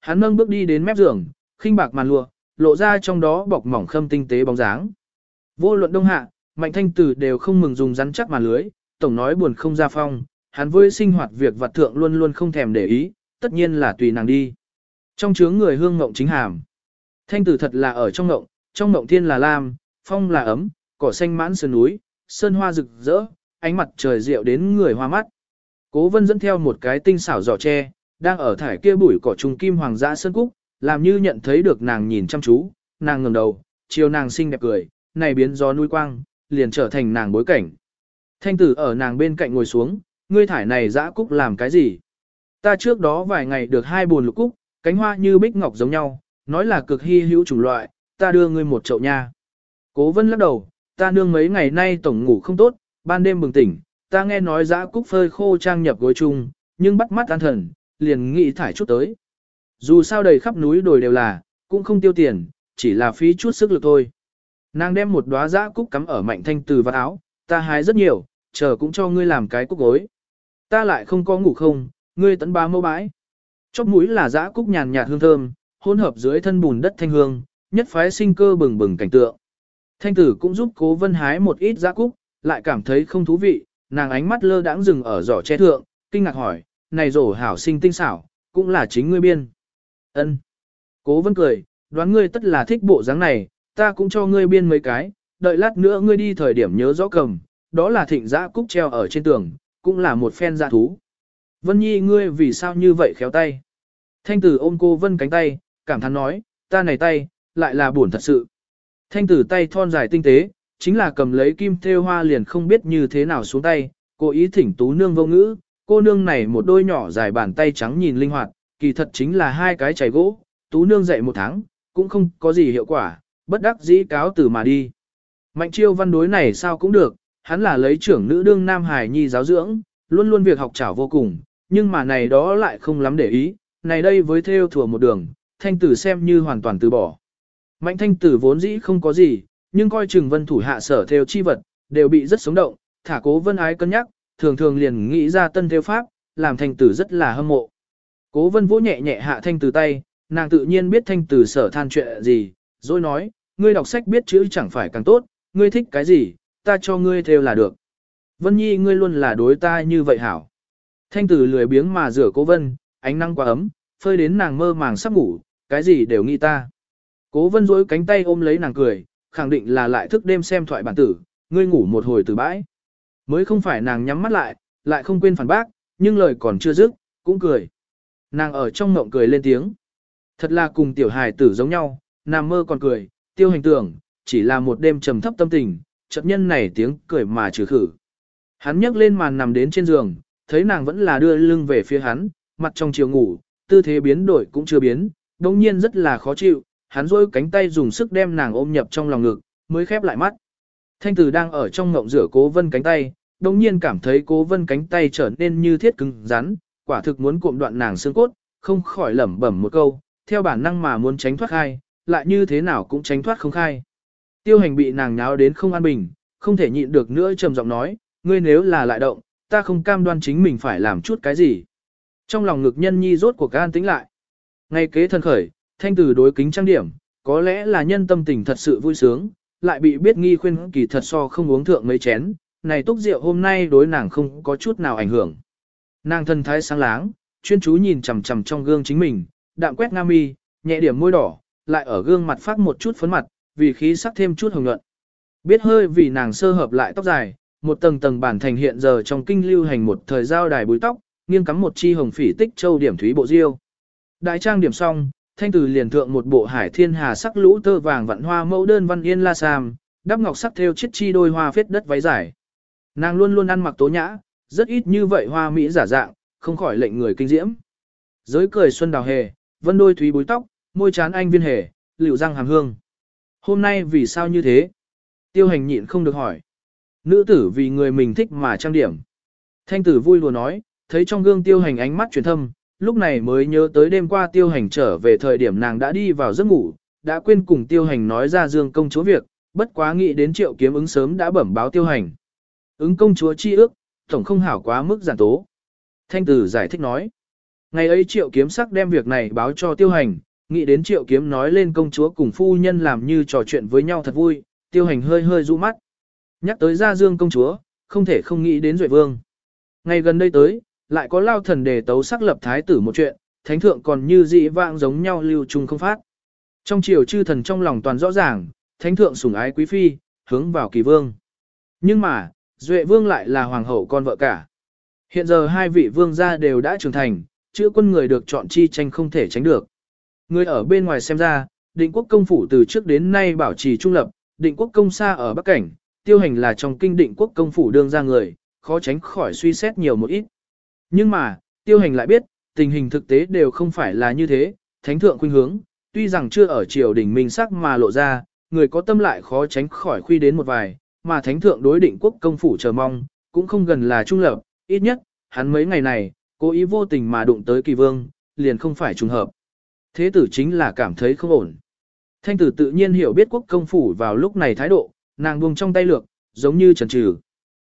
Hắn nâng bước đi đến mép giường, khinh bạc màn lụa, lộ ra trong đó bọc mỏng khâm tinh tế bóng dáng. Vô luận đông hạ, mạnh thanh tử đều không mừng dùng rắn chắc màn lưới, tổng nói buồn không ra phong, hắn với sinh hoạt việc vật thượng luôn luôn không thèm để ý, tất nhiên là tùy nàng đi. Trong chướng người hương ngộng chính hàm. Thanh tử thật là ở trong ngộng, trong ngộng thiên là lam, phong là ấm, cỏ xanh mãn sơn núi, sơn hoa rực rỡ, ánh mặt trời rượu đến người hoa mắt. Cố vân dẫn theo một cái tinh xảo giỏ tre, đang ở thải kia bụi cỏ trùng kim hoàng dã sơn cúc, làm như nhận thấy được nàng nhìn chăm chú, nàng ngẩng đầu, chiều nàng xinh đẹp cười, này biến gió núi quang, liền trở thành nàng bối cảnh. Thanh tử ở nàng bên cạnh ngồi xuống, ngươi thải này dã cúc làm cái gì? Ta trước đó vài ngày được hai buồn lục cúc, cánh hoa như bích ngọc giống nhau, nói là cực hy hữu chủng loại, ta đưa ngươi một chậu nha. Cố vân lắc đầu, ta nương mấy ngày nay tổng ngủ không tốt, ban đêm bừng tỉnh, ta nghe nói dã cúc phơi khô trang nhập gối chung, nhưng bắt mắt an thần, liền nghĩ thải chút tới. Dù sao đầy khắp núi đồi đều là, cũng không tiêu tiền, chỉ là phí chút sức lực thôi. Nàng đem một đóa dã cúc cắm ở mạnh thanh từ vạt áo, ta hái rất nhiều, chờ cũng cho ngươi làm cái cúc gối. Ta lại không có ngủ không, ngươi tấn bá mâu bãi. Chóp mũi là dã cúc nhàn nhạt hương thơm, hỗn hợp dưới thân bùn đất thanh hương, nhất phái sinh cơ bừng bừng cảnh tượng. Thanh tử cũng giúp cố vân hái một ít dã cúc, lại cảm thấy không thú vị, nàng ánh mắt lơ đãng dừng ở giỏ che thượng, kinh ngạc hỏi, này rổ hảo sinh tinh xảo, cũng là chính ngươi biên. Ân. Cố vân cười, đoán ngươi tất là thích bộ dáng này, ta cũng cho ngươi biên mấy cái, đợi lát nữa ngươi đi thời điểm nhớ rõ cầm, đó là thịnh giã cúc treo ở trên tường, cũng là một phen dạ thú. Vân Nhi ngươi vì sao như vậy khéo tay? Thanh tử ôm cô Vân cánh tay, cảm thán nói, ta này tay, lại là buồn thật sự. Thanh tử tay thon dài tinh tế, chính là cầm lấy kim thêu hoa liền không biết như thế nào xuống tay, cố ý thỉnh tú nương vô ngữ, cô nương này một đôi nhỏ dài bàn tay trắng nhìn linh hoạt, kỳ thật chính là hai cái chảy gỗ, tú nương dạy một tháng, cũng không có gì hiệu quả, bất đắc dĩ cáo từ mà đi. Mạnh chiêu văn đối này sao cũng được, hắn là lấy trưởng nữ đương Nam Hải Nhi giáo dưỡng, luôn luôn việc học trảo vô cùng, nhưng mà này đó lại không lắm để ý, này đây với theo thừa một đường, thanh tử xem như hoàn toàn từ bỏ. Mạnh thanh tử vốn dĩ không có gì, nhưng coi chừng vân thủ hạ sở theo chi vật, đều bị rất sống động, thả cố vân ái cân nhắc, thường thường liền nghĩ ra tân theo pháp, làm thanh tử rất là hâm mộ. Cố vân vỗ nhẹ nhẹ hạ thanh tử tay, nàng tự nhiên biết thanh tử sở than chuyện gì, rồi nói, ngươi đọc sách biết chữ chẳng phải càng tốt, ngươi thích cái gì, ta cho ngươi theo là được. Vân Nhi ngươi luôn là đối ta như vậy hảo. Thanh tử lười biếng mà rửa cố vân, ánh nắng quá ấm, phơi đến nàng mơ màng sắp ngủ, cái gì đều nghĩ ta. Cố vân duỗi cánh tay ôm lấy nàng cười, khẳng định là lại thức đêm xem thoại bản tử, ngươi ngủ một hồi từ bãi. Mới không phải nàng nhắm mắt lại, lại không quên phản bác, nhưng lời còn chưa dứt, cũng cười. Nàng ở trong mộng cười lên tiếng. Thật là cùng tiểu hài tử giống nhau, nàng mơ còn cười, tiêu hành tưởng, chỉ là một đêm trầm thấp tâm tình, chợt nhân này tiếng cười mà trừ khử. Hắn nhấc lên màn nằm đến trên giường, thấy nàng vẫn là đưa lưng về phía hắn, mặt trong chiều ngủ, tư thế biến đổi cũng chưa biến, đồng nhiên rất là khó chịu, hắn rôi cánh tay dùng sức đem nàng ôm nhập trong lòng ngực, mới khép lại mắt. Thanh tử đang ở trong ngộng rửa cố vân cánh tay, đồng nhiên cảm thấy cố vân cánh tay trở nên như thiết cứng rắn, quả thực muốn cuộm đoạn nàng xương cốt, không khỏi lẩm bẩm một câu, theo bản năng mà muốn tránh thoát khai, lại như thế nào cũng tránh thoát không khai. Tiêu hành bị nàng nháo đến không an bình, không thể nhịn được nữa trầm giọng nói, ngươi nếu là lại động, ta không cam đoan chính mình phải làm chút cái gì. Trong lòng ngực nhân nhi rốt cuộc gan tính lại. Ngay kế thân khởi, thanh tử đối kính trang điểm, có lẽ là nhân tâm tình thật sự vui sướng, lại bị biết nghi khuyên kỳ thật so không uống thượng mấy chén, này túc rượu hôm nay đối nàng không có chút nào ảnh hưởng. Nàng thân thái sáng láng, chuyên chú nhìn chằm chằm trong gương chính mình, đạm quét nga mi, nhẹ điểm môi đỏ, lại ở gương mặt phát một chút phấn mặt, vì khí sắc thêm chút hồng nhuận. Biết hơi vì nàng sơ hợp lại tóc dài, một tầng tầng bản thành hiện giờ trong kinh lưu hành một thời giao đài búi tóc, nghiêng cắm một chi hồng phỉ tích châu điểm thúy bộ diêu. Đại trang điểm xong, thanh từ liền thượng một bộ hải thiên hà sắc lũ tơ vàng vặn hoa mẫu đơn văn yên la sam, đắp ngọc sắc theo chiếc chi đôi hoa phết đất váy dài. Nàng luôn luôn ăn mặc tố nhã, rất ít như vậy hoa mỹ giả dạng, không khỏi lệnh người kinh diễm. Giới cười xuân đào hề, vân đôi thúy búi tóc, môi trán anh viên hề, liệu răng hàm hương. Hôm nay vì sao như thế? Tiêu hành nhịn không được hỏi. Nữ tử vì người mình thích mà trang điểm. Thanh tử vui lùa nói, thấy trong gương tiêu hành ánh mắt chuyển thâm, lúc này mới nhớ tới đêm qua tiêu hành trở về thời điểm nàng đã đi vào giấc ngủ, đã quên cùng tiêu hành nói ra dương công chúa việc, bất quá nghĩ đến triệu kiếm ứng sớm đã bẩm báo tiêu hành. Ứng công chúa chi ước, tổng không hảo quá mức giản tố. Thanh tử giải thích nói. Ngày ấy triệu kiếm sắc đem việc này báo cho tiêu hành, nghĩ đến triệu kiếm nói lên công chúa cùng phu nhân làm như trò chuyện với nhau thật vui, tiêu hành hơi hơi rũ mắt. Nhắc tới gia dương công chúa, không thể không nghĩ đến Duệ Vương. Ngày gần đây tới, lại có lao thần đề tấu sắc lập thái tử một chuyện, thánh thượng còn như dị vãng giống nhau lưu trùng không phát. Trong triều chư thần trong lòng toàn rõ ràng, thánh thượng sủng ái quý phi, hướng vào kỳ vương. Nhưng mà, Duệ Vương lại là hoàng hậu con vợ cả. Hiện giờ hai vị vương gia đều đã trưởng thành, chữ quân người được chọn chi tranh không thể tránh được. Người ở bên ngoài xem ra, định quốc công phủ từ trước đến nay bảo trì trung lập, định quốc công xa ở Bắc Cảnh, tiêu hành là trong kinh định quốc công phủ đương ra người, khó tránh khỏi suy xét nhiều một ít. Nhưng mà, tiêu hành lại biết, tình hình thực tế đều không phải là như thế, thánh thượng khuynh hướng, tuy rằng chưa ở triều đình minh sắc mà lộ ra, người có tâm lại khó tránh khỏi khuy đến một vài, mà thánh thượng đối định quốc công phủ chờ mong, cũng không gần là trung lập, ít nhất, hắn mấy ngày này, cố ý vô tình mà đụng tới kỳ vương, liền không phải trùng hợp. Thế tử chính là cảm thấy không ổn. Thanh tử tự nhiên hiểu biết quốc công phủ vào lúc này thái độ, nàng buông trong tay lược, giống như trần trừ.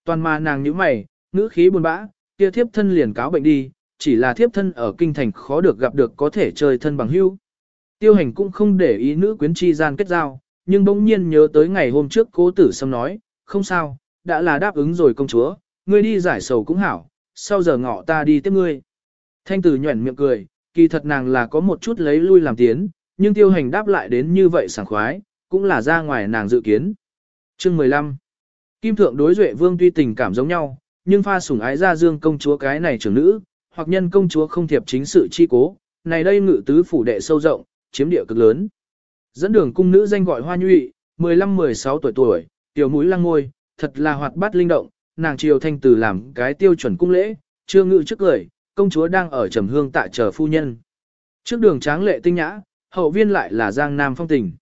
Toàn mà nàng nhíu mày, ngữ khí buồn bã, kia thiếp thân liền cáo bệnh đi, chỉ là thiếp thân ở kinh thành khó được gặp được có thể chơi thân bằng hữu. Tiêu hành cũng không để ý nữ quyến chi gian kết giao, nhưng bỗng nhiên nhớ tới ngày hôm trước cố tử sâm nói, không sao, đã là đáp ứng rồi công chúa, ngươi đi giải sầu cũng hảo, sau giờ ngọ ta đi tiếp ngươi. Thanh tử nhuẩn miệng cười, kỳ thật nàng là có một chút lấy lui làm tiến, nhưng tiêu hành đáp lại đến như vậy sảng khoái, cũng là ra ngoài nàng dự kiến. Chương 15 Kim thượng đối duệ vương tuy tình cảm giống nhau, nhưng pha sủng ái ra dương công chúa cái này trưởng nữ, hoặc nhân công chúa không thiệp chính sự chi cố, này đây ngự tứ phủ đệ sâu rộng, chiếm địa cực lớn. Dẫn đường cung nữ danh gọi hoa nhụy, 15-16 tuổi tuổi, tiểu mũi lăng ngôi, thật là hoạt bát linh động, nàng triều thanh tử làm cái tiêu chuẩn cung lễ, chưa ngự trước người công chúa đang ở trầm hương tại chờ phu nhân. Trước đường tráng lệ tinh nhã, hậu viên lại là giang nam phong tình.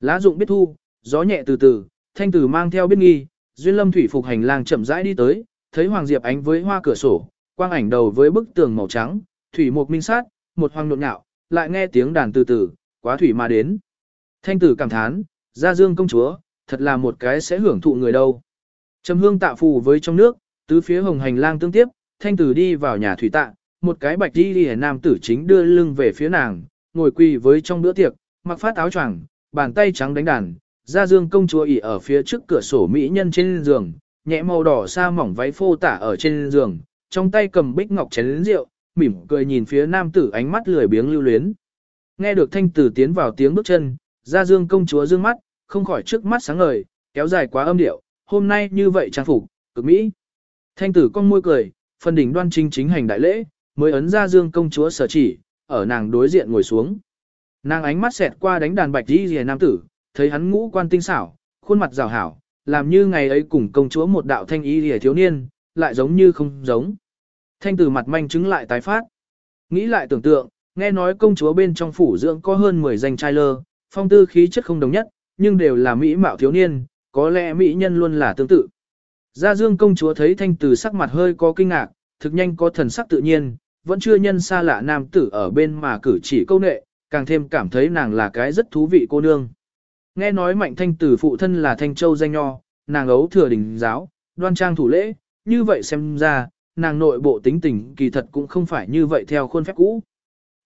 Lá dụng biết thu, gió nhẹ từ từ, thanh tử mang theo biết nghi, duyên lâm thủy phục hành lang chậm rãi đi tới, thấy Hoàng Diệp ánh với hoa cửa sổ, quang ảnh đầu với bức tường màu trắng, thủy một minh sát, một hoang nộn nhạo, lại nghe tiếng đàn từ từ, quá thủy mà đến. Thanh tử cảm thán, gia dương công chúa, thật là một cái sẽ hưởng thụ người đâu. Trầm hương tạ phù với trong nước, tứ phía hồng hành lang tương tiếp, thanh tử đi vào nhà thủy tạ, một cái bạch đi đi nam tử chính đưa lưng về phía nàng, ngồi quỳ với trong bữa tiệc, mặc phát áo choàng, bàn tay trắng đánh đàn, gia dương công chúa ỉ ở phía trước cửa sổ mỹ nhân trên giường, nhẹ màu đỏ sa mỏng váy phô tả ở trên giường, trong tay cầm bích ngọc chén rượu, mỉm cười nhìn phía nam tử ánh mắt lười biếng lưu luyến. Nghe được thanh tử tiến vào tiếng bước chân, gia dương công chúa dương mắt, không khỏi trước mắt sáng ngời, kéo dài quá âm điệu, hôm nay như vậy trang phục, cực mỹ. Thanh tử con môi cười, phần đỉnh đoan chính chính hành đại lễ, mới ấn gia dương công chúa sở chỉ, ở nàng đối diện ngồi xuống. Nàng ánh mắt xẹt qua đánh đàn bạch đi rìa nam tử, thấy hắn ngũ quan tinh xảo, khuôn mặt rào hảo, làm như ngày ấy cùng công chúa một đạo thanh ý rìa thiếu niên, lại giống như không giống. Thanh tử mặt manh chứng lại tái phát. Nghĩ lại tưởng tượng, nghe nói công chúa bên trong phủ dưỡng có hơn 10 danh trai lơ, phong tư khí chất không đồng nhất, nhưng đều là mỹ mạo thiếu niên, có lẽ mỹ nhân luôn là tương tự. Gia Dương công chúa thấy thanh tử sắc mặt hơi có kinh ngạc, thực nhanh có thần sắc tự nhiên, vẫn chưa nhân xa lạ nam tử ở bên mà cử chỉ câu nệ, càng thêm cảm thấy nàng là cái rất thú vị cô nương. Nghe nói mạnh thanh tử phụ thân là thanh châu danh nho, nàng ấu thừa đình giáo, đoan trang thủ lễ, như vậy xem ra, nàng nội bộ tính tình kỳ thật cũng không phải như vậy theo khuôn phép cũ.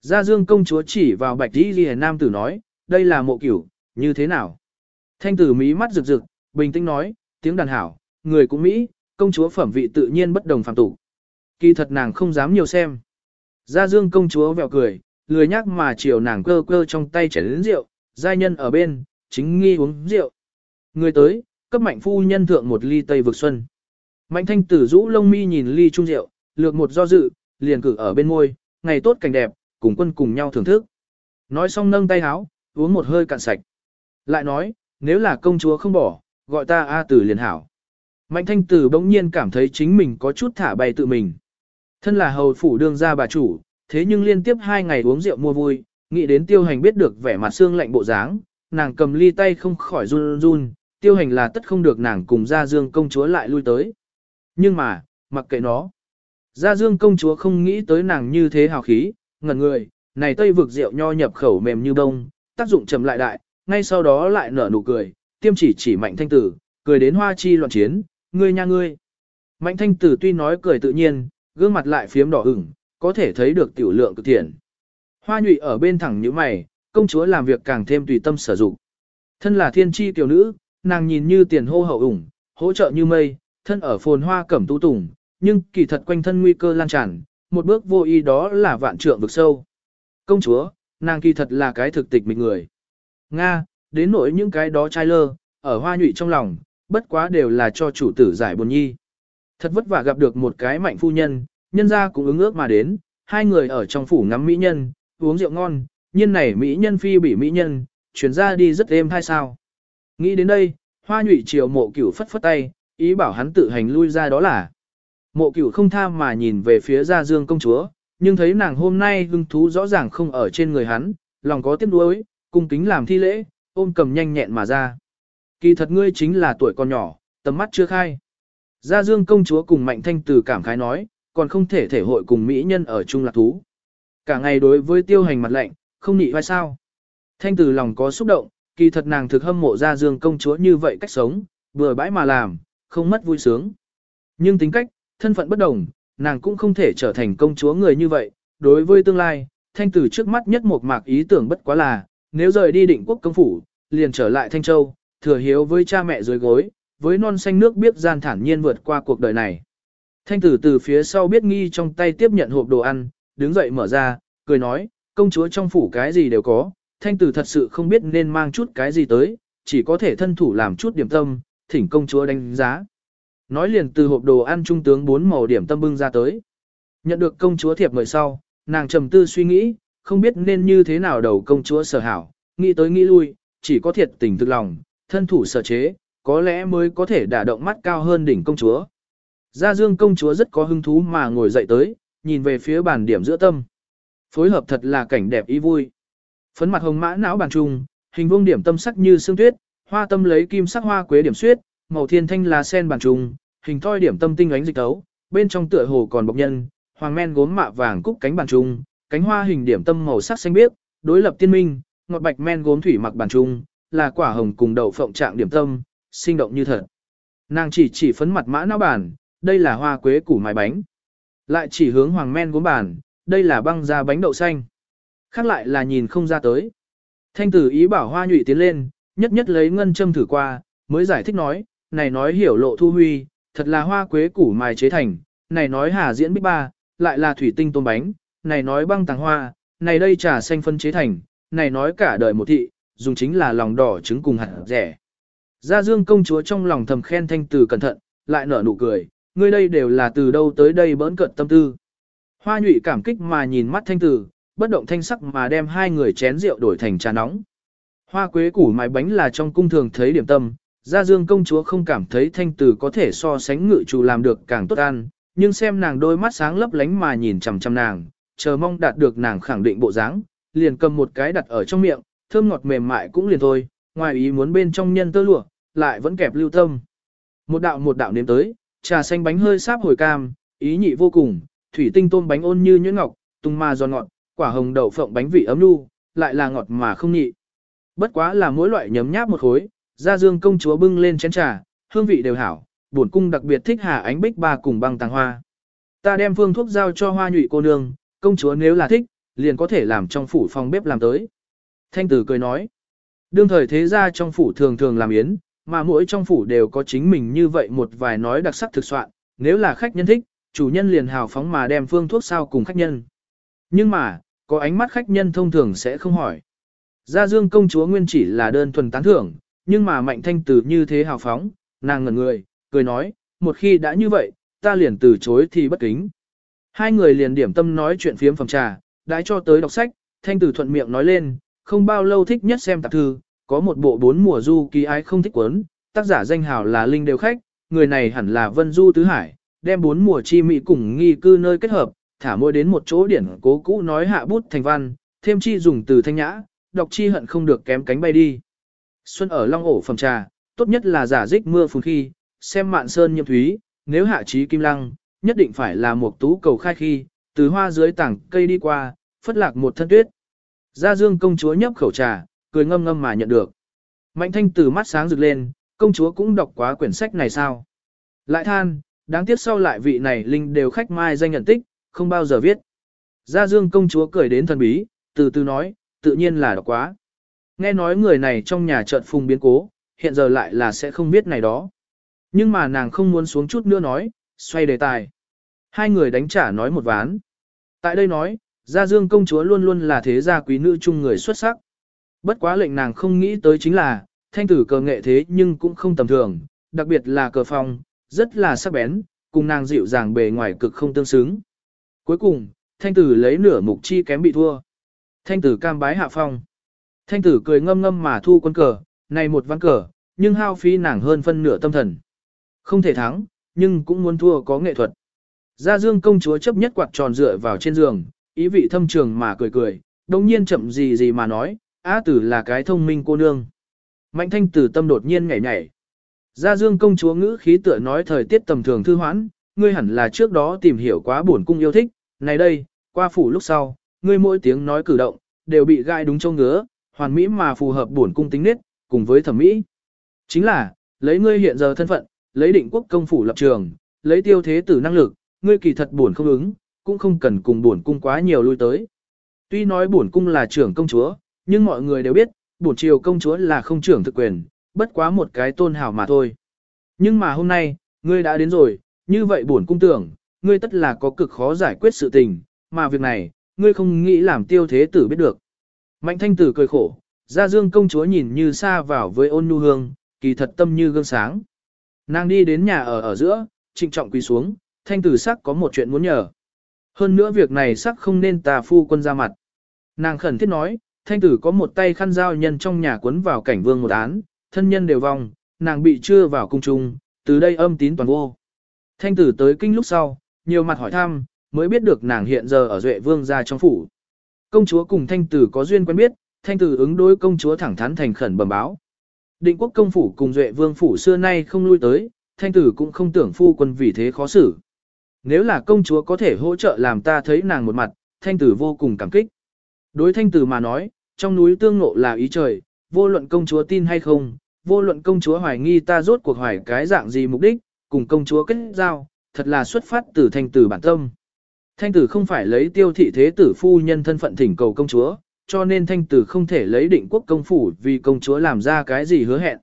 Gia Dương công chúa chỉ vào bạch đi ghi nam tử nói, đây là mộ cửu, như thế nào? Thanh tử mí mắt rực rực, bình tĩnh nói, tiếng đàn hảo, người cũng Mỹ, công chúa phẩm vị tự nhiên bất đồng phàm tục. Kỳ thật nàng không dám nhiều xem. Gia Dương công chúa vẹo cười, lười nhắc mà chiều nàng cơ cơ trong tay chảy đến rượu, giai nhân ở bên, chính nghi uống rượu. Người tới, cấp mạnh phu nhân thượng một ly tây vực xuân. Mạnh thanh tử rũ lông mi nhìn ly trung rượu, lược một do dự, liền cử ở bên môi, ngày tốt cảnh đẹp, cùng quân cùng nhau thưởng thức. Nói xong nâng tay háo, uống một hơi cạn sạch. Lại nói, nếu là công chúa không bỏ, gọi ta A tử liền hảo. Mạnh thanh tử bỗng nhiên cảm thấy chính mình có chút thả bay tự mình. Thân là hầu phủ đương gia bà chủ, thế nhưng liên tiếp hai ngày uống rượu mua vui, nghĩ đến tiêu hành biết được vẻ mặt xương lạnh bộ dáng, nàng cầm ly tay không khỏi run run, tiêu hành là tất không được nàng cùng gia dương công chúa lại lui tới. Nhưng mà, mặc kệ nó. Gia dương công chúa không nghĩ tới nàng như thế hào khí, ngẩn người, này tây vực rượu nho nhập khẩu mềm như bông, tác dụng trầm lại đại, ngay sau đó lại nở nụ cười, tiêm chỉ chỉ mạnh thanh tử, cười đến hoa chi loạn chiến, ngươi nha ngươi. Mạnh thanh tử tuy nói cười tự nhiên, gương mặt lại phiếm đỏ ửng, có thể thấy được tiểu lượng cực thiện. Hoa nhụy ở bên thẳng như mày, công chúa làm việc càng thêm tùy tâm sử dụng. Thân là thiên tri tiểu nữ, nàng nhìn như tiền hô hậu ủng, hỗ trợ như mây, thân ở phồn hoa cẩm tú tùng, nhưng kỳ thật quanh thân nguy cơ lan tràn, một bước vô ý đó là vạn trượng vực sâu. Công chúa, nàng kỳ thật là cái thực tịch mình người. Nga, đến nỗi những cái đó trai lơ, ở hoa nhụy trong lòng, bất quá đều là cho chủ tử giải buồn nhi. Thật vất vả gặp được một cái mạnh phu nhân, nhân ra cũng ứng ước mà đến, hai người ở trong phủ ngắm mỹ nhân, uống rượu ngon, nhiên này mỹ nhân phi bị mỹ nhân, chuyển ra đi rất êm hay sao. Nghĩ đến đây, hoa nhụy chiều mộ cửu phất phất tay, ý bảo hắn tự hành lui ra đó là. Mộ cửu không tham mà nhìn về phía gia dương công chúa, nhưng thấy nàng hôm nay hưng thú rõ ràng không ở trên người hắn, lòng có tiếc nuối, cung kính làm thi lễ, ôm cầm nhanh nhẹn mà ra. Kỳ thật ngươi chính là tuổi còn nhỏ, tầm mắt chưa khai. Gia Dương công chúa cùng Mạnh Thanh Từ cảm khái nói, còn không thể thể hội cùng mỹ nhân ở chung lạc thú. Cả ngày đối với tiêu hành mặt lạnh, không nhị vai sao. Thanh Từ lòng có xúc động, kỳ thật nàng thực hâm mộ Gia Dương công chúa như vậy cách sống, vừa bãi mà làm, không mất vui sướng. Nhưng tính cách, thân phận bất đồng, nàng cũng không thể trở thành công chúa người như vậy. Đối với tương lai, Thanh Từ trước mắt nhất một mạc ý tưởng bất quá là, nếu rời đi định quốc công phủ, liền trở lại Thanh Châu, thừa hiếu với cha mẹ dưới gối, với non xanh nước biết gian thản nhiên vượt qua cuộc đời này. Thanh tử từ phía sau biết nghi trong tay tiếp nhận hộp đồ ăn, đứng dậy mở ra, cười nói, công chúa trong phủ cái gì đều có, thanh tử thật sự không biết nên mang chút cái gì tới, chỉ có thể thân thủ làm chút điểm tâm, thỉnh công chúa đánh giá. Nói liền từ hộp đồ ăn trung tướng bốn màu điểm tâm bưng ra tới. Nhận được công chúa thiệp mời sau, nàng trầm tư suy nghĩ, không biết nên như thế nào đầu công chúa sở hảo, nghĩ tới nghĩ lui, chỉ có thiệt tình thực lòng, thân thủ sở chế, có lẽ mới có thể đả động mắt cao hơn đỉnh công chúa. Gia Dương công chúa rất có hứng thú mà ngồi dậy tới, nhìn về phía bàn điểm giữa tâm. Phối hợp thật là cảnh đẹp ý vui. Phấn mặt hồng mã não bàn trung, hình vuông điểm tâm sắc như sương tuyết, hoa tâm lấy kim sắc hoa quế điểm xuyết, màu thiên thanh là sen bàn trung, hình thoi điểm tâm tinh ánh dịch tấu, bên trong tựa hồ còn bọc nhân, hoàng men gốm mạ vàng cúc cánh bàn trung, cánh hoa hình điểm tâm màu sắc xanh biếc, đối lập tiên minh, ngọt bạch men gốm thủy mặc bàn trung, là quả hồng cùng đậu phộng trạng điểm tâm, sinh động như thật. Nàng chỉ chỉ phấn mặt mã não bản, đây là hoa quế củ mài bánh. Lại chỉ hướng hoàng men gốm bản, đây là băng ra bánh đậu xanh. Khác lại là nhìn không ra tới. Thanh tử ý bảo hoa nhụy tiến lên, nhất nhất lấy ngân châm thử qua, mới giải thích nói, này nói hiểu lộ thu huy, thật là hoa quế củ mài chế thành, này nói hà diễn bích ba, lại là thủy tinh tôm bánh, này nói băng tàng hoa, này đây trà xanh phân chế thành, này nói cả đời một thị, dùng chính là lòng đỏ trứng cùng hạt rẻ. Gia Dương công chúa trong lòng thầm khen thanh từ cẩn thận, lại nở nụ cười, ngươi đây đều là từ đâu tới đây bỡn cận tâm tư. Hoa nhụy cảm kích mà nhìn mắt thanh tử, bất động thanh sắc mà đem hai người chén rượu đổi thành trà nóng. Hoa quế củ mái bánh là trong cung thường thấy điểm tâm, Gia Dương công chúa không cảm thấy thanh tử có thể so sánh ngự chủ làm được càng tốt ăn, nhưng xem nàng đôi mắt sáng lấp lánh mà nhìn chằm chằm nàng, chờ mong đạt được nàng khẳng định bộ dáng, liền cầm một cái đặt ở trong miệng, thơm ngọt mềm mại cũng liền thôi, ngoài ý muốn bên trong nhân tơ lụa, lại vẫn kẹp lưu tâm. Một đạo một đạo nếm tới, trà xanh bánh hơi sáp hồi cam, ý nhị vô cùng, thủy tinh tôm bánh ôn như nhuyễn ngọc, tung ma giòn ngọt, quả hồng đậu phộng bánh vị ấm nu, lại là ngọt mà không nhị. Bất quá là mỗi loại nhấm nháp một khối, gia dương công chúa bưng lên chén trà, hương vị đều hảo, bổn cung đặc biệt thích hà ánh bích ba cùng băng tàng hoa. Ta đem phương thuốc giao cho hoa nhụy cô nương, công chúa nếu là thích, liền có thể làm trong phủ phòng bếp làm tới. Thanh tử cười nói, đương thời thế gia trong phủ thường thường làm yến, mà mỗi trong phủ đều có chính mình như vậy một vài nói đặc sắc thực soạn, nếu là khách nhân thích, chủ nhân liền hào phóng mà đem phương thuốc sao cùng khách nhân. Nhưng mà, có ánh mắt khách nhân thông thường sẽ không hỏi. Gia Dương công chúa nguyên chỉ là đơn thuần tán thưởng, nhưng mà mạnh thanh tử như thế hào phóng, nàng ngẩn người, cười nói, một khi đã như vậy, ta liền từ chối thì bất kính. Hai người liền điểm tâm nói chuyện phiếm phòng trà, đãi cho tới đọc sách, thanh tử thuận miệng nói lên, không bao lâu thích nhất xem tạp thư, có một bộ bốn mùa du ký ái không thích quấn, tác giả danh hào là Linh Đều Khách, người này hẳn là Vân Du Tứ Hải, đem bốn mùa chi mỹ cùng nghi cư nơi kết hợp, thả môi đến một chỗ điển cố cũ nói hạ bút thành văn, thêm chi dùng từ thanh nhã, đọc chi hận không được kém cánh bay đi. Xuân ở Long ổ phẩm trà, tốt nhất là giả dích mưa phùn khi, xem mạn sơn nhiệm thúy, nếu hạ trí kim lăng, nhất định phải là một tú cầu khai khi, từ hoa dưới tảng cây đi qua, phất lạc một thân tuyết. Gia Dương công chúa nhấp khẩu trà, cười ngâm ngâm mà nhận được. Mạnh thanh từ mắt sáng rực lên, công chúa cũng đọc quá quyển sách này sao? Lại than, đáng tiếc sau lại vị này linh đều khách mai danh nhận tích, không bao giờ viết. Gia Dương công chúa cười đến thần bí, từ từ nói, tự nhiên là đọc quá. Nghe nói người này trong nhà chợt phùng biến cố, hiện giờ lại là sẽ không biết này đó. Nhưng mà nàng không muốn xuống chút nữa nói, xoay đề tài. Hai người đánh trả nói một ván. Tại đây nói, Gia Dương công chúa luôn luôn là thế gia quý nữ chung người xuất sắc. Bất quá lệnh nàng không nghĩ tới chính là, thanh tử cờ nghệ thế nhưng cũng không tầm thường, đặc biệt là cờ phong, rất là sắc bén, cùng nàng dịu dàng bề ngoài cực không tương xứng. Cuối cùng, thanh tử lấy nửa mục chi kém bị thua. Thanh tử cam bái hạ phong. Thanh tử cười ngâm ngâm mà thu quân cờ, này một ván cờ, nhưng hao phí nàng hơn phân nửa tâm thần. Không thể thắng, nhưng cũng muốn thua có nghệ thuật. Gia Dương công chúa chấp nhất quạt tròn dựa vào trên giường, ý vị thâm trường mà cười cười, đồng nhiên chậm gì gì mà nói, á tử là cái thông minh cô nương. Mạnh thanh tử tâm đột nhiên nhảy nhảy. Gia Dương công chúa ngữ khí tựa nói thời tiết tầm thường thư hoãn, ngươi hẳn là trước đó tìm hiểu quá bổn cung yêu thích, này đây, qua phủ lúc sau, ngươi mỗi tiếng nói cử động, đều bị gai đúng châu ngứa, hoàn mỹ mà phù hợp bổn cung tính nết, cùng với thẩm mỹ. Chính là, lấy ngươi hiện giờ thân phận, lấy định quốc công phủ lập trường, lấy tiêu thế tử năng lực, ngươi kỳ thật buồn không ứng, cũng không cần cùng buồn cung quá nhiều lui tới. Tuy nói buồn cung là trưởng công chúa, nhưng mọi người đều biết, buồn triều công chúa là không trưởng thực quyền, bất quá một cái tôn hào mà thôi. Nhưng mà hôm nay, ngươi đã đến rồi, như vậy buồn cung tưởng, ngươi tất là có cực khó giải quyết sự tình, mà việc này, ngươi không nghĩ làm tiêu thế tử biết được. Mạnh thanh tử cười khổ, ra dương công chúa nhìn như xa vào với ôn nhu hương, kỳ thật tâm như gương sáng. Nàng đi đến nhà ở ở giữa, trịnh trọng quỳ xuống, thanh tử sắc có một chuyện muốn nhờ. Hơn nữa việc này sắc không nên tà phu quân ra mặt. Nàng khẩn thiết nói, thanh tử có một tay khăn giao nhân trong nhà cuốn vào cảnh vương một án, thân nhân đều vong, nàng bị chưa vào cung trung, từ đây âm tín toàn vô. Thanh tử tới kinh lúc sau, nhiều mặt hỏi thăm, mới biết được nàng hiện giờ ở Duệ Vương gia trong phủ. Công chúa cùng thanh tử có duyên quen biết, thanh tử ứng đối công chúa thẳng thắn thành khẩn bẩm báo. Định quốc công phủ cùng Duệ Vương phủ xưa nay không lui tới, thanh tử cũng không tưởng phu quân vì thế khó xử. Nếu là công chúa có thể hỗ trợ làm ta thấy nàng một mặt, thanh tử vô cùng cảm kích. Đối thanh tử mà nói, trong núi tương ngộ là ý trời, vô luận công chúa tin hay không, vô luận công chúa hoài nghi ta rốt cuộc hoài cái dạng gì mục đích, cùng công chúa kết giao, thật là xuất phát từ thanh tử bản tâm. Thanh tử không phải lấy tiêu thị thế tử phu nhân thân phận thỉnh cầu công chúa, cho nên thanh tử không thể lấy định quốc công phủ vì công chúa làm ra cái gì hứa hẹn.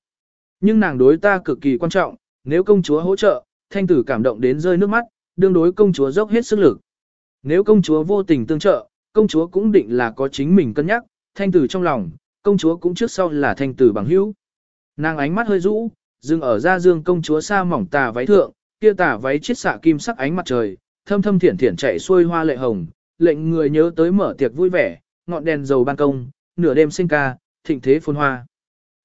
Nhưng nàng đối ta cực kỳ quan trọng, nếu công chúa hỗ trợ, thanh tử cảm động đến rơi nước mắt, đương đối công chúa dốc hết sức lực. Nếu công chúa vô tình tương trợ, công chúa cũng định là có chính mình cân nhắc, thanh tử trong lòng, công chúa cũng trước sau là thanh tử bằng hữu. Nàng ánh mắt hơi rũ, dừng ở ra dương công chúa xa mỏng tà váy thượng, kia tà váy chiết xạ kim sắc ánh mặt trời, thâm thâm thiển thiển chạy xuôi hoa lệ hồng, lệnh người nhớ tới mở tiệc vui vẻ, ngọn đèn dầu ban công, nửa đêm sinh ca, thịnh thế phồn hoa.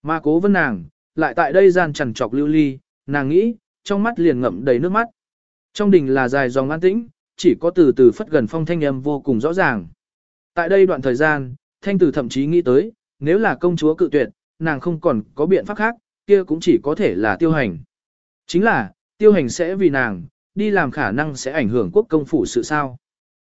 Mà cố vân nàng, lại tại đây gian trằn trọc lưu ly, nàng nghĩ, trong mắt liền ngậm đầy nước mắt. Trong đình là dài dòng an tĩnh, chỉ có từ từ phất gần phong thanh âm vô cùng rõ ràng. Tại đây đoạn thời gian, thanh tử thậm chí nghĩ tới, nếu là công chúa cự tuyệt, nàng không còn có biện pháp khác, kia cũng chỉ có thể là tiêu hành. Chính là, tiêu hành sẽ vì nàng, đi làm khả năng sẽ ảnh hưởng quốc công phủ sự sao.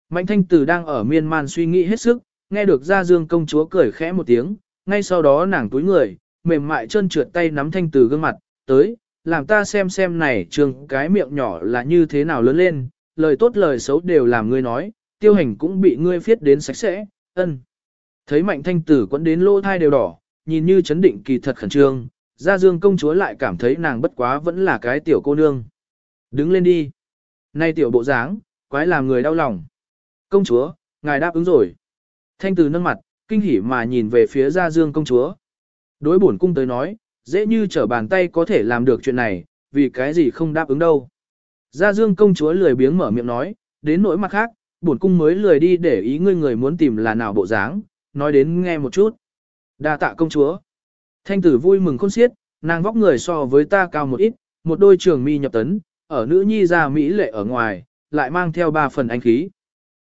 Mạnh thanh tử đang ở miên man suy nghĩ hết sức, nghe được ra dương công chúa cười khẽ một tiếng, ngay sau đó nàng túi người, mềm mại chân trượt tay nắm thanh tử gương mặt, tới, làm ta xem xem này trường cái miệng nhỏ là như thế nào lớn lên, lời tốt lời xấu đều làm ngươi nói, tiêu hành cũng bị ngươi phiết đến sạch sẽ, ân. Thấy mạnh thanh tử quấn đến lô thai đều đỏ, nhìn như chấn định kỳ thật khẩn trương, gia dương công chúa lại cảm thấy nàng bất quá vẫn là cái tiểu cô nương. Đứng lên đi. Nay tiểu bộ dáng, quái làm người đau lòng. Công chúa, ngài đáp ứng rồi. Thanh từ nâng mặt, kinh hỉ mà nhìn về phía gia dương công chúa. Đối bổn cung tới nói, dễ như trở bàn tay có thể làm được chuyện này, vì cái gì không đáp ứng đâu. Gia Dương công chúa lười biếng mở miệng nói, đến nỗi mặt khác, bổn cung mới lười đi để ý ngươi người muốn tìm là nào bộ dáng, nói đến nghe một chút. Đa tạ công chúa. Thanh tử vui mừng khôn xiết, nàng vóc người so với ta cao một ít, một đôi trường mi nhập tấn, ở nữ nhi ra mỹ lệ ở ngoài, lại mang theo ba phần anh khí.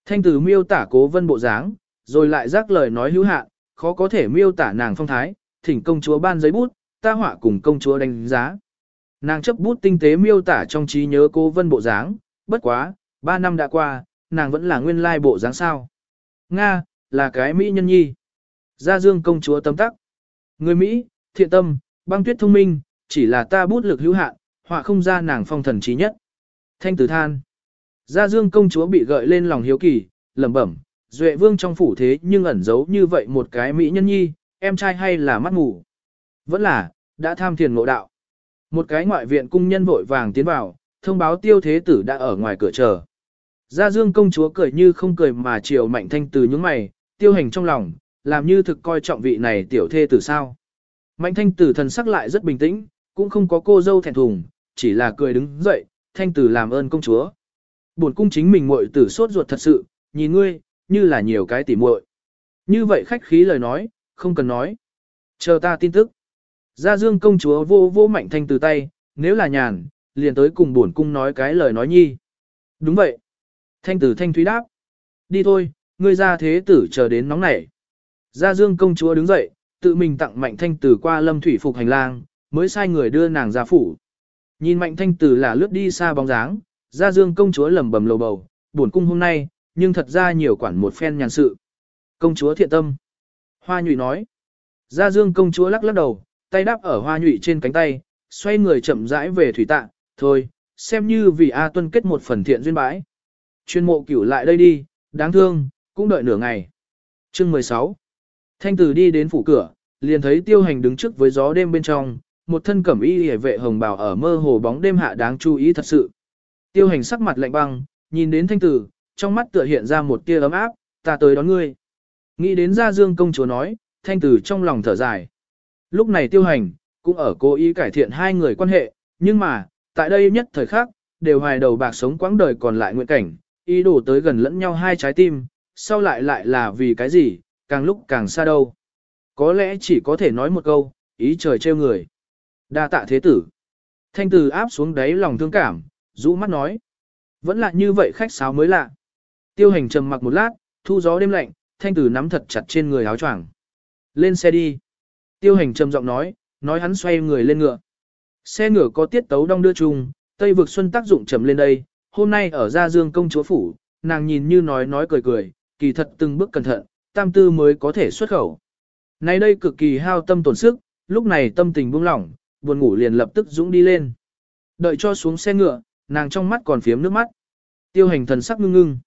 Thanh tử miêu tả cố vân bộ dáng, rồi lại rắc lời nói hữu hạn, khó có thể miêu tả nàng phong thái, thỉnh công chúa ban giấy bút, ta họa cùng công chúa đánh giá. Nàng chấp bút tinh tế miêu tả trong trí nhớ cố vân bộ dáng, bất quá, ba năm đã qua, nàng vẫn là nguyên lai bộ dáng sao. Nga, là cái Mỹ nhân nhi. Gia dương công chúa tâm tắc. Người Mỹ, thiện tâm, băng tuyết thông minh, chỉ là ta bút lực hữu hạn, họa không ra nàng phong thần trí nhất. Thanh tử than. Gia dương công chúa bị gợi lên lòng hiếu kỳ, lẩm bẩm, Duệ vương trong phủ thế nhưng ẩn giấu như vậy một cái mỹ nhân nhi, em trai hay là mắt ngủ. Vẫn là, đã tham thiền ngộ đạo. Một cái ngoại viện cung nhân vội vàng tiến vào, thông báo tiêu thế tử đã ở ngoài cửa chờ. Gia dương công chúa cười như không cười mà chiều mạnh thanh từ những mày, tiêu hành trong lòng, làm như thực coi trọng vị này tiểu thê tử sao. Mạnh thanh tử thần sắc lại rất bình tĩnh, cũng không có cô dâu thẹn thùng, chỉ là cười đứng dậy, thanh tử làm ơn công chúa. Buồn cung chính mình muội tử sốt ruột thật sự, nhìn ngươi, như là nhiều cái tỉ muội. Như vậy khách khí lời nói, không cần nói. Chờ ta tin tức. Gia Dương công chúa vô vô mạnh thanh từ tay, nếu là nhàn, liền tới cùng buồn cung nói cái lời nói nhi. Đúng vậy. Thanh tử thanh thúy đáp. Đi thôi, ngươi ra thế tử chờ đến nóng nảy. Gia Dương công chúa đứng dậy, tự mình tặng mạnh thanh tử qua lâm thủy phục hành lang, mới sai người đưa nàng ra phủ. Nhìn mạnh thanh tử là lướt đi xa bóng dáng, Gia Dương công chúa lẩm bẩm lầu bầu, buồn cung hôm nay, nhưng thật ra nhiều quản một phen nhàn sự. Công chúa thiện tâm. Hoa nhụy nói. Gia Dương công chúa lắc lắc đầu, tay đáp ở hoa nhụy trên cánh tay, xoay người chậm rãi về thủy tạ, thôi, xem như vì A Tuân kết một phần thiện duyên bãi. Chuyên mộ cửu lại đây đi, đáng thương, cũng đợi nửa ngày. Chương 16 Thanh tử đi đến phủ cửa, liền thấy tiêu hành đứng trước với gió đêm bên trong, một thân cẩm y hề vệ hồng bào ở mơ hồ bóng đêm hạ đáng chú ý thật sự. Tiêu hành sắc mặt lạnh băng, nhìn đến thanh tử, trong mắt tựa hiện ra một tia ấm áp, ta tới đón ngươi. Nghĩ đến gia dương công chúa nói, thanh tử trong lòng thở dài. Lúc này tiêu hành, cũng ở cố ý cải thiện hai người quan hệ, nhưng mà, tại đây nhất thời khắc, đều hoài đầu bạc sống quãng đời còn lại nguyện cảnh, ý đồ tới gần lẫn nhau hai trái tim, sau lại lại là vì cái gì, càng lúc càng xa đâu. Có lẽ chỉ có thể nói một câu, ý trời trêu người. đa tạ thế tử. Thanh tử áp xuống đáy lòng thương cảm, rũ mắt nói. Vẫn là như vậy khách sáo mới lạ. Tiêu hành trầm mặc một lát, thu gió đêm lạnh, thanh tử nắm thật chặt trên người áo choàng. Lên xe đi. Tiêu hành trầm giọng nói, nói hắn xoay người lên ngựa. Xe ngựa có tiết tấu đong đưa chung, Tây vực xuân tác dụng trầm lên đây, hôm nay ở Gia Dương công chúa phủ, nàng nhìn như nói nói cười cười, kỳ thật từng bước cẩn thận, tam tư mới có thể xuất khẩu. Nay đây cực kỳ hao tâm tổn sức, lúc này tâm tình buông lỏng, buồn ngủ liền lập tức dũng đi lên. Đợi cho xuống xe ngựa, nàng trong mắt còn phiếm nước mắt. Tiêu hành thần sắc ngưng ngưng.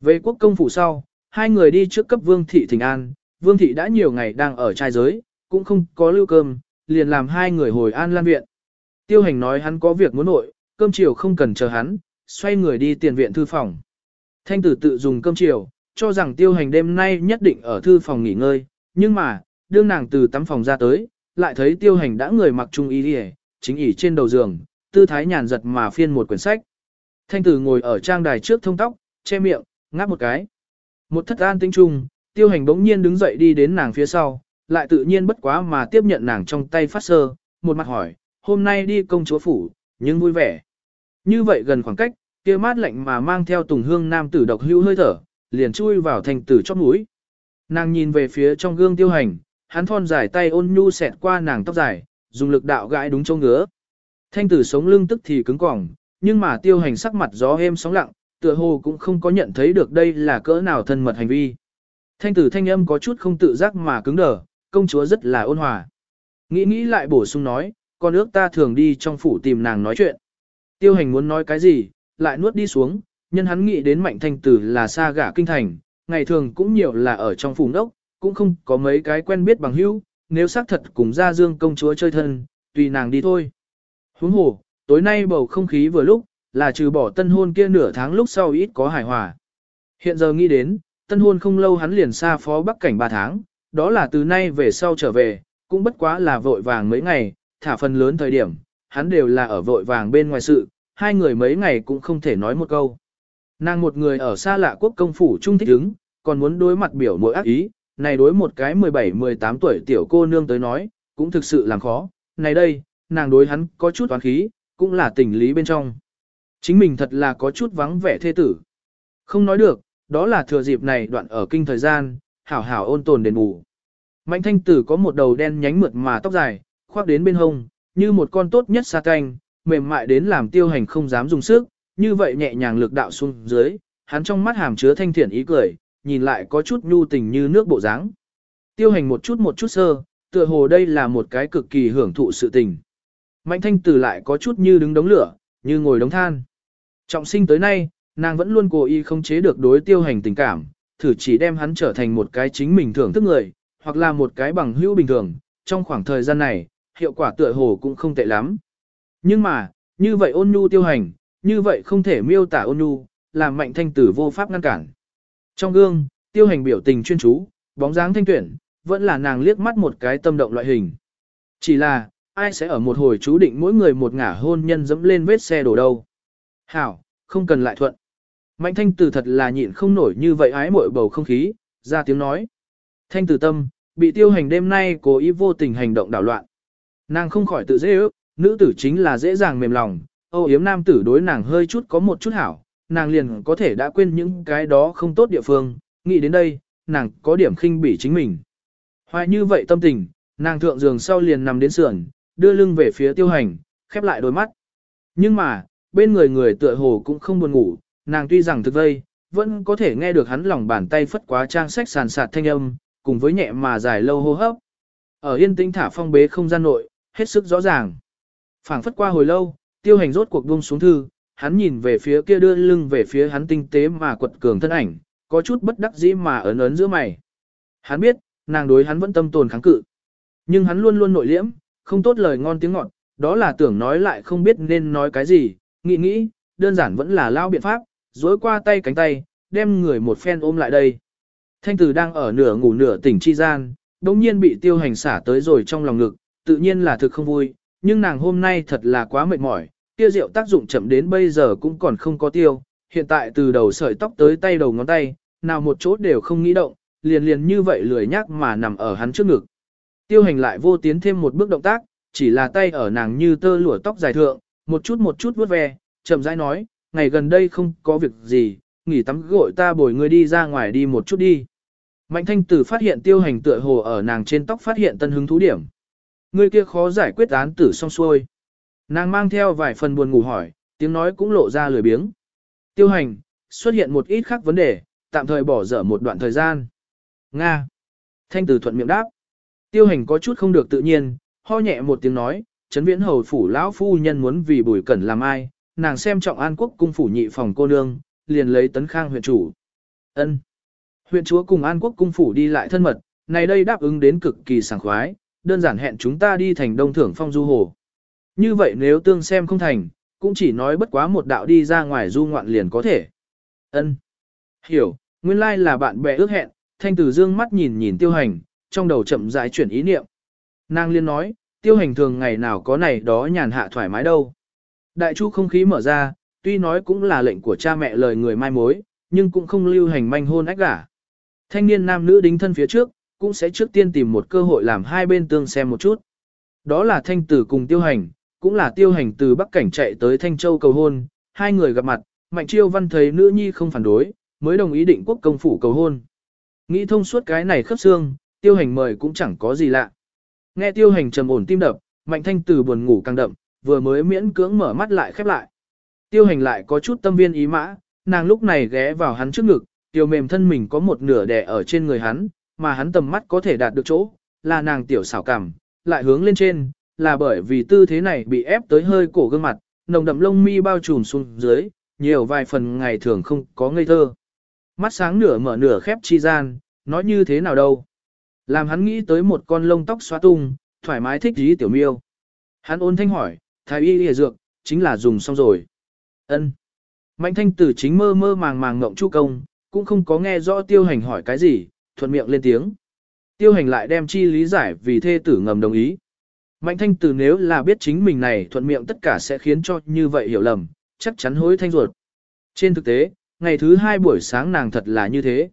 Về quốc công phủ sau, hai người đi trước cấp vương thị thỉnh an, vương thị đã nhiều ngày đang ở trai giới, cũng không có lưu cơm, liền làm hai người hồi an lan viện. Tiêu hành nói hắn có việc muốn nội, cơm chiều không cần chờ hắn, xoay người đi tiền viện thư phòng. Thanh tử tự dùng cơm chiều, cho rằng tiêu hành đêm nay nhất định ở thư phòng nghỉ ngơi, nhưng mà, đương nàng từ tắm phòng ra tới, lại thấy tiêu hành đã người mặc trung y đi chính ỉ trên đầu giường, tư thái nhàn giật mà phiên một quyển sách. Thanh tử ngồi ở trang đài trước thông tóc, che miệng, ngáp một cái. Một thất an tinh trung, tiêu hành bỗng nhiên đứng dậy đi đến nàng phía sau, lại tự nhiên bất quá mà tiếp nhận nàng trong tay phát sơ, một mặt hỏi, hôm nay đi công chúa phủ, nhưng vui vẻ. Như vậy gần khoảng cách, kia mát lạnh mà mang theo tùng hương nam tử độc hữu hơi thở, liền chui vào thành tử chóp mũi. Nàng nhìn về phía trong gương tiêu hành, hắn thon dài tay ôn nhu xẹt qua nàng tóc dài, dùng lực đạo gãi đúng chỗ ngứa. Thanh tử sống lưng tức thì cứng cỏng, nhưng mà tiêu hành sắc mặt gió êm sóng lặng, tựa hồ cũng không có nhận thấy được đây là cỡ nào thân mật hành vi. Thanh tử thanh âm có chút không tự giác mà cứng đờ, công chúa rất là ôn hòa. Nghĩ nghĩ lại bổ sung nói, con ước ta thường đi trong phủ tìm nàng nói chuyện. Tiêu hành muốn nói cái gì, lại nuốt đi xuống, nhân hắn nghĩ đến mạnh thanh tử là xa gả kinh thành, ngày thường cũng nhiều là ở trong phủ đốc, cũng không có mấy cái quen biết bằng hữu, nếu xác thật cùng ra dương công chúa chơi thân, tùy nàng đi thôi. Huống hồ, tối nay bầu không khí vừa lúc, là trừ bỏ tân hôn kia nửa tháng lúc sau ít có hài hòa. Hiện giờ nghĩ đến, tân hôn không lâu hắn liền xa phó bắc cảnh 3 tháng, đó là từ nay về sau trở về, cũng bất quá là vội vàng mấy ngày, thả phần lớn thời điểm, hắn đều là ở vội vàng bên ngoài sự, hai người mấy ngày cũng không thể nói một câu. Nàng một người ở xa lạ quốc công phủ trung thích ứng, còn muốn đối mặt biểu mỗi ác ý, này đối một cái 17-18 tuổi tiểu cô nương tới nói, cũng thực sự làm khó. Này đây, nàng đối hắn có chút toán khí, cũng là tình lý bên trong. Chính mình thật là có chút vắng vẻ thê tử. Không nói được, đó là thừa dịp này đoạn ở kinh thời gian, hảo hảo ôn tồn đền bù. Mạnh thanh tử có một đầu đen nhánh mượt mà tóc dài, khoác đến bên hông, như một con tốt nhất sa canh, mềm mại đến làm tiêu hành không dám dùng sức, như vậy nhẹ nhàng lực đạo xuống dưới, hắn trong mắt hàm chứa thanh thiện ý cười, nhìn lại có chút nhu tình như nước bộ dáng. Tiêu hành một chút một chút sơ, tựa hồ đây là một cái cực kỳ hưởng thụ sự tình. Mạnh thanh tử lại có chút như đứng đống lửa, như ngồi đống than. Trọng sinh tới nay, nàng vẫn luôn cố ý không chế được đối tiêu hành tình cảm, thử chỉ đem hắn trở thành một cái chính mình thưởng thức người, hoặc là một cái bằng hữu bình thường, trong khoảng thời gian này, hiệu quả tựa hồ cũng không tệ lắm. Nhưng mà, như vậy ôn nhu tiêu hành, như vậy không thể miêu tả ôn nhu, làm mạnh thanh tử vô pháp ngăn cản. Trong gương, tiêu hành biểu tình chuyên chú, bóng dáng thanh tuyển, vẫn là nàng liếc mắt một cái tâm động loại hình. Chỉ là, ai sẽ ở một hồi chú định mỗi người một ngả hôn nhân dẫm lên vết xe đổ đâu. Hảo, không cần lại thuận. Mạnh thanh tử thật là nhịn không nổi như vậy ái mội bầu không khí, ra tiếng nói. Thanh tử tâm, bị tiêu hành đêm nay cố ý vô tình hành động đảo loạn. Nàng không khỏi tự dễ ước, nữ tử chính là dễ dàng mềm lòng, âu yếm nam tử đối nàng hơi chút có một chút hảo, nàng liền có thể đã quên những cái đó không tốt địa phương, nghĩ đến đây, nàng có điểm khinh bỉ chính mình. Hoài như vậy tâm tình, nàng thượng giường sau liền nằm đến sườn, đưa lưng về phía tiêu hành, khép lại đôi mắt. Nhưng mà, bên người người tựa hồ cũng không buồn ngủ, nàng tuy rằng thực vây, vẫn có thể nghe được hắn lòng bàn tay phất quá trang sách sàn sạt thanh âm, cùng với nhẹ mà dài lâu hô hấp. Ở yên tĩnh thả phong bế không gian nội, hết sức rõ ràng. phảng phất qua hồi lâu, tiêu hành rốt cuộc buông xuống thư, hắn nhìn về phía kia đưa lưng về phía hắn tinh tế mà quật cường thân ảnh, có chút bất đắc dĩ mà ấn ấn giữa mày. Hắn biết, nàng đối hắn vẫn tâm tồn kháng cự. Nhưng hắn luôn luôn nội liễm, không tốt lời ngon tiếng ngọt, đó là tưởng nói lại không biết nên nói cái gì, nghĩ nghĩ, đơn giản vẫn là lao biện pháp, dối qua tay cánh tay, đem người một phen ôm lại đây. Thanh tử đang ở nửa ngủ nửa tỉnh chi gian, đồng nhiên bị tiêu hành xả tới rồi trong lòng ngực, tự nhiên là thực không vui, nhưng nàng hôm nay thật là quá mệt mỏi, kia rượu tác dụng chậm đến bây giờ cũng còn không có tiêu, hiện tại từ đầu sợi tóc tới tay đầu ngón tay, nào một chỗ đều không nghĩ động, liền liền như vậy lười nhác mà nằm ở hắn trước ngực. Tiêu hành lại vô tiến thêm một bước động tác, chỉ là tay ở nàng như tơ lụa tóc dài thượng, một chút một chút vuốt ve, chậm rãi nói, ngày gần đây không có việc gì, nghỉ tắm gội ta bồi ngươi đi ra ngoài đi một chút đi. Mạnh thanh tử phát hiện tiêu hành tựa hồ ở nàng trên tóc phát hiện tân hứng thú điểm. Ngươi kia khó giải quyết án tử xong xuôi. Nàng mang theo vài phần buồn ngủ hỏi, tiếng nói cũng lộ ra lười biếng. Tiêu hành, xuất hiện một ít khác vấn đề, tạm thời bỏ dở một đoạn thời gian. Nga. Thanh tử thuận miệng đáp. Tiêu hành có chút không được tự nhiên, ho nhẹ một tiếng nói, chấn viễn hầu phủ lão phu nhân muốn vì bùi cẩn làm ai, nàng xem trọng an quốc cung phủ nhị phòng cô nương, liền lấy tấn khang huyện chủ. ân Huyện chúa cùng an quốc cung phủ đi lại thân mật, này đây đáp ứng đến cực kỳ sảng khoái, đơn giản hẹn chúng ta đi thành đông thưởng phong du hồ. Như vậy nếu tương xem không thành, cũng chỉ nói bất quá một đạo đi ra ngoài du ngoạn liền có thể. ân Hiểu, nguyên lai là bạn bè ước hẹn, thanh tử dương mắt nhìn nhìn tiêu hành, trong đầu chậm rãi chuyển ý niệm. Nàng liên nói, tiêu hành thường ngày nào có này đó nhàn hạ thoải mái đâu. Đại chu không khí mở ra, tuy nói cũng là lệnh của cha mẹ lời người mai mối, nhưng cũng không lưu hành manh hôn ách gả. Thanh niên nam nữ đính thân phía trước, cũng sẽ trước tiên tìm một cơ hội làm hai bên tương xem một chút. Đó là thanh tử cùng tiêu hành, cũng là tiêu hành từ Bắc Cảnh chạy tới Thanh Châu cầu hôn, hai người gặp mặt, Mạnh Chiêu Văn thấy nữ nhi không phản đối, mới đồng ý định quốc công phủ cầu hôn. Nghĩ thông suốt cái này khớp xương, tiêu hành mời cũng chẳng có gì lạ. Nghe tiêu hành trầm ổn tim đập, Mạnh Thanh từ buồn ngủ càng đậm, vừa mới miễn cưỡng mở mắt lại khép lại. Tiêu hành lại có chút tâm viên ý mã, nàng lúc này ghé vào hắn trước ngực, tiêu mềm thân mình có một nửa đè ở trên người hắn, mà hắn tầm mắt có thể đạt được chỗ, là nàng tiểu xảo cảm, lại hướng lên trên, là bởi vì tư thế này bị ép tới hơi cổ gương mặt, nồng đậm lông mi bao trùm xuống dưới, nhiều vài phần ngày thường không có ngây thơ. Mắt sáng nửa mở nửa khép chi gian, nói như thế nào đâu. Làm hắn nghĩ tới một con lông tóc xóa tung, thoải mái thích dí tiểu miêu. Hắn ôn thanh hỏi, thái y lìa dược, chính là dùng xong rồi. ân Mạnh thanh tử chính mơ mơ màng màng ngộng chu công, cũng không có nghe rõ tiêu hành hỏi cái gì, thuận miệng lên tiếng. Tiêu hành lại đem chi lý giải vì thê tử ngầm đồng ý. Mạnh thanh tử nếu là biết chính mình này thuận miệng tất cả sẽ khiến cho như vậy hiểu lầm, chắc chắn hối thanh ruột. Trên thực tế, ngày thứ hai buổi sáng nàng thật là như thế.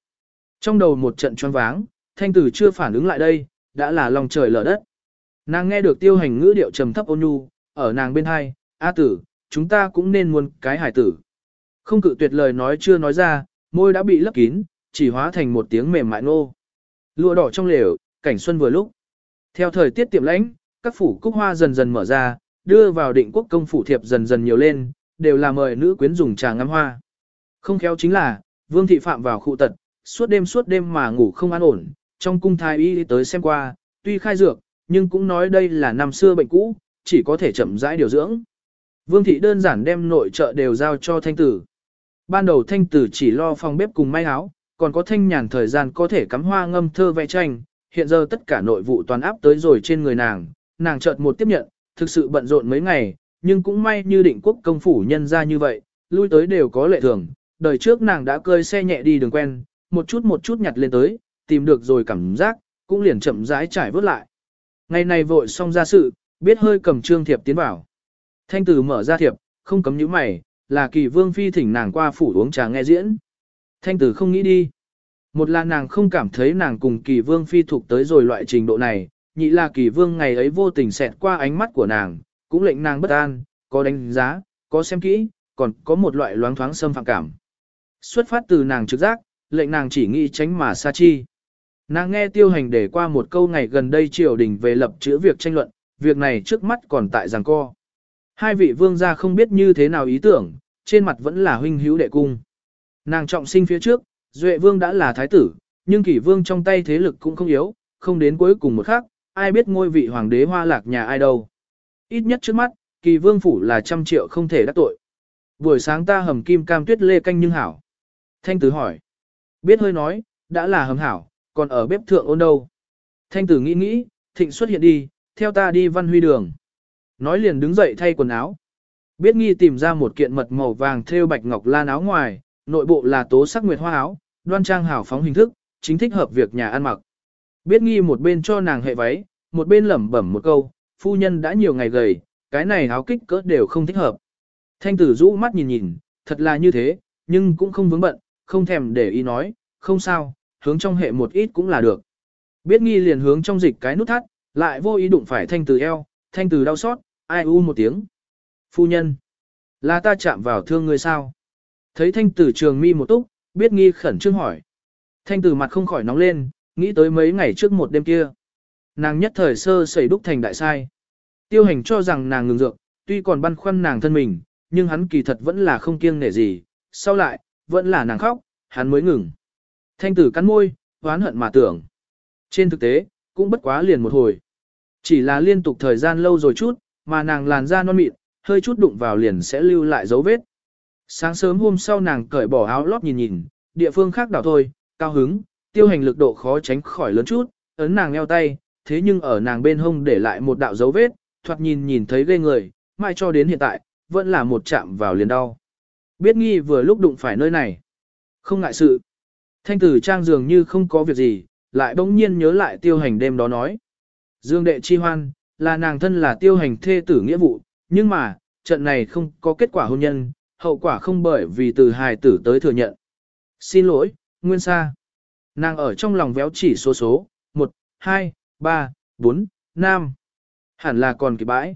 Trong đầu một trận choáng váng, thanh tử chưa phản ứng lại đây, đã là lòng trời lở đất. Nàng nghe được tiêu hành ngữ điệu trầm thấp ôn nhu, ở nàng bên hai, A tử, chúng ta cũng nên muốn cái hải tử. Không cự tuyệt lời nói chưa nói ra, môi đã bị lấp kín, chỉ hóa thành một tiếng mềm mại ngô. Lụa đỏ trong lều, cảnh xuân vừa lúc. Theo thời tiết tiệm lãnh, các phủ cúc hoa dần dần mở ra, đưa vào định quốc công phủ thiệp dần dần nhiều lên, đều là mời nữ quyến dùng trà ngắm hoa. Không khéo chính là, vương thị phạm vào khu tật, suốt đêm suốt đêm mà ngủ không an ổn, trong cung thái y tới xem qua, tuy khai dược, nhưng cũng nói đây là năm xưa bệnh cũ, chỉ có thể chậm rãi điều dưỡng. Vương thị đơn giản đem nội trợ đều giao cho thanh tử. Ban đầu thanh tử chỉ lo phòng bếp cùng may áo, còn có thanh nhàn thời gian có thể cắm hoa ngâm thơ vẽ tranh, hiện giờ tất cả nội vụ toàn áp tới rồi trên người nàng, nàng chợt một tiếp nhận, thực sự bận rộn mấy ngày, nhưng cũng may như định quốc công phủ nhân ra như vậy, lui tới đều có lệ thường, đời trước nàng đã cơi xe nhẹ đi đường quen, một chút một chút nhặt lên tới, tìm được rồi cảm giác, cũng liền chậm rãi trải vớt lại. Ngày này vội xong ra sự, biết hơi cầm trương thiệp tiến vào. Thanh tử mở ra thiệp, không cấm những mày, là kỳ vương phi thỉnh nàng qua phủ uống trà nghe diễn. Thanh tử không nghĩ đi. Một là nàng không cảm thấy nàng cùng kỳ vương phi thuộc tới rồi loại trình độ này, nhị là kỳ vương ngày ấy vô tình xẹt qua ánh mắt của nàng, cũng lệnh nàng bất an, có đánh giá, có xem kỹ, còn có một loại loáng thoáng xâm phạm cảm. Xuất phát từ nàng trực giác, lệnh nàng chỉ nghĩ tránh mà xa chi. Nàng nghe tiêu hành để qua một câu ngày gần đây triều đình về lập chữa việc tranh luận, việc này trước mắt còn tại giằng co. Hai vị vương gia không biết như thế nào ý tưởng, trên mặt vẫn là huynh hữu đệ cung. Nàng trọng sinh phía trước, Duệ vương đã là thái tử, nhưng kỷ vương trong tay thế lực cũng không yếu, không đến cuối cùng một khắc, ai biết ngôi vị hoàng đế hoa lạc nhà ai đâu. Ít nhất trước mắt, kỳ vương phủ là trăm triệu không thể đắc tội. Buổi sáng ta hầm kim cam tuyết lê canh nhưng hảo. Thanh tử hỏi. Biết hơi nói, đã là hầm hảo, còn ở bếp thượng ôn đâu. Thanh tử nghĩ nghĩ, thịnh xuất hiện đi, theo ta đi văn huy đường. Nói liền đứng dậy thay quần áo. Biết nghi tìm ra một kiện mật màu vàng thêu bạch ngọc lan áo ngoài, nội bộ là tố sắc nguyệt hoa áo, đoan trang hảo phóng hình thức, chính thích hợp việc nhà ăn mặc. Biết nghi một bên cho nàng hệ váy, một bên lẩm bẩm một câu, phu nhân đã nhiều ngày gầy, cái này áo kích cỡ đều không thích hợp. Thanh tử rũ mắt nhìn nhìn, thật là như thế, nhưng cũng không vướng bận, không thèm để ý nói, không sao, hướng trong hệ một ít cũng là được. Biết nghi liền hướng trong dịch cái nút thắt, lại vô ý đụng phải thanh tử eo, thanh tử đau xót, ai u một tiếng. Phu nhân, là ta chạm vào thương người sao? Thấy thanh tử trường mi một túc, biết nghi khẩn trương hỏi. Thanh tử mặt không khỏi nóng lên, nghĩ tới mấy ngày trước một đêm kia. Nàng nhất thời sơ sẩy đúc thành đại sai. Tiêu hành cho rằng nàng ngừng dược, tuy còn băn khoăn nàng thân mình, nhưng hắn kỳ thật vẫn là không kiêng nể gì. Sau lại, vẫn là nàng khóc, hắn mới ngừng. Thanh tử cắn môi, oán hận mà tưởng. Trên thực tế, cũng bất quá liền một hồi. Chỉ là liên tục thời gian lâu rồi chút, mà nàng làn da non mịn, hơi chút đụng vào liền sẽ lưu lại dấu vết. Sáng sớm hôm sau nàng cởi bỏ áo lót nhìn nhìn, địa phương khác đảo thôi, cao hứng, tiêu hành lực độ khó tránh khỏi lớn chút, ấn nàng eo tay, thế nhưng ở nàng bên hông để lại một đạo dấu vết, thoạt nhìn nhìn thấy ghê người, mai cho đến hiện tại, vẫn là một chạm vào liền đau. Biết nghi vừa lúc đụng phải nơi này. Không ngại sự. Thanh tử trang dường như không có việc gì, lại bỗng nhiên nhớ lại tiêu hành đêm đó nói. Dương đệ chi hoan, là nàng thân là tiêu hành thê tử nghĩa vụ, nhưng mà, trận này không có kết quả hôn nhân, hậu quả không bởi vì từ hài tử tới thừa nhận. Xin lỗi, Nguyên Sa. Nàng ở trong lòng véo chỉ số số, 1, 2, 3, 4, 5. Hẳn là còn kỳ bãi.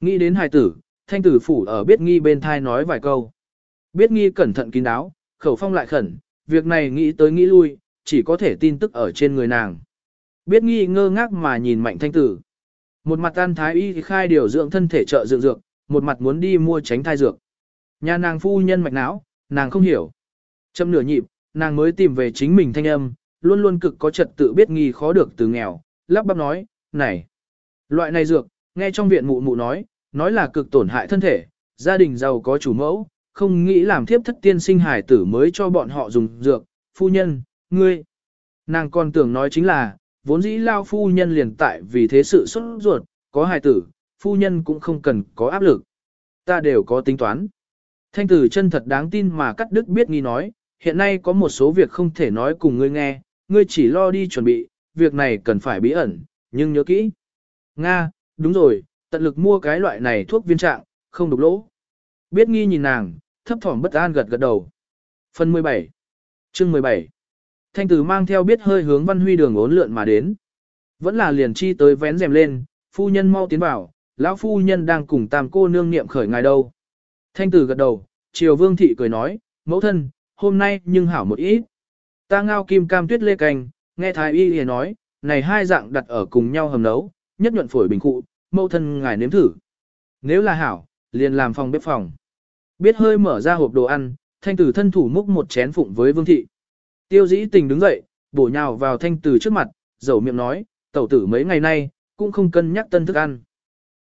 Nghĩ đến hài tử, thanh tử phủ ở biết nghi bên thai nói vài câu. Biết nghi cẩn thận kín đáo, khẩu phong lại khẩn, việc này nghĩ tới nghĩ lui, chỉ có thể tin tức ở trên người nàng. Biết nghi ngơ ngác mà nhìn mạnh thanh tử. Một mặt tan thái y khai điều dưỡng thân thể trợ dưỡng dược, một mặt muốn đi mua tránh thai dược. Nhà nàng phu nhân mạch não, nàng không hiểu. Châm nửa nhịp, nàng mới tìm về chính mình thanh âm, luôn luôn cực có trật tự biết nghi khó được từ nghèo, lắp bắp nói, này, loại này dược, nghe trong viện mụ mụ nói, nói là cực tổn hại thân thể, gia đình giàu có chủ mẫu, không nghĩ làm thiếp thất tiên sinh hải tử mới cho bọn họ dùng dược, phu nhân, ngươi. Nàng còn tưởng nói chính là, vốn dĩ lao phu nhân liền tại vì thế sự xuất ruột, có hài tử, phu nhân cũng không cần có áp lực. Ta đều có tính toán. Thanh tử chân thật đáng tin mà cắt đức biết nghi nói, hiện nay có một số việc không thể nói cùng ngươi nghe, ngươi chỉ lo đi chuẩn bị, việc này cần phải bí ẩn, nhưng nhớ kỹ. Nga, đúng rồi, tận lực mua cái loại này thuốc viên trạng, không đục lỗ. Biết nghi nhìn nàng, thấp thỏm bất an gật gật đầu. Phần 17 Chương 17 Thanh tử mang theo biết hơi hướng văn huy đường ốn lượn mà đến. Vẫn là liền chi tới vén rèm lên, phu nhân mau tiến vào, lão phu nhân đang cùng tam cô nương niệm khởi ngài đâu. Thanh tử gật đầu, triều vương thị cười nói, mẫu thân, hôm nay nhưng hảo một ít. Ta ngao kim cam tuyết lê canh, nghe thái y liền nói, này hai dạng đặt ở cùng nhau hầm nấu, nhất nhuận phổi bình cụ, mẫu thân ngài nếm thử. Nếu là hảo, liền làm phòng bếp phòng. Biết hơi mở ra hộp đồ ăn, thanh tử thân thủ múc một chén phụng với vương thị. Tiêu dĩ tình đứng dậy, bổ nhào vào thanh tử trước mặt, dầu miệng nói, tẩu tử mấy ngày nay, cũng không cân nhắc tân thức ăn.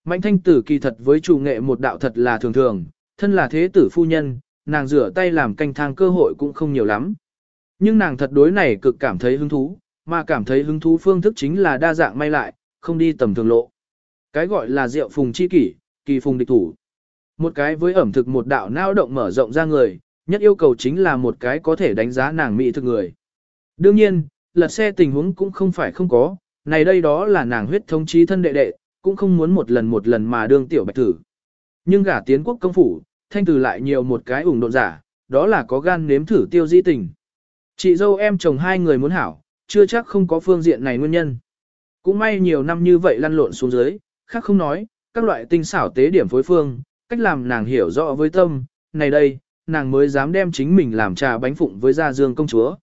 Mạnh thanh tử kỳ thật với chủ nghệ một đạo thật là thường thường, thân là thế tử phu nhân, nàng rửa tay làm canh thang cơ hội cũng không nhiều lắm. Nhưng nàng thật đối này cực cảm thấy hứng thú, mà cảm thấy hứng thú phương thức chính là đa dạng may lại, không đi tầm thường lộ. Cái gọi là rượu phùng chi kỷ, kỳ phùng địch thủ. Một cái với ẩm thực một đạo não động mở rộng ra người, nhất yêu cầu chính là một cái có thể đánh giá nàng mỹ thực người. Đương nhiên, lật xe tình huống cũng không phải không có, này đây đó là nàng huyết thống trí thân đệ đệ, cũng không muốn một lần một lần mà đương tiểu bạch thử. Nhưng gả tiến quốc công phủ, thanh từ lại nhiều một cái ủng độn giả, đó là có gan nếm thử tiêu di tình. Chị dâu em chồng hai người muốn hảo, chưa chắc không có phương diện này nguyên nhân. Cũng may nhiều năm như vậy lăn lộn xuống dưới, khác không nói, các loại tinh xảo tế điểm phối phương, cách làm nàng hiểu rõ với tâm, này đây, nàng mới dám đem chính mình làm trà bánh phụng với gia dương công chúa.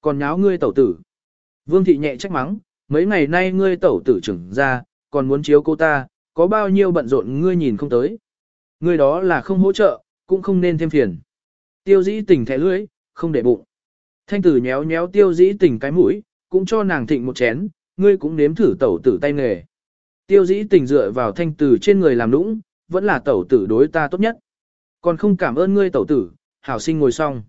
Còn nháo ngươi tẩu tử. Vương thị nhẹ trách mắng, mấy ngày nay ngươi tẩu tử trưởng ra, còn muốn chiếu cô ta, có bao nhiêu bận rộn ngươi nhìn không tới. Ngươi đó là không hỗ trợ, cũng không nên thêm phiền. Tiêu dĩ tỉnh thẻ lưỡi, không để bụng. Thanh tử nhéo nhéo tiêu dĩ tỉnh cái mũi, cũng cho nàng thịnh một chén, ngươi cũng nếm thử tẩu tử tay nghề. Tiêu dĩ tỉnh dựa vào thanh tử trên người làm nũng, vẫn là tẩu tử đối ta tốt nhất. Còn không cảm ơn ngươi tẩu tử, hảo sinh ngồi xong.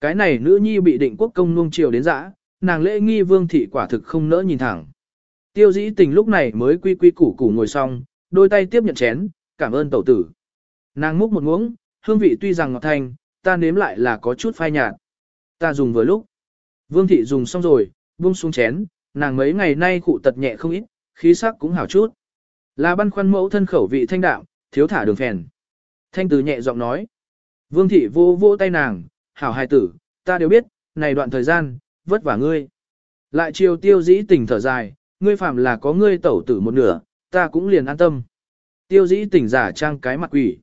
Cái này nữ nhi bị định quốc công nuông chiều đến dã, nàng lễ nghi vương thị quả thực không nỡ nhìn thẳng. Tiêu dĩ tình lúc này mới quy quy củ củ ngồi xong, đôi tay tiếp nhận chén, cảm ơn tẩu tử. Nàng múc một muỗng, hương vị tuy rằng ngọt thanh, ta nếm lại là có chút phai nhạt. Ta dùng vừa lúc. Vương thị dùng xong rồi, buông xuống chén, nàng mấy ngày nay cụ tật nhẹ không ít, khí sắc cũng hảo chút. Là băn khoăn mẫu thân khẩu vị thanh đạm, thiếu thả đường phèn. Thanh tử nhẹ giọng nói. Vương thị vô vô tay nàng, hảo hài tử, ta đều biết, này đoạn thời gian, vất vả ngươi. Lại chiều tiêu dĩ tỉnh thở dài, ngươi phạm là có ngươi tẩu tử một nửa, ta cũng liền an tâm. Tiêu dĩ tỉnh giả trang cái mặt quỷ.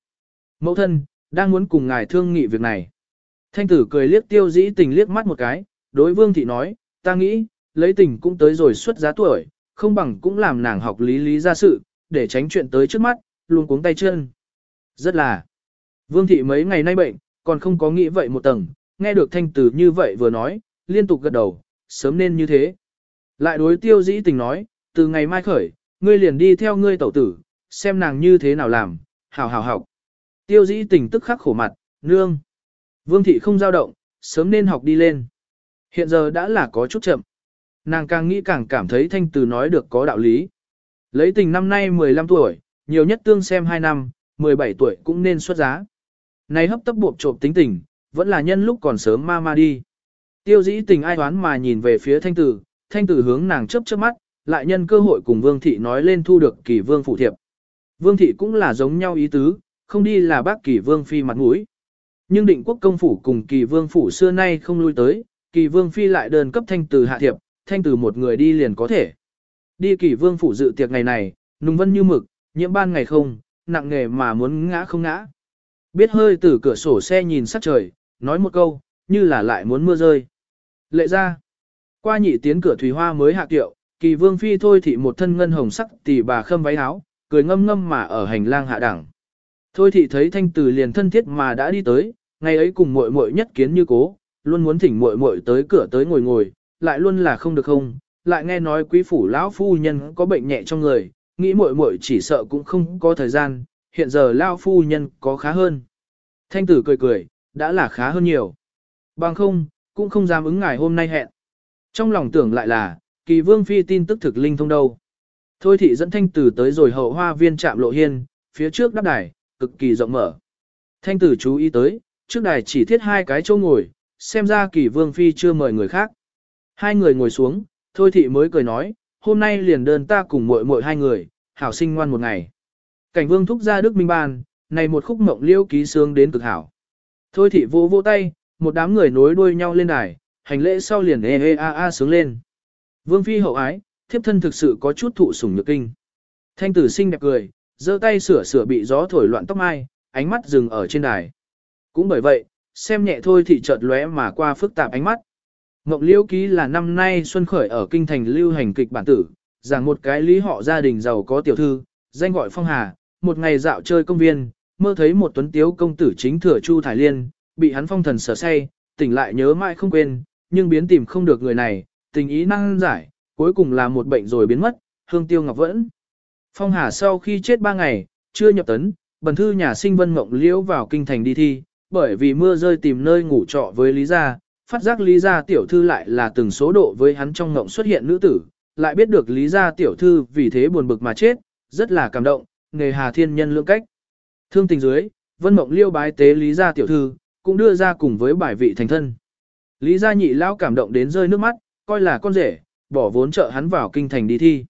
Mẫu thân, đang muốn cùng ngài thương nghị việc này. Thanh tử cười liếc tiêu dĩ tình liếc mắt một cái, đối vương thị nói, ta nghĩ, lấy tình cũng tới rồi xuất giá tuổi, không bằng cũng làm nàng học lý lý ra sự, để tránh chuyện tới trước mắt, luôn cuống tay chân. Rất là, vương thị mấy ngày nay bệnh, còn không có nghĩ vậy một tầng, nghe được thanh tử như vậy vừa nói, liên tục gật đầu, sớm nên như thế. Lại đối tiêu dĩ tình nói, từ ngày mai khởi, ngươi liền đi theo ngươi tẩu tử, xem nàng như thế nào làm, hào hào học. Tiêu dĩ tình tức khắc khổ mặt, nương. Vương thị không dao động, sớm nên học đi lên. Hiện giờ đã là có chút chậm. Nàng càng nghĩ càng cảm thấy thanh từ nói được có đạo lý. Lấy tình năm nay 15 tuổi, nhiều nhất tương xem 2 năm, 17 tuổi cũng nên xuất giá. Này hấp tấp buộc trộm tính tình, vẫn là nhân lúc còn sớm ma ma đi. Tiêu dĩ tình ai đoán mà nhìn về phía thanh tử, thanh tử hướng nàng chớp chớp mắt, lại nhân cơ hội cùng vương thị nói lên thu được kỳ vương phụ thiệp. Vương thị cũng là giống nhau ý tứ, không đi là bác kỳ vương phi mặt mũi. Nhưng định quốc công phủ cùng kỳ vương phủ xưa nay không lui tới, kỳ vương phi lại đơn cấp thanh từ hạ thiệp, thanh từ một người đi liền có thể. Đi kỳ vương phủ dự tiệc ngày này, nùng vân như mực, nhiễm ban ngày không, nặng nghề mà muốn ngã không ngã. Biết hơi từ cửa sổ xe nhìn sắc trời, nói một câu, như là lại muốn mưa rơi. Lệ ra, qua nhị tiến cửa thủy hoa mới hạ tiệu, kỳ vương phi thôi thị một thân ngân hồng sắc tỷ bà khâm váy áo, cười ngâm ngâm mà ở hành lang hạ đẳng. Thôi thị thấy thanh tử liền thân thiết mà đã đi tới, ngày ấy cùng muội muội nhất kiến như cố, luôn muốn thỉnh muội muội tới cửa tới ngồi ngồi, lại luôn là không được không, lại nghe nói quý phủ lão phu nhân có bệnh nhẹ trong người, nghĩ muội muội chỉ sợ cũng không có thời gian, hiện giờ lão phu nhân có khá hơn. Thanh tử cười cười, đã là khá hơn nhiều. Bằng không, cũng không dám ứng ngài hôm nay hẹn. Trong lòng tưởng lại là, kỳ vương phi tin tức thực linh thông đâu. Thôi thị dẫn thanh tử tới rồi hậu hoa viên trạm lộ hiên, phía trước đắp đài, cực kỳ rộng mở. Thanh tử chú ý tới, trước đài chỉ thiết hai cái chỗ ngồi, xem ra kỳ vương phi chưa mời người khác. Hai người ngồi xuống, thôi thị mới cười nói, hôm nay liền đơn ta cùng muội muội hai người, hảo sinh ngoan một ngày. Cảnh vương thúc ra đức minh ban, này một khúc mộng liêu ký sướng đến cực hảo. Thôi thị vô vô tay, một đám người nối đuôi nhau lên đài, hành lễ sau liền e e a a sướng lên. Vương phi hậu ái, thiếp thân thực sự có chút thụ sủng nhược kinh. Thanh tử xinh đẹp cười, giơ tay sửa sửa bị gió thổi loạn tóc mai, ánh mắt dừng ở trên đài. Cũng bởi vậy, xem nhẹ thôi thì chợt lóe mà qua phức tạp ánh mắt. Ngọc Liễu Ký là năm nay xuân khởi ở kinh thành lưu hành kịch bản tử, rằng một cái lý họ gia đình giàu có tiểu thư, danh gọi Phong Hà, một ngày dạo chơi công viên, mơ thấy một tuấn tiếu công tử chính thừa Chu Thải Liên, bị hắn phong thần sở say, tỉnh lại nhớ mãi không quên, nhưng biến tìm không được người này, tình ý năng giải, cuối cùng là một bệnh rồi biến mất, hương tiêu ngọc vẫn. Phong Hà sau khi chết ba ngày, chưa nhập tấn, bần thư nhà sinh vân mộng liễu vào kinh thành đi thi, bởi vì mưa rơi tìm nơi ngủ trọ với Lý Gia, phát giác Lý gia tiểu thư lại là từng số độ với hắn trong ngộng xuất hiện nữ tử, lại biết được Lý gia tiểu thư vì thế buồn bực mà chết, rất là cảm động, nghề hà thiên nhân lượng cách. Thương tình dưới, Vân Mộng Liễu bái tế Lý gia tiểu thư, cũng đưa ra cùng với bài vị thành thân. Lý gia nhị lão cảm động đến rơi nước mắt, coi là con rể, bỏ vốn trợ hắn vào kinh thành đi thi.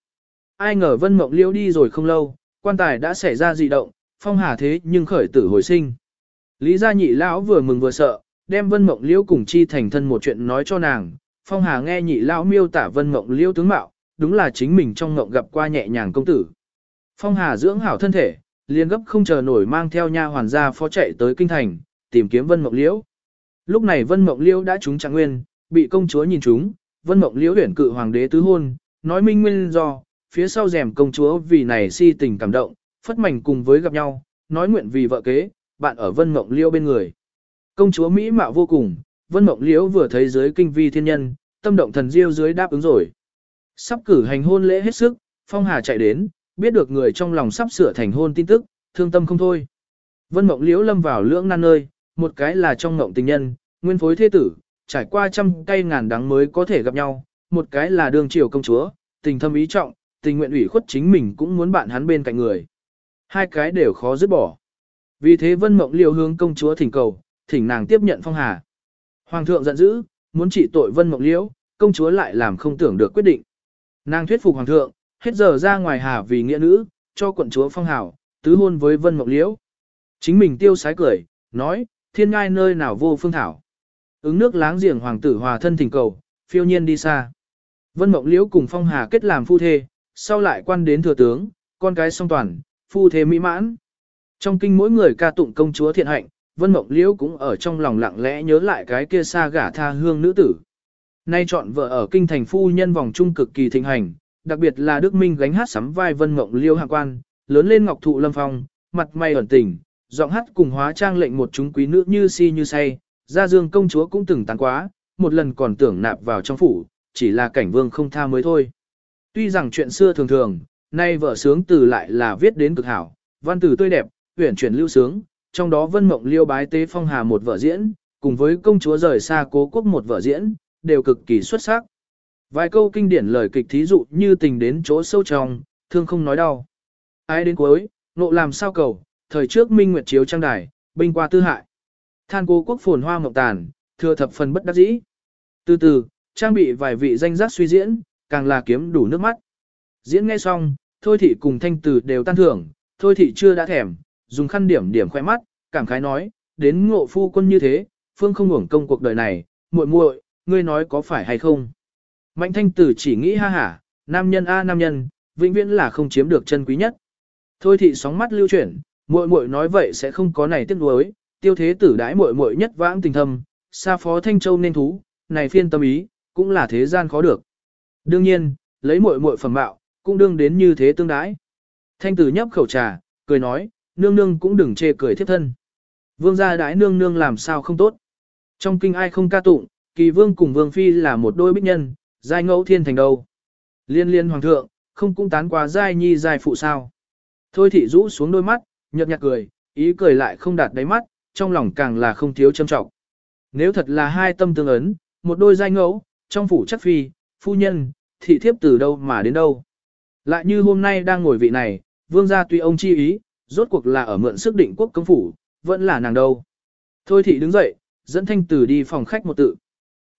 Ai ngờ Vân Mộng Liễu đi rồi không lâu, quan tài đã xảy ra dị động, phong hà thế nhưng khởi tử hồi sinh. Lý gia nhị lão vừa mừng vừa sợ, đem Vân Mộng Liễu cùng chi thành thân một chuyện nói cho nàng. Phong Hà nghe nhị lão miêu tả Vân Mộng Liễu tướng mạo, đúng là chính mình trong ngộng gặp qua nhẹ nhàng công tử. Phong Hà dưỡng hảo thân thể, liền gấp không chờ nổi mang theo nha hoàn gia phó chạy tới kinh thành, tìm kiếm Vân Mộng Liễu. Lúc này Vân Mộng Liễu đã trúng trạng nguyên, bị công chúa nhìn trúng, Vân Mộng Liễu huyển cự hoàng đế tứ hôn, nói minh nguyên do, phía sau rèm công chúa vì này si tình cảm động, phất mảnh cùng với gặp nhau, nói nguyện vì vợ kế, bạn ở Vân Mộng Liễu bên người. Công chúa Mỹ mạo vô cùng, Vân Mộng Liễu vừa thấy dưới kinh vi thiên nhân, tâm động thần diêu dưới đáp ứng rồi. Sắp cử hành hôn lễ hết sức, Phong Hà chạy đến, biết được người trong lòng sắp sửa thành hôn tin tức, thương tâm không thôi. Vân Mộng Liễu lâm vào lưỡng nan nơi, một cái là trong ngộng tình nhân, nguyên phối thế tử, trải qua trăm cây ngàn đắng mới có thể gặp nhau, một cái là đường triều công chúa, tình thâm ý trọng, tình nguyện ủy khuất chính mình cũng muốn bạn hắn bên cạnh người. Hai cái đều khó dứt bỏ. Vì thế Vân Mộng Liễu hướng công chúa thỉnh cầu, thỉnh nàng tiếp nhận phong hà. Hoàng thượng giận dữ, muốn trị tội Vân Mộng Liễu, công chúa lại làm không tưởng được quyết định. Nàng thuyết phục hoàng thượng, hết giờ ra ngoài hà vì nghĩa nữ, cho quận chúa phong hảo, tứ hôn với Vân Mộng Liễu. Chính mình tiêu sái cười, nói, thiên ngai nơi nào vô phương thảo. Ứng nước láng giềng hoàng tử hòa thân thỉnh cầu, phiêu nhiên đi xa. Vân Mộng Liễu cùng phong hà kết làm phu thê, sau lại quan đến thừa tướng, con cái song toàn, phu thế mỹ mãn. Trong kinh mỗi người ca tụng công chúa thiện hạnh, Vân Mộng Liễu cũng ở trong lòng lặng lẽ nhớ lại cái kia xa gả tha hương nữ tử. Nay chọn vợ ở kinh thành phu nhân vòng trung cực kỳ thịnh hành, đặc biệt là Đức Minh gánh hát sắm vai Vân Mộng liễu hạ quan, lớn lên ngọc thụ lâm phong, mặt mày ẩn tình, giọng hát cùng hóa trang lệnh một chúng quý nữ như si như say, gia dương công chúa cũng từng tán quá, một lần còn tưởng nạp vào trong phủ, chỉ là cảnh vương không tha mới thôi. Tuy rằng chuyện xưa thường thường, nay vợ sướng từ lại là viết đến cực hảo, văn từ tươi đẹp, uyển chuyển lưu sướng, trong đó Vân Mộng Liêu bái tế phong hà một vợ diễn, cùng với công chúa rời xa cố quốc một vợ diễn, đều cực kỳ xuất sắc. Vài câu kinh điển lời kịch thí dụ như tình đến chỗ sâu trong, thương không nói đau. Ai đến cuối, nộ làm sao cầu, thời trước minh nguyệt chiếu trang đài, binh qua tư hại. Than cố quốc phồn hoa mộng tàn, thừa thập phần bất đắc dĩ. Từ từ, trang bị vài vị danh giác suy diễn, càng là kiếm đủ nước mắt. Diễn nghe xong, thôi thị cùng thanh tử đều tan thưởng, thôi thị chưa đã thèm, dùng khăn điểm điểm khoe mắt, cảm khái nói, đến ngộ phu quân như thế, phương không hưởng công cuộc đời này, muội muội, ngươi nói có phải hay không? Mạnh thanh tử chỉ nghĩ ha hả, nam nhân a nam nhân, vĩnh viễn là không chiếm được chân quý nhất. Thôi thị sóng mắt lưu chuyển, muội muội nói vậy sẽ không có này tiếc nuối, tiêu thế tử đãi muội muội nhất vãng tình thâm, xa phó thanh châu nên thú, này phiên tâm ý, cũng là thế gian khó được. Đương nhiên, lấy muội muội phẩm mạo, cũng đương đến như thế tương đãi. Thanh tử nhấp khẩu trà, cười nói, nương nương cũng đừng chê cười thiếp thân. Vương gia đãi nương nương làm sao không tốt. Trong kinh ai không ca tụng, kỳ vương cùng vương phi là một đôi bích nhân, giai ngẫu thiên thành đầu Liên liên hoàng thượng, không cũng tán qua giai nhi giai phụ sao. Thôi thị rũ xuống đôi mắt, nhợt nhạt cười, ý cười lại không đạt đáy mắt, trong lòng càng là không thiếu châm trọng. Nếu thật là hai tâm tương ấn, một đôi giai ngẫu, trong phủ chắc phi, phu nhân, thị thiếp từ đâu mà đến đâu. Lại như hôm nay đang ngồi vị này, vương gia tuy ông chi ý, rốt cuộc là ở mượn sức định quốc công phủ, vẫn là nàng đâu. Thôi thị đứng dậy, dẫn thanh tử đi phòng khách một tự.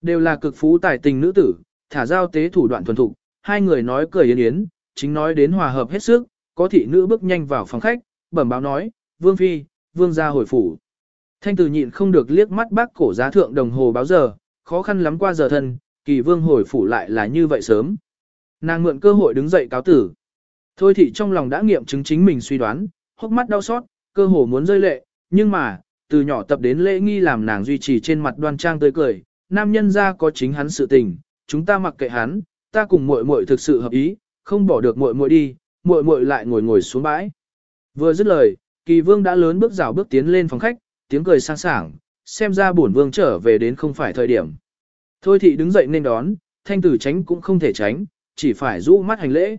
Đều là cực phú tài tình nữ tử, thả giao tế thủ đoạn thuần thục, hai người nói cười yến yến, chính nói đến hòa hợp hết sức, có thị nữ bước nhanh vào phòng khách, bẩm báo nói, vương phi, vương gia hồi phủ. Thanh tử nhịn không được liếc mắt bác cổ giá thượng đồng hồ báo giờ, khó khăn lắm qua giờ thân, kỳ vương hồi phủ lại là như vậy sớm. Nàng mượn cơ hội đứng dậy cáo tử. Thôi thị trong lòng đã nghiệm chứng chính mình suy đoán, hốc mắt đau xót, cơ hồ muốn rơi lệ, nhưng mà, từ nhỏ tập đến lễ nghi làm nàng duy trì trên mặt đoan trang tươi cười, nam nhân ra có chính hắn sự tình, chúng ta mặc kệ hắn, ta cùng muội muội thực sự hợp ý, không bỏ được muội muội đi, muội muội lại ngồi ngồi xuống bãi. Vừa dứt lời, Kỳ Vương đã lớn bước rào bước tiến lên phòng khách, tiếng cười sang sảng, xem ra bổn vương trở về đến không phải thời điểm. Thôi thị đứng dậy nên đón, thanh tử tránh cũng không thể tránh, chỉ phải rũ mắt hành lễ.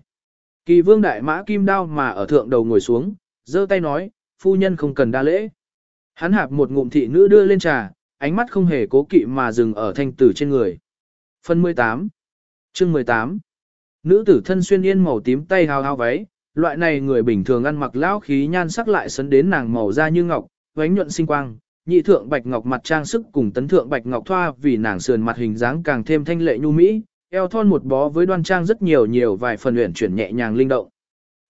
Kỳ Vương đại mã kim đao mà ở thượng đầu ngồi xuống, giơ tay nói, phu nhân không cần đa lễ. Hắn hạp một ngụm thị nữ đưa lên trà, ánh mắt không hề cố kỵ mà dừng ở thanh tử trên người. Phần 18 Chương 18 Nữ tử thân xuyên yên màu tím tay hào hào váy, loại này người bình thường ăn mặc lão khí nhan sắc lại sấn đến nàng màu da như ngọc, vánh nhuận sinh quang, nhị thượng bạch ngọc mặt trang sức cùng tấn thượng bạch ngọc thoa vì nàng sườn mặt hình dáng càng thêm thanh lệ nhu mỹ, eo thon một bó với đoan trang rất nhiều nhiều vài phần luyện chuyển nhẹ nhàng linh động.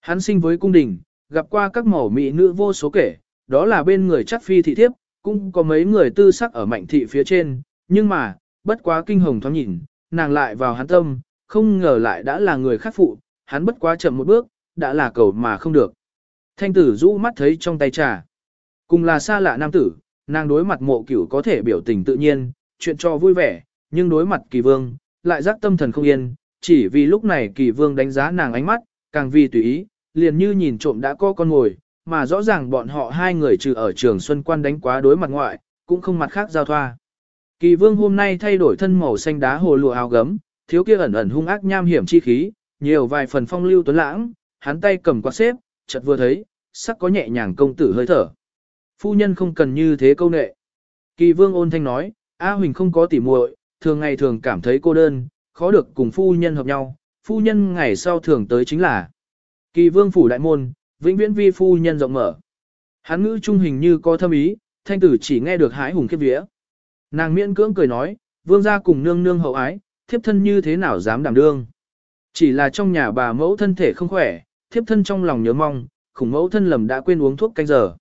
Hắn sinh với cung đình, gặp qua các mẫu mỹ nữ vô số kể, đó là bên người chắc phi thị thiếp, cũng có mấy người tư sắc ở mạnh thị phía trên, nhưng mà, bất quá kinh hồng thoáng nhìn, nàng lại vào hắn tâm, không ngờ lại đã là người khác phụ, hắn bất quá chậm một bước, đã là cầu mà không được. Thanh tử rũ mắt thấy trong tay trà. Cùng là xa lạ nam tử, nàng đối mặt mộ cửu có thể biểu tình tự nhiên, chuyện cho vui vẻ, nhưng đối mặt kỳ vương, lại giác tâm thần không yên, chỉ vì lúc này kỳ vương đánh giá nàng ánh mắt, càng vì tùy ý, liền như nhìn trộm đã có con ngồi, mà rõ ràng bọn họ hai người trừ ở trường Xuân Quan đánh quá đối mặt ngoại, cũng không mặt khác giao thoa. Kỳ vương hôm nay thay đổi thân màu xanh đá hồ lụa áo gấm, thiếu kia ẩn ẩn hung ác nham hiểm chi khí, nhiều vài phần phong lưu tuấn lãng, hắn tay cầm quạt xếp, chợt vừa thấy, sắc có nhẹ nhàng công tử hơi thở. Phu nhân không cần như thế câu nệ. Kỳ vương ôn thanh nói, A Huỳnh không có tỉ muội, thường ngày thường cảm thấy cô đơn, khó được cùng phu nhân hợp nhau, phu nhân ngày sau thường tới chính là. Kỳ vương phủ đại môn, vĩnh viễn vi phu nhân rộng mở. Hắn ngữ trung hình như có thâm ý, thanh tử chỉ nghe được hái hùng khiếp vía. Nàng miễn cưỡng cười nói, vương gia cùng nương nương hậu ái, thiếp thân như thế nào dám đảm đương. Chỉ là trong nhà bà mẫu thân thể không khỏe, thiếp thân trong lòng nhớ mong, khủng mẫu thân lầm đã quên uống thuốc canh giờ.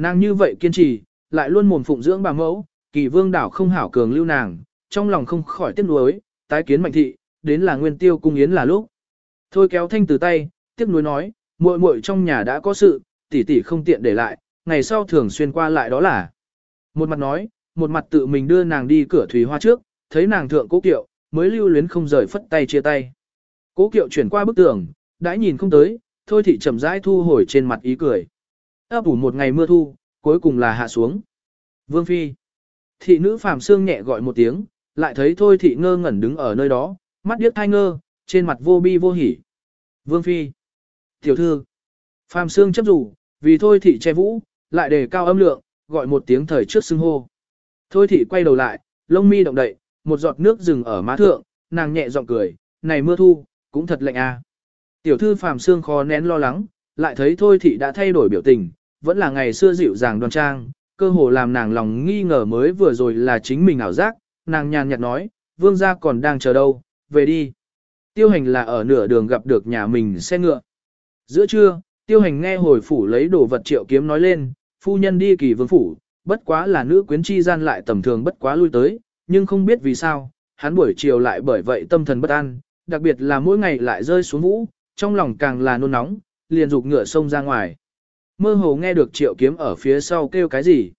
Nàng như vậy kiên trì, lại luôn mồm phụng dưỡng bà mẫu, kỳ vương đảo không hảo cường lưu nàng, trong lòng không khỏi tiếc nuối, tái kiến mạnh thị, đến là nguyên tiêu cung yến là lúc. Thôi kéo thanh từ tay, tiếc nuối nói, muội muội trong nhà đã có sự, tỷ tỷ không tiện để lại, ngày sau thường xuyên qua lại đó là. Một mặt nói, một mặt tự mình đưa nàng đi cửa thủy hoa trước, thấy nàng thượng cố kiệu, mới lưu luyến không rời phất tay chia tay. Cố kiệu chuyển qua bức tường, đã nhìn không tới, thôi thị chậm rãi thu hồi trên mặt ý cười. Ấp ủ một ngày mưa thu, cuối cùng là hạ xuống. Vương Phi. Thị nữ phàm xương nhẹ gọi một tiếng, lại thấy thôi thị ngơ ngẩn đứng ở nơi đó, mắt điếc thai ngơ, trên mặt vô bi vô hỉ. Vương Phi. Tiểu thư. Phàm xương chấp rủ, vì thôi thị che vũ, lại đề cao âm lượng, gọi một tiếng thời trước xưng hô. Thôi thị quay đầu lại, lông mi động đậy, một giọt nước dừng ở má thượng, nàng nhẹ giọng cười, này mưa thu, cũng thật lạnh. À. Tiểu thư phàm xương khó nén lo lắng, lại thấy thôi thị đã thay đổi biểu tình, vẫn là ngày xưa dịu dàng đoan trang, cơ hồ làm nàng lòng nghi ngờ mới vừa rồi là chính mình ảo giác, nàng nhàn nhạt nói, vương gia còn đang chờ đâu, về đi. Tiêu hành là ở nửa đường gặp được nhà mình xe ngựa. Giữa trưa, tiêu hành nghe hồi phủ lấy đồ vật triệu kiếm nói lên, phu nhân đi kỳ vương phủ, bất quá là nữ quyến chi gian lại tầm thường bất quá lui tới, nhưng không biết vì sao, hắn buổi chiều lại bởi vậy tâm thần bất an, đặc biệt là mỗi ngày lại rơi xuống vũ, trong lòng càng là nôn nóng, liền dục ngựa sông ra ngoài. Mơ hồ nghe được triệu kiếm ở phía sau kêu cái gì.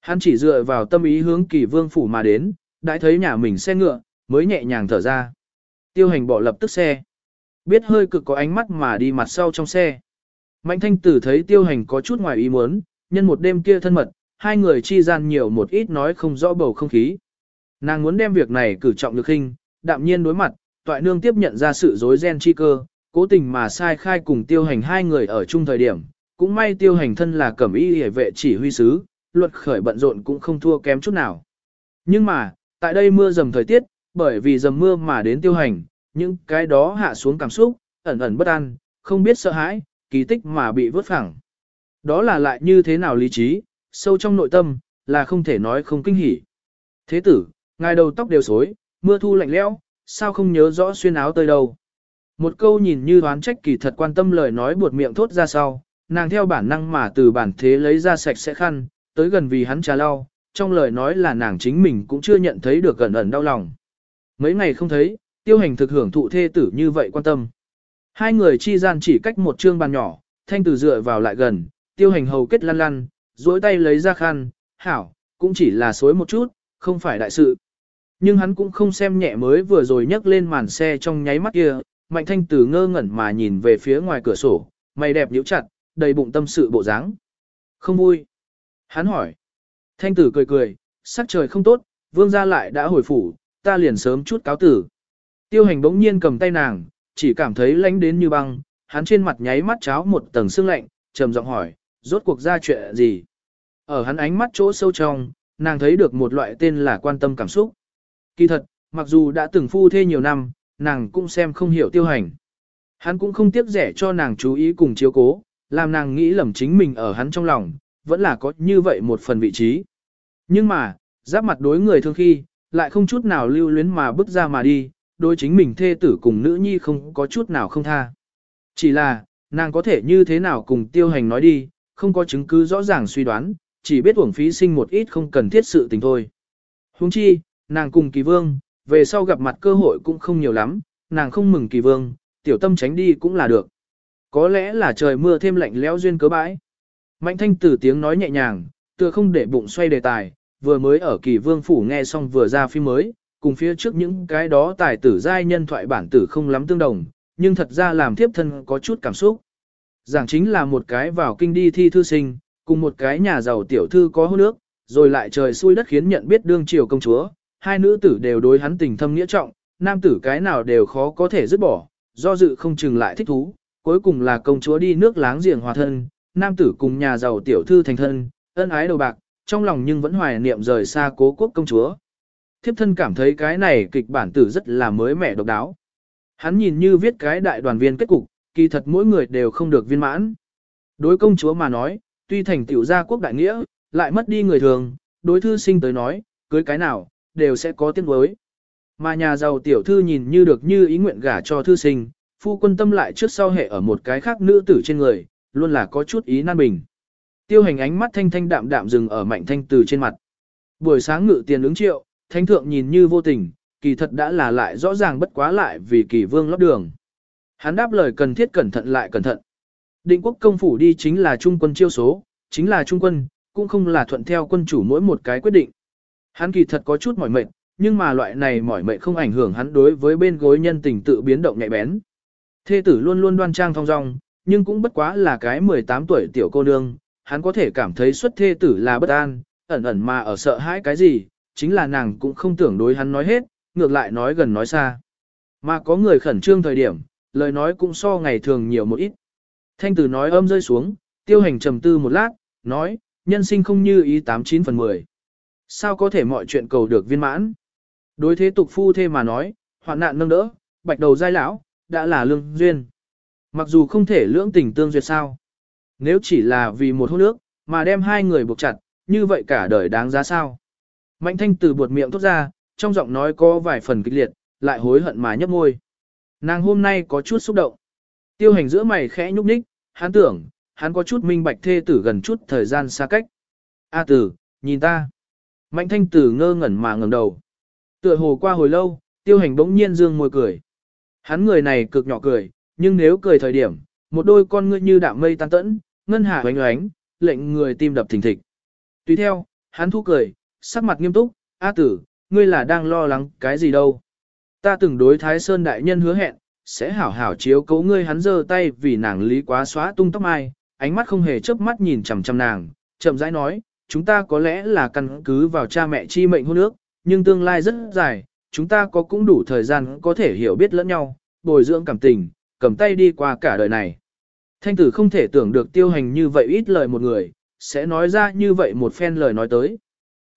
Hắn chỉ dựa vào tâm ý hướng kỳ vương phủ mà đến, đã thấy nhà mình xe ngựa, mới nhẹ nhàng thở ra. Tiêu hành bỏ lập tức xe. Biết hơi cực có ánh mắt mà đi mặt sau trong xe. Mạnh thanh tử thấy tiêu hành có chút ngoài ý muốn, nhân một đêm kia thân mật, hai người chi gian nhiều một ít nói không rõ bầu không khí. Nàng muốn đem việc này cử trọng lực hình, đạm nhiên đối mặt, toại nương tiếp nhận ra sự dối ren chi cơ, cố tình mà sai khai cùng tiêu hành hai người ở chung thời điểm, cũng may tiêu hành thân là cẩm y hề vệ chỉ huy sứ, luật khởi bận rộn cũng không thua kém chút nào. Nhưng mà, tại đây mưa dầm thời tiết, bởi vì dầm mưa mà đến tiêu hành, những cái đó hạ xuống cảm xúc, ẩn ẩn bất an, không biết sợ hãi, kỳ tích mà bị vớt phẳng. Đó là lại như thế nào lý trí, sâu trong nội tâm, là không thể nói không kinh hỉ. Thế tử, ngài đầu tóc đều xối, mưa thu lạnh lẽo, sao không nhớ rõ xuyên áo tơi đâu. Một câu nhìn như đoán trách kỳ thật quan tâm lời nói buột miệng thốt ra sau, nàng theo bản năng mà từ bản thế lấy ra sạch sẽ khăn, tới gần vì hắn trà lau, trong lời nói là nàng chính mình cũng chưa nhận thấy được gần ẩn đau lòng. Mấy ngày không thấy, tiêu hành thực hưởng thụ thê tử như vậy quan tâm. Hai người chi gian chỉ cách một chương bàn nhỏ, thanh tử dựa vào lại gần, tiêu hành hầu kết lăn lăn, duỗi tay lấy ra khăn, hảo, cũng chỉ là xối một chút, không phải đại sự. Nhưng hắn cũng không xem nhẹ mới vừa rồi nhấc lên màn xe trong nháy mắt kia, mạnh thanh tử ngơ ngẩn mà nhìn về phía ngoài cửa sổ, mày đẹp nhíu chặt, đầy bụng tâm sự bộ dáng. Không vui. Hắn hỏi. Thanh tử cười cười, sắc trời không tốt, vương gia lại đã hồi phủ, ta liền sớm chút cáo tử. Tiêu hành bỗng nhiên cầm tay nàng, chỉ cảm thấy lánh đến như băng, hắn trên mặt nháy mắt cháo một tầng sương lạnh, trầm giọng hỏi, rốt cuộc ra chuyện gì? Ở hắn ánh mắt chỗ sâu trong, nàng thấy được một loại tên là quan tâm cảm xúc. Kỳ thật, mặc dù đã từng phu thê nhiều năm, nàng cũng xem không hiểu tiêu hành. Hắn cũng không tiếc rẻ cho nàng chú ý cùng chiếu cố, làm nàng nghĩ lầm chính mình ở hắn trong lòng, vẫn là có như vậy một phần vị trí. Nhưng mà, giáp mặt đối người thương khi, lại không chút nào lưu luyến mà bước ra mà đi, đối chính mình thê tử cùng nữ nhi không có chút nào không tha. Chỉ là, nàng có thể như thế nào cùng tiêu hành nói đi, không có chứng cứ rõ ràng suy đoán, chỉ biết uổng phí sinh một ít không cần thiết sự tình thôi. Huống chi, nàng cùng kỳ vương, về sau gặp mặt cơ hội cũng không nhiều lắm, nàng không mừng kỳ vương, tiểu tâm tránh đi cũng là được. Có lẽ là trời mưa thêm lạnh lẽo duyên cớ bãi. Mạnh thanh tử tiếng nói nhẹ nhàng, tựa không để bụng xoay đề tài, vừa mới ở kỳ vương phủ nghe xong vừa ra phim mới, cùng phía trước những cái đó tài tử giai nhân thoại bản tử không lắm tương đồng, nhưng thật ra làm thiếp thân có chút cảm xúc. Giảng chính là một cái vào kinh đi thi thư sinh, cùng một cái nhà giàu tiểu thư có hôn nước, rồi lại trời xui đất khiến nhận biết đương triều công chúa, hai nữ tử đều đối hắn tình thâm nghĩa trọng, nam tử cái nào đều khó có thể dứt bỏ, do dự không chừng lại thích thú, cuối cùng là công chúa đi nước láng giềng hòa thân, nam tử cùng nhà giàu tiểu thư thành thân, ân ái đầu bạc, trong lòng nhưng vẫn hoài niệm rời xa cố quốc công chúa. Thiếp thân cảm thấy cái này kịch bản tử rất là mới mẻ độc đáo. Hắn nhìn như viết cái đại đoàn viên kết cục, kỳ thật mỗi người đều không được viên mãn. Đối công chúa mà nói, tuy thành tiểu gia quốc đại nghĩa, lại mất đi người thường, đối thư sinh tới nói, cưới cái nào, đều sẽ có tiếng đối. Mà nhà giàu tiểu thư nhìn như được như ý nguyện gả cho thư sinh, phu quân tâm lại trước sau hệ ở một cái khác nữ tử trên người, luôn là có chút ý nan bình. Tiêu hành ánh mắt thanh thanh đạm đạm dừng ở mạnh thanh từ trên mặt. Buổi sáng ngự tiền ứng triệu, thánh thượng nhìn như vô tình, kỳ thật đã là lại rõ ràng bất quá lại vì kỳ vương lót đường. Hắn đáp lời cần thiết cẩn thận lại cẩn thận. Định quốc công phủ đi chính là trung quân chiêu số, chính là trung quân, cũng không là thuận theo quân chủ mỗi một cái quyết định. Hắn kỳ thật có chút mỏi mệt, nhưng mà loại này mỏi mệt không ảnh hưởng hắn đối với bên gối nhân tình tự biến động nhạy bén. Thê tử luôn luôn đoan trang thong dong, nhưng cũng bất quá là cái 18 tuổi tiểu cô nương, hắn có thể cảm thấy xuất thê tử là bất an, ẩn ẩn mà ở sợ hãi cái gì, chính là nàng cũng không tưởng đối hắn nói hết, ngược lại nói gần nói xa. Mà có người khẩn trương thời điểm, lời nói cũng so ngày thường nhiều một ít. Thanh tử nói âm rơi xuống, tiêu hành trầm tư một lát, nói, nhân sinh không như ý 89 phần 10. Sao có thể mọi chuyện cầu được viên mãn? Đối thế tục phu thê mà nói, hoạn nạn nâng đỡ, bạch đầu giai lão, đã là lương duyên. Mặc dù không thể lưỡng tình tương duyệt sao. Nếu chỉ là vì một hôn nước, mà đem hai người buộc chặt, như vậy cả đời đáng giá sao? Mạnh thanh từ buột miệng thốt ra, trong giọng nói có vài phần kịch liệt, lại hối hận mà nhấp môi. Nàng hôm nay có chút xúc động. Tiêu hành giữa mày khẽ nhúc nhích, hắn tưởng, hắn có chút minh bạch thê tử gần chút thời gian xa cách. A tử, nhìn ta. Mạnh thanh tử ngơ ngẩn mà ngẩng đầu. Tựa hồ qua hồi lâu, tiêu hành bỗng nhiên dương môi cười. Hắn người này cực nhỏ cười, nhưng nếu cười thời điểm, một đôi con ngươi như đạm mây tan tẫn, ngân hà oánh oánh, lệnh người tim đập thình thịch. Tùy theo, hắn thu cười, sắc mặt nghiêm túc, A tử, ngươi là đang lo lắng cái gì đâu. Ta từng đối Thái Sơn Đại Nhân hứa hẹn, sẽ hảo hảo chiếu cố ngươi hắn giơ tay vì nàng lý quá xóa tung tóc mai, ánh mắt không hề chớp mắt nhìn chằm chằm nàng, chậm rãi nói, chúng ta có lẽ là căn cứ vào cha mẹ chi mệnh hôn ước, nhưng tương lai rất dài, chúng ta có cũng đủ thời gian có thể hiểu biết lẫn nhau, bồi dưỡng cảm tình, cầm tay đi qua cả đời này. Thanh tử không thể tưởng được tiêu hành như vậy ít lời một người, sẽ nói ra như vậy một phen lời nói tới.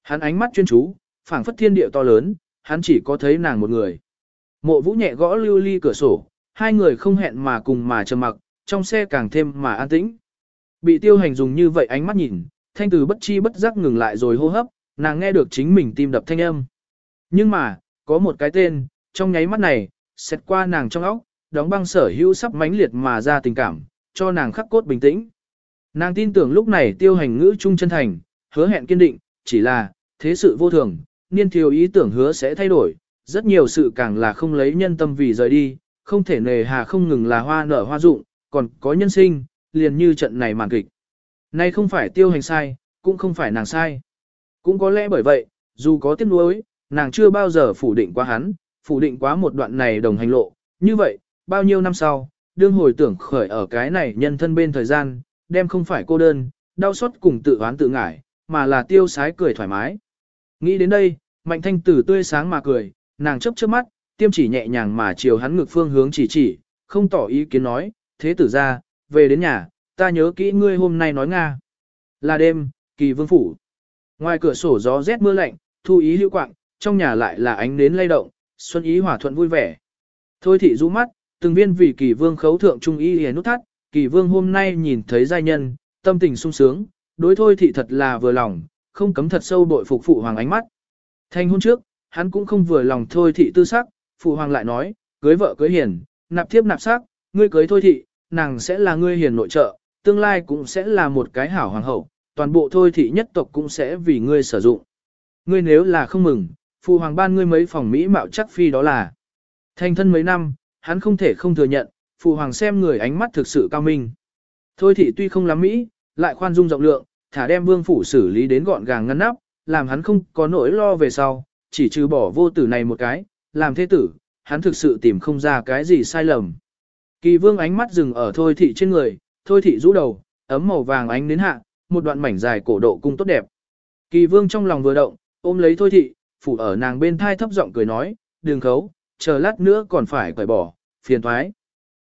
Hắn ánh mắt chuyên chú, phảng phất thiên địa to lớn, hắn chỉ có thấy nàng một người. Mộ vũ nhẹ gõ lưu ly cửa sổ, hai người không hẹn mà cùng mà trầm mặc, trong xe càng thêm mà an tĩnh. Bị tiêu hành dùng như vậy ánh mắt nhìn, thanh tử bất chi bất giác ngừng lại rồi hô hấp, nàng nghe được chính mình tim đập thanh âm. Nhưng mà, có một cái tên, trong nháy mắt này, xét qua nàng trong óc, đóng băng sở hữu sắp mãnh liệt mà ra tình cảm, cho nàng khắc cốt bình tĩnh. Nàng tin tưởng lúc này tiêu hành ngữ trung chân thành, hứa hẹn kiên định, chỉ là, thế sự vô thường, niên thiếu ý tưởng hứa sẽ thay đổi, rất nhiều sự càng là không lấy nhân tâm vì rời đi, không thể nề hà không ngừng là hoa nở hoa rụng, còn có nhân sinh, liền như trận này màn kịch. Nay không phải tiêu hành sai, cũng không phải nàng sai. Cũng có lẽ bởi vậy, dù có tiếc nuối, nàng chưa bao giờ phủ định quá hắn, phủ định quá một đoạn này đồng hành lộ. Như vậy, bao nhiêu năm sau, đương hồi tưởng khởi ở cái này nhân thân bên thời gian, đem không phải cô đơn, đau xót cùng tự oán tự ngải, mà là tiêu sái cười thoải mái. Nghĩ đến đây, mạnh thanh tử tươi sáng mà cười, nàng chấp chớp mắt, tiêm chỉ nhẹ nhàng mà chiều hắn ngược phương hướng chỉ chỉ, không tỏ ý kiến nói, thế tử ra, về đến nhà, ta nhớ kỹ ngươi hôm nay nói Nga. Là đêm, kỳ vương phủ. Ngoài cửa sổ gió rét mưa lạnh, thu ý hữu quạng, trong nhà lại là ánh nến lay động, xuân ý hòa thuận vui vẻ. Thôi thị rũ mắt, từng viên vì kỳ vương khấu thượng trung y hề nút thắt, kỳ vương hôm nay nhìn thấy giai nhân, tâm tình sung sướng, đối thôi thị thật là vừa lòng, không cấm thật sâu bội phục phụ hoàng ánh mắt. Thành hôn trước, hắn cũng không vừa lòng thôi thị tư sắc, phụ hoàng lại nói, cưới vợ cưới hiền, nạp thiếp nạp sắc, ngươi cưới thôi thị, nàng sẽ là ngươi hiền nội trợ, tương lai cũng sẽ là một cái hảo hoàng hậu, toàn bộ thôi thị nhất tộc cũng sẽ vì ngươi sử dụng. Ngươi nếu là không mừng, phụ hoàng ban ngươi mấy phòng mỹ mạo chắc phi đó là. Thành thân mấy năm, hắn không thể không thừa nhận, phụ hoàng xem người ánh mắt thực sự cao minh. Thôi thị tuy không lắm mỹ, lại khoan dung rộng lượng, thả đem vương phủ xử lý đến gọn gàng ngăn nắp, làm hắn không có nỗi lo về sau, chỉ trừ bỏ vô tử này một cái, làm thế tử, hắn thực sự tìm không ra cái gì sai lầm. Kỳ vương ánh mắt dừng ở thôi thị trên người, thôi thị rũ đầu, ấm màu vàng ánh đến hạ, một đoạn mảnh dài cổ độ cung tốt đẹp. Kỳ vương trong lòng vừa động, ôm lấy thôi thị, phủ ở nàng bên thai thấp giọng cười nói, đường khấu, chờ lát nữa còn phải cởi bỏ, phiền thoái.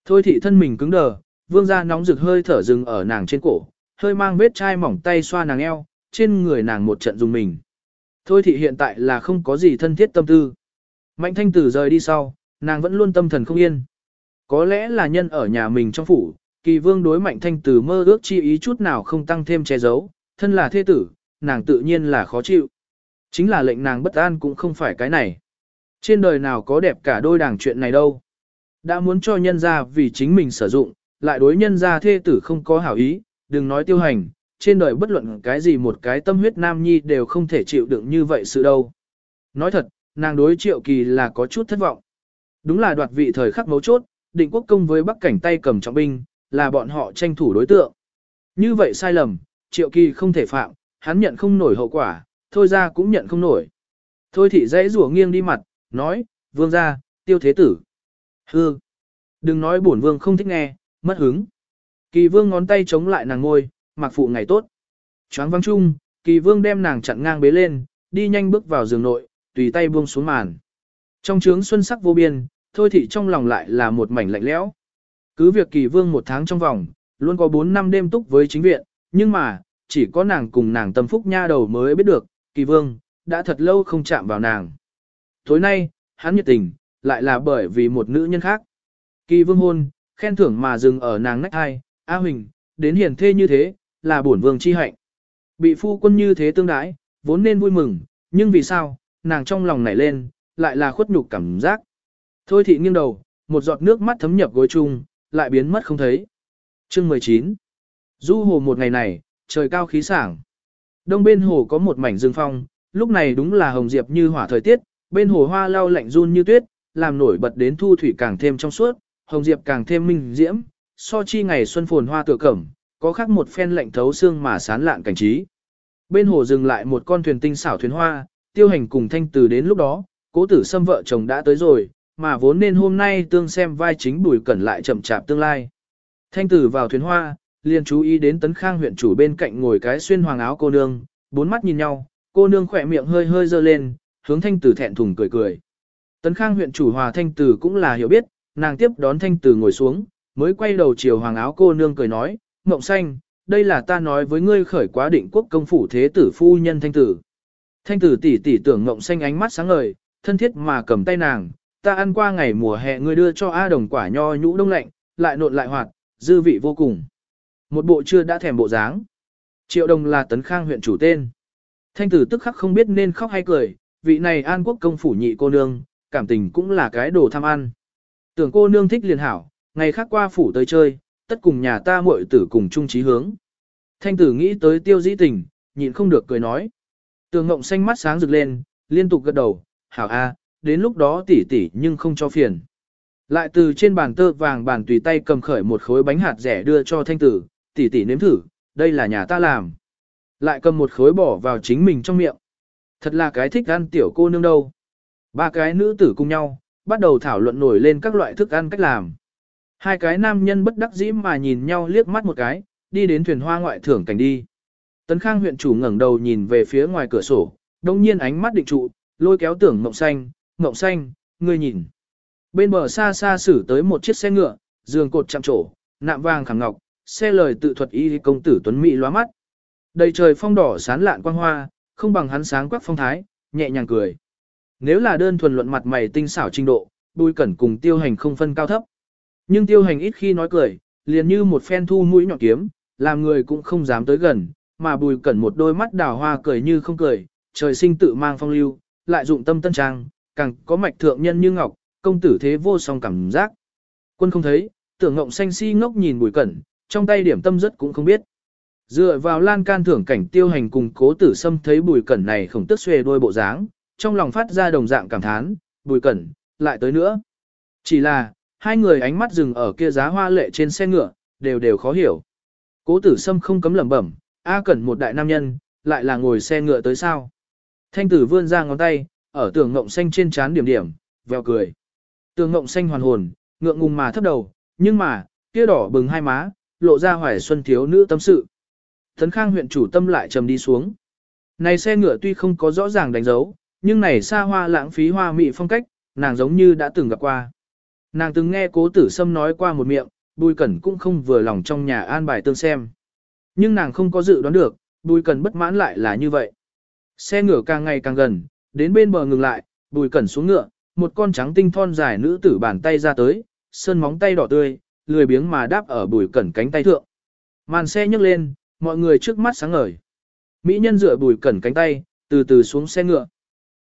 Thôi thị thân mình cứng đờ, vương ra nóng rực hơi thở dừng ở nàng trên cổ, hơi mang vết chai mỏng tay xoa nàng eo, trên người nàng một trận dùng mình. Thôi thị hiện tại là không có gì thân thiết tâm tư. Mạnh thanh tử rời đi sau, nàng vẫn luôn tâm thần không yên. Có lẽ là nhân ở nhà mình trong phủ, kỳ vương đối mạnh thanh tử mơ ước chi ý chút nào không tăng thêm che giấu, thân là thế tử, nàng tự nhiên là khó chịu. Chính là lệnh nàng bất an cũng không phải cái này. Trên đời nào có đẹp cả đôi đảng chuyện này đâu. Đã muốn cho nhân ra vì chính mình sử dụng, lại đối nhân ra thê tử không có hảo ý, đừng nói tiêu hành, trên đời bất luận cái gì một cái tâm huyết nam nhi đều không thể chịu đựng như vậy sự đâu. Nói thật, nàng đối triệu kỳ là có chút thất vọng. Đúng là đoạt vị thời khắc mấu chốt, định quốc công với bắc cảnh tay cầm trọng binh, là bọn họ tranh thủ đối tượng. Như vậy sai lầm, triệu kỳ không thể phạm, hắn nhận không nổi hậu quả, thôi ra cũng nhận không nổi. Thôi thị dãy rủa nghiêng đi mặt, nói, vương ra, tiêu thế tử. Hư. Đừng nói bổn vương không thích nghe, mất hứng. Kỳ vương ngón tay chống lại nàng ngôi, mặc phụ ngày tốt. Choáng vắng chung, kỳ vương đem nàng chặn ngang bế lên, đi nhanh bước vào giường nội, tùy tay buông xuống màn. Trong trướng xuân sắc vô biên, thôi thị trong lòng lại là một mảnh lạnh lẽo. Cứ việc kỳ vương một tháng trong vòng, luôn có 4 năm đêm túc với chính viện, nhưng mà, chỉ có nàng cùng nàng tâm phúc nha đầu mới biết được, kỳ vương, đã thật lâu không chạm vào nàng. Tối nay, hắn nhiệt tình, lại là bởi vì một nữ nhân khác. Kỳ vương hôn, khen thưởng mà dừng ở nàng nách hai, A Huỳnh, đến hiền thê như thế, là bổn vương chi hạnh. Bị phu quân như thế tương đái, vốn nên vui mừng, nhưng vì sao, nàng trong lòng nảy lên, lại là khuất nhục cảm giác. Thôi thị nghiêng đầu, một giọt nước mắt thấm nhập gối chung, lại biến mất không thấy. Chương 19 Du hồ một ngày này, trời cao khí sảng. Đông bên hồ có một mảnh rừng phong, lúc này đúng là hồng diệp như hỏa thời tiết, bên hồ hoa lau lạnh run như tuyết, làm nổi bật đến thu thủy càng thêm trong suốt, hồng diệp càng thêm minh diễm, so chi ngày xuân phồn hoa tựa cẩm, có khác một phen lạnh thấu xương mà sán lạn cảnh trí. Bên hồ dừng lại một con thuyền tinh xảo thuyền hoa, tiêu hành cùng thanh từ đến lúc đó, cố tử xâm vợ chồng đã tới rồi, mà vốn nên hôm nay tương xem vai chính bùi cẩn lại chậm chạp tương lai. Thanh tử vào thuyền hoa, liền chú ý đến tấn khang huyện chủ bên cạnh ngồi cái xuyên hoàng áo cô nương, bốn mắt nhìn nhau, cô nương khỏe miệng hơi hơi dơ lên, hướng thanh tử thẹn thùng cười cười. Tấn khang huyện chủ hòa thanh tử cũng là hiểu biết, nàng tiếp đón thanh tử ngồi xuống, mới quay đầu chiều hoàng áo cô nương cười nói, Mộng xanh, đây là ta nói với ngươi khởi quá định quốc công phủ thế tử phu nhân thanh tử. Thanh tử tỷ tỷ tưởng Mộng xanh ánh mắt sáng ngời, thân thiết mà cầm tay nàng, ta ăn qua ngày mùa hè ngươi đưa cho A đồng quả nho nhũ đông lạnh, lại nộn lại hoạt, dư vị vô cùng. Một bộ chưa đã thèm bộ dáng. Triệu đồng là tấn khang huyện chủ tên. Thanh tử tức khắc không biết nên khóc hay cười, vị này an quốc công phủ nhị cô nương, cảm tình cũng là cái đồ tham ăn. Tưởng cô nương thích liền hảo, ngày khác qua phủ tới chơi, tất cùng nhà ta muội tử cùng chung trí hướng. Thanh tử nghĩ tới tiêu dĩ tình, nhịn không được cười nói. Tường ngộng xanh mắt sáng rực lên, liên tục gật đầu, hảo a, đến lúc đó tỉ tỉ nhưng không cho phiền. Lại từ trên bàn tơ vàng bàn tùy tay cầm khởi một khối bánh hạt rẻ đưa cho thanh tử, tỉ tỉ nếm thử, đây là nhà ta làm. Lại cầm một khối bỏ vào chính mình trong miệng. Thật là cái thích ăn tiểu cô nương đâu. Ba cái nữ tử cùng nhau, bắt đầu thảo luận nổi lên các loại thức ăn cách làm. Hai cái nam nhân bất đắc dĩ mà nhìn nhau liếc mắt một cái, đi đến thuyền hoa ngoại thưởng cảnh đi. Tấn Khang huyện chủ ngẩng đầu nhìn về phía ngoài cửa sổ, đồng nhiên ánh mắt định trụ, lôi kéo tưởng mộng xanh, mộng xanh, ngươi nhìn. Bên bờ xa xa xử tới một chiếc xe ngựa, giường cột chạm trổ, nạm vàng khẳng ngọc, xe lời tự thuật y công tử tuấn mỹ lóa mắt. Đầy trời phong đỏ sán lạn quang hoa, không bằng hắn sáng quắc phong thái, nhẹ nhàng cười. Nếu là đơn thuần luận mặt mày tinh xảo trình độ, bùi cẩn cùng tiêu hành không phân cao thấp. Nhưng tiêu hành ít khi nói cười, liền như một phen thu mũi nhọn kiếm, làm người cũng không dám tới gần, mà bùi cẩn một đôi mắt đào hoa cười như không cười, trời sinh tự mang phong lưu, lại dụng tâm tân trang, càng có mạch thượng nhân như ngọc, công tử thế vô song cảm giác. Quân không thấy, tưởng ngộng xanh si ngốc nhìn bùi cẩn, trong tay điểm tâm rất cũng không biết. Dựa vào lan can thưởng cảnh tiêu hành cùng cố tử sâm thấy bùi cẩn này khổng tức xuề đôi bộ dáng, trong lòng phát ra đồng dạng cảm thán, bùi cẩn, lại tới nữa. Chỉ là, hai người ánh mắt dừng ở kia giá hoa lệ trên xe ngựa, đều đều khó hiểu. Cố tử sâm không cấm lẩm bẩm, A cẩn một đại nam nhân, lại là ngồi xe ngựa tới sao. Thanh tử vươn ra ngón tay, ở tường ngộng xanh trên trán điểm điểm, vèo cười. Tường ngộng xanh hoàn hồn, ngượng ngùng mà thấp đầu, nhưng mà, kia đỏ bừng hai má, lộ ra hoài xuân thiếu nữ tâm sự. Thấn khang huyện chủ tâm lại trầm đi xuống. Này xe ngựa tuy không có rõ ràng đánh dấu, nhưng này xa hoa lãng phí hoa mị phong cách, nàng giống như đã từng gặp qua. Nàng từng nghe cố tử sâm nói qua một miệng, bùi cẩn cũng không vừa lòng trong nhà an bài tương xem. Nhưng nàng không có dự đoán được, bùi cẩn bất mãn lại là như vậy. Xe ngựa càng ngày càng gần, đến bên bờ ngừng lại, bùi cẩn xuống ngựa, một con trắng tinh thon dài nữ tử bàn tay ra tới, sơn móng tay đỏ tươi, lười biếng mà đáp ở bùi cẩn cánh tay thượng. Màn xe nhấc lên, mọi người trước mắt sáng ngời. Mỹ nhân dựa bùi cẩn cánh tay, từ từ xuống xe ngựa.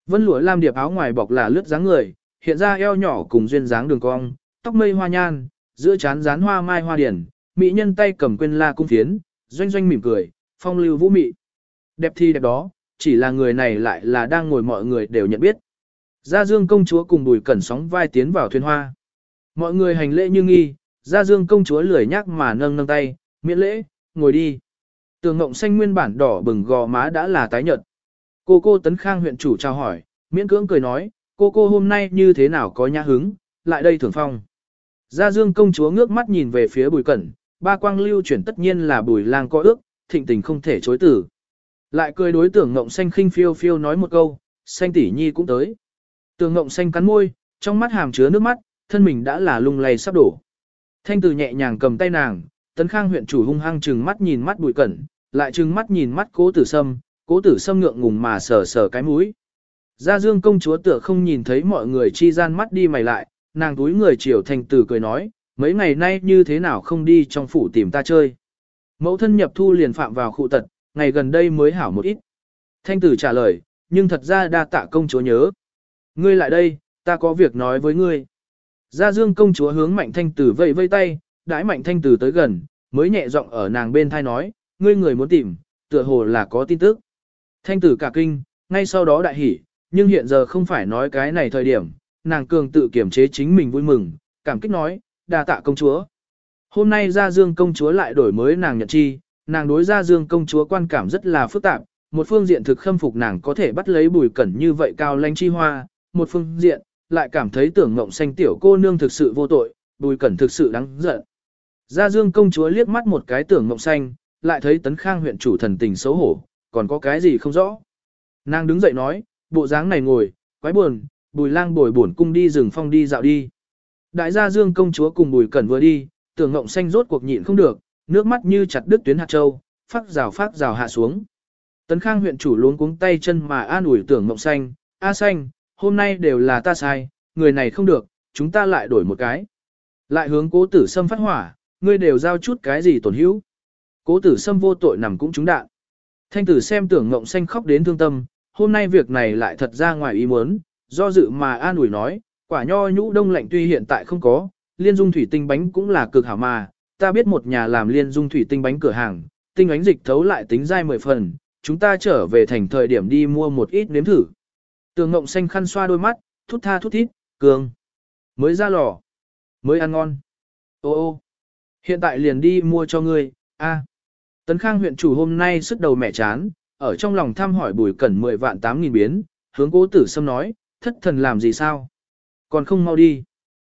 Vân lụa lam điệp áo ngoài bọc là lướt dáng người, hiện ra eo nhỏ cùng duyên dáng đường cong, tóc mây hoa nhan, giữa trán dán hoa mai hoa điển, mỹ nhân tay cầm quên la cung phiến, doanh doanh mỉm cười, phong lưu vũ mị. Đẹp thi đẹp đó, chỉ là người này lại là đang ngồi mọi người đều nhận biết. Gia Dương công chúa cùng Bùi Cẩn sóng vai tiến vào thuyền hoa. Mọi người hành lễ như nghi, Gia Dương công chúa lười nhắc mà nâng nâng tay, miễn lễ, ngồi đi. Tường ngộng xanh nguyên bản đỏ bừng gò má đã là tái nhợt. Cô cô Tấn Khang huyện chủ chào hỏi, miễn cưỡng cười nói, cô cô hôm nay như thế nào có nhã hứng, lại đây thưởng phong. Gia Dương công chúa ngước mắt nhìn về phía bùi cẩn, ba quang lưu chuyển tất nhiên là bùi lang có ước, thịnh tình không thể chối tử. Lại cười đối tưởng ngộng xanh khinh phiêu phiêu nói một câu, xanh tỷ nhi cũng tới. Tưởng ngộng xanh cắn môi, trong mắt hàm chứa nước mắt, thân mình đã là lung lay sắp đổ. Thanh từ nhẹ nhàng cầm tay nàng, tấn khang huyện chủ hung hăng trừng mắt nhìn mắt bùi cẩn, lại trừng mắt nhìn mắt cố tử sâm, cố tử sâm ngượng ngùng mà sờ sờ cái mũi. Gia Dương công chúa tựa không nhìn thấy mọi người chi gian mắt đi mày lại, nàng túi người chiều thanh tử cười nói, mấy ngày nay như thế nào không đi trong phủ tìm ta chơi. Mẫu thân nhập thu liền phạm vào khu tật, ngày gần đây mới hảo một ít. Thanh tử trả lời, nhưng thật ra đa tạ công chúa nhớ. Ngươi lại đây, ta có việc nói với ngươi. Gia Dương công chúa hướng mạnh thanh tử vẫy vây tay, đãi mạnh thanh tử tới gần, mới nhẹ giọng ở nàng bên thai nói, ngươi người muốn tìm, tựa hồ là có tin tức. Thanh tử cả kinh, ngay sau đó đại hỉ, nhưng hiện giờ không phải nói cái này thời điểm, nàng cường tự kiểm chế chính mình vui mừng, cảm kích nói, đa tạ công chúa. Hôm nay Gia Dương công chúa lại đổi mới nàng nhận chi, nàng đối Gia Dương công chúa quan cảm rất là phức tạp, một phương diện thực khâm phục nàng có thể bắt lấy bùi cẩn như vậy cao lanh chi hoa, một phương diện, lại cảm thấy tưởng ngộng xanh tiểu cô nương thực sự vô tội, bùi cẩn thực sự đáng giận. Gia Dương công chúa liếc mắt một cái tưởng ngộng xanh, lại thấy tấn khang huyện chủ thần tình xấu hổ, còn có cái gì không rõ. Nàng đứng dậy nói, bộ dáng này ngồi, quái buồn, bùi lang bồi buồn cung đi rừng phong đi dạo đi. Đại gia dương công chúa cùng bùi cẩn vừa đi, tưởng ngộng xanh rốt cuộc nhịn không được, nước mắt như chặt đứt tuyến hạt châu, phát rào phát rào hạ xuống. Tấn khang huyện chủ luống cuống tay chân mà an ủi tưởng ngộng xanh, a xanh, hôm nay đều là ta sai, người này không được, chúng ta lại đổi một cái. Lại hướng cố tử sâm phát hỏa, ngươi đều giao chút cái gì tổn hữu. Cố tử sâm vô tội nằm cũng trúng đạn. Thanh tử xem tưởng ngộng xanh khóc đến thương tâm, hôm nay việc này lại thật ra ngoài ý muốn, do dự mà an ủi nói, quả nho nhũ đông lạnh tuy hiện tại không có, liên dung thủy tinh bánh cũng là cực hảo mà, ta biết một nhà làm liên dung thủy tinh bánh cửa hàng, tinh ánh dịch thấu lại tính dai mười phần, chúng ta trở về thành thời điểm đi mua một ít nếm thử. Tường ngộng xanh khăn xoa đôi mắt, thút tha thút thít, cường. Mới ra lò. Mới ăn ngon. Ô ô. Hiện tại liền đi mua cho ngươi, a. Tấn Khang huyện chủ hôm nay sức đầu mẹ chán, ở trong lòng thăm hỏi bùi cẩn 10 vạn 8 nghìn biến, hướng cố tử sâm nói, thất thần làm gì sao? Còn không mau đi.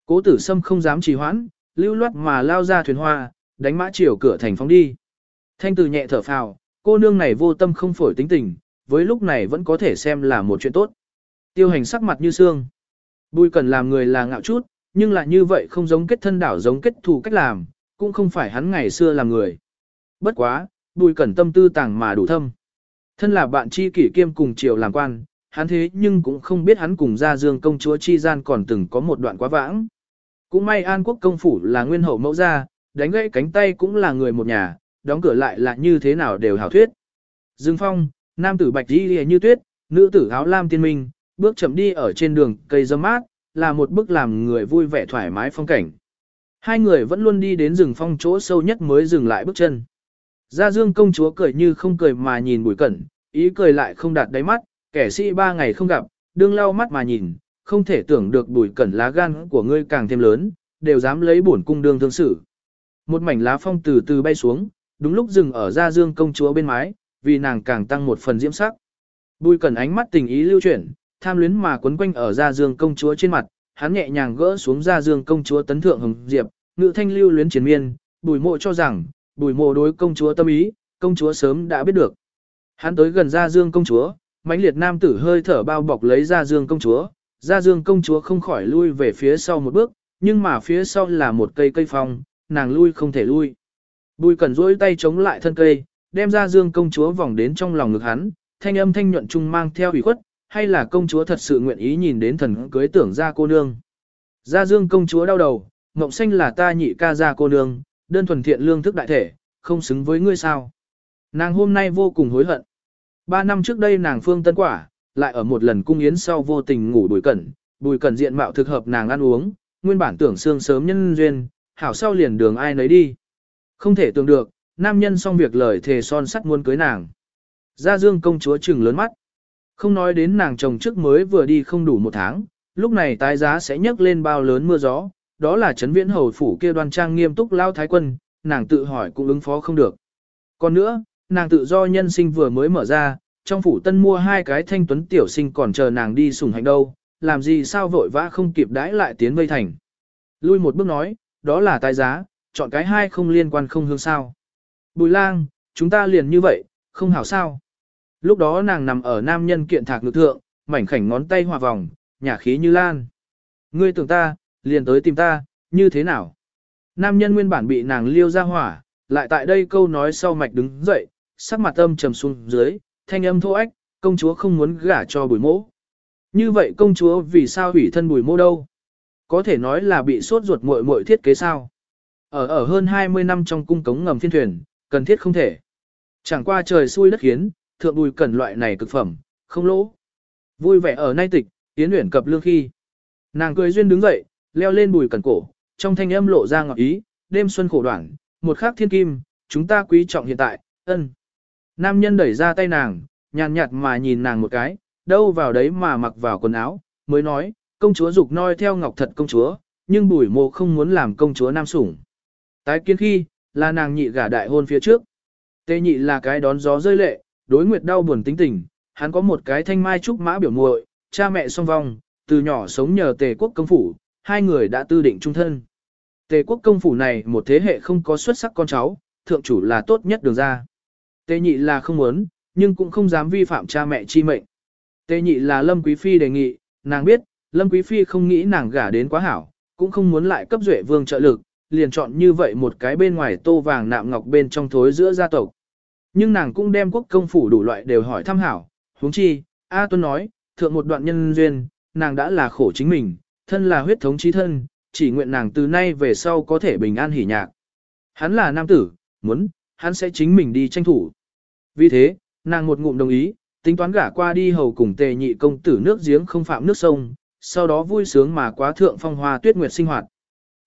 Cố tử sâm không dám trì hoãn, lưu loát mà lao ra thuyền hoa, đánh mã chiều cửa thành phóng đi. Thanh từ nhẹ thở phào, cô nương này vô tâm không phổi tính tình, với lúc này vẫn có thể xem là một chuyện tốt. Tiêu hành sắc mặt như xương. Bùi cần làm người là ngạo chút, nhưng là như vậy không giống kết thân đảo giống kết thù cách làm, cũng không phải hắn ngày xưa làm người. Bất quá, bùi cẩn tâm tư tàng mà đủ thâm. Thân là bạn chi kỷ kiêm cùng triều làm quan, hắn thế nhưng cũng không biết hắn cùng gia dương công chúa chi gian còn từng có một đoạn quá vãng. Cũng may An Quốc công phủ là nguyên hậu mẫu gia, đánh gãy cánh tay cũng là người một nhà, đóng cửa lại là như thế nào đều hảo thuyết. Dương Phong, nam tử bạch đi như tuyết, nữ tử áo lam tiên minh, bước chậm đi ở trên đường cây dâm mát, là một bức làm người vui vẻ thoải mái phong cảnh. Hai người vẫn luôn đi đến rừng phong chỗ sâu nhất mới dừng lại bước chân. Gia Dương công chúa cười như không cười mà nhìn bùi cẩn, ý cười lại không đạt đáy mắt, kẻ sĩ ba ngày không gặp, đương lau mắt mà nhìn, không thể tưởng được bùi cẩn lá gan của ngươi càng thêm lớn, đều dám lấy bổn cung đương thương xử. Một mảnh lá phong từ từ bay xuống, đúng lúc dừng ở Gia Dương công chúa bên mái, vì nàng càng tăng một phần diễm sắc. Bùi cẩn ánh mắt tình ý lưu chuyển, tham luyến mà quấn quanh ở Gia Dương công chúa trên mặt, hắn nhẹ nhàng gỡ xuống Gia Dương công chúa tấn thượng hồng diệp, ngự thanh lưu luyến chiến miên, bùi mộ cho rằng, bùi mộ đối công chúa tâm ý, công chúa sớm đã biết được. Hắn tới gần Gia Dương công chúa, mãnh liệt nam tử hơi thở bao bọc lấy Gia Dương công chúa, Gia Dương công chúa không khỏi lui về phía sau một bước, nhưng mà phía sau là một cây cây phong, nàng lui không thể lui. Bùi cẩn duỗi tay chống lại thân cây, đem Gia Dương công chúa vòng đến trong lòng ngực hắn, thanh âm thanh nhuận trung mang theo ủy khuất, hay là công chúa thật sự nguyện ý nhìn đến thần cưới tưởng ra cô nương. Gia Dương công chúa đau đầu, Ngộng Xanh là ta nhị ca gia cô nương, đơn thuần thiện lương thức đại thể, không xứng với ngươi sao. Nàng hôm nay vô cùng hối hận. Ba năm trước đây nàng phương tân quả, lại ở một lần cung yến sau vô tình ngủ bùi cẩn, bùi cẩn diện mạo thực hợp nàng ăn uống, nguyên bản tưởng xương sớm nhân duyên, hảo sau liền đường ai nấy đi. Không thể tưởng được, nam nhân xong việc lời thề son sắt muốn cưới nàng. Gia Dương công chúa trừng lớn mắt. Không nói đến nàng chồng trước mới vừa đi không đủ một tháng, lúc này tái giá sẽ nhấc lên bao lớn mưa gió, đó là chấn viễn hầu phủ kia đoan trang nghiêm túc lao thái quân, nàng tự hỏi cũng ứng phó không được. Còn nữa, nàng tự do nhân sinh vừa mới mở ra, trong phủ tân mua hai cái thanh tuấn tiểu sinh còn chờ nàng đi sùng hành đâu, làm gì sao vội vã không kịp đãi lại tiến vây thành. Lui một bước nói, đó là tái giá, chọn cái hai không liên quan không hương sao. Bùi lang, chúng ta liền như vậy, không hảo sao. Lúc đó nàng nằm ở nam nhân kiện thạc ngực thượng, mảnh khảnh ngón tay hòa vòng, nhả khí như lan. Ngươi tưởng ta, liền tới tìm ta, như thế nào? Nam nhân nguyên bản bị nàng liêu ra hỏa, lại tại đây câu nói sau mạch đứng dậy, sắc mặt âm trầm xuống dưới, thanh âm thô ách, công chúa không muốn gả cho bùi mỗ. Như vậy công chúa vì sao hủy thân bùi mô đâu? Có thể nói là bị sốt ruột muội muội thiết kế sao? Ở ở hơn 20 năm trong cung cống ngầm phiên thuyền, cần thiết không thể. Chẳng qua trời xui đất khiến, thượng bùi cần loại này cực phẩm, không lỗ. Vui vẻ ở nay tịch, tiến luyện cập lương khi. Nàng cười duyên đứng dậy, leo lên bùi cần cổ, trong thanh âm lộ ra ngọc ý, đêm xuân khổ đoạn, một khắc thiên kim, chúng ta quý trọng hiện tại, ân. Nam nhân đẩy ra tay nàng, nhàn nhạt mà nhìn nàng một cái, đâu vào đấy mà mặc vào quần áo, mới nói, công chúa dục noi theo ngọc thật công chúa, nhưng bùi mộ không muốn làm công chúa nam sủng. Tái kiến khi, là nàng nhị gả đại hôn phía trước. Tê nhị là cái đón gió rơi lệ, đối nguyệt đau buồn tính tình, hắn có một cái thanh mai trúc mã biểu muội, cha mẹ song vong, từ nhỏ sống nhờ tề quốc công phủ, hai người đã tư định trung thân. Tề quốc công phủ này một thế hệ không có xuất sắc con cháu, thượng chủ là tốt nhất đường ra. Tề nhị là không muốn, nhưng cũng không dám vi phạm cha mẹ chi mệnh. Tề nhị là Lâm Quý Phi đề nghị, nàng biết, Lâm Quý Phi không nghĩ nàng gả đến quá hảo, cũng không muốn lại cấp duệ vương trợ lực, liền chọn như vậy một cái bên ngoài tô vàng nạm ngọc bên trong thối giữa gia tộc. Nhưng nàng cũng đem quốc công phủ đủ loại đều hỏi thăm hảo, huống chi, A Tuấn nói, thượng một đoạn nhân duyên, nàng đã là khổ chính mình, thân là huyết thống chí thân, chỉ nguyện nàng từ nay về sau có thể bình an hỉ nhạc. Hắn là nam tử, muốn, hắn sẽ chính mình đi tranh thủ. Vì thế, nàng một ngụm đồng ý, tính toán gả qua đi hầu cùng tề nhị công tử nước giếng không phạm nước sông, sau đó vui sướng mà quá thượng phong hoa tuyết nguyệt sinh hoạt.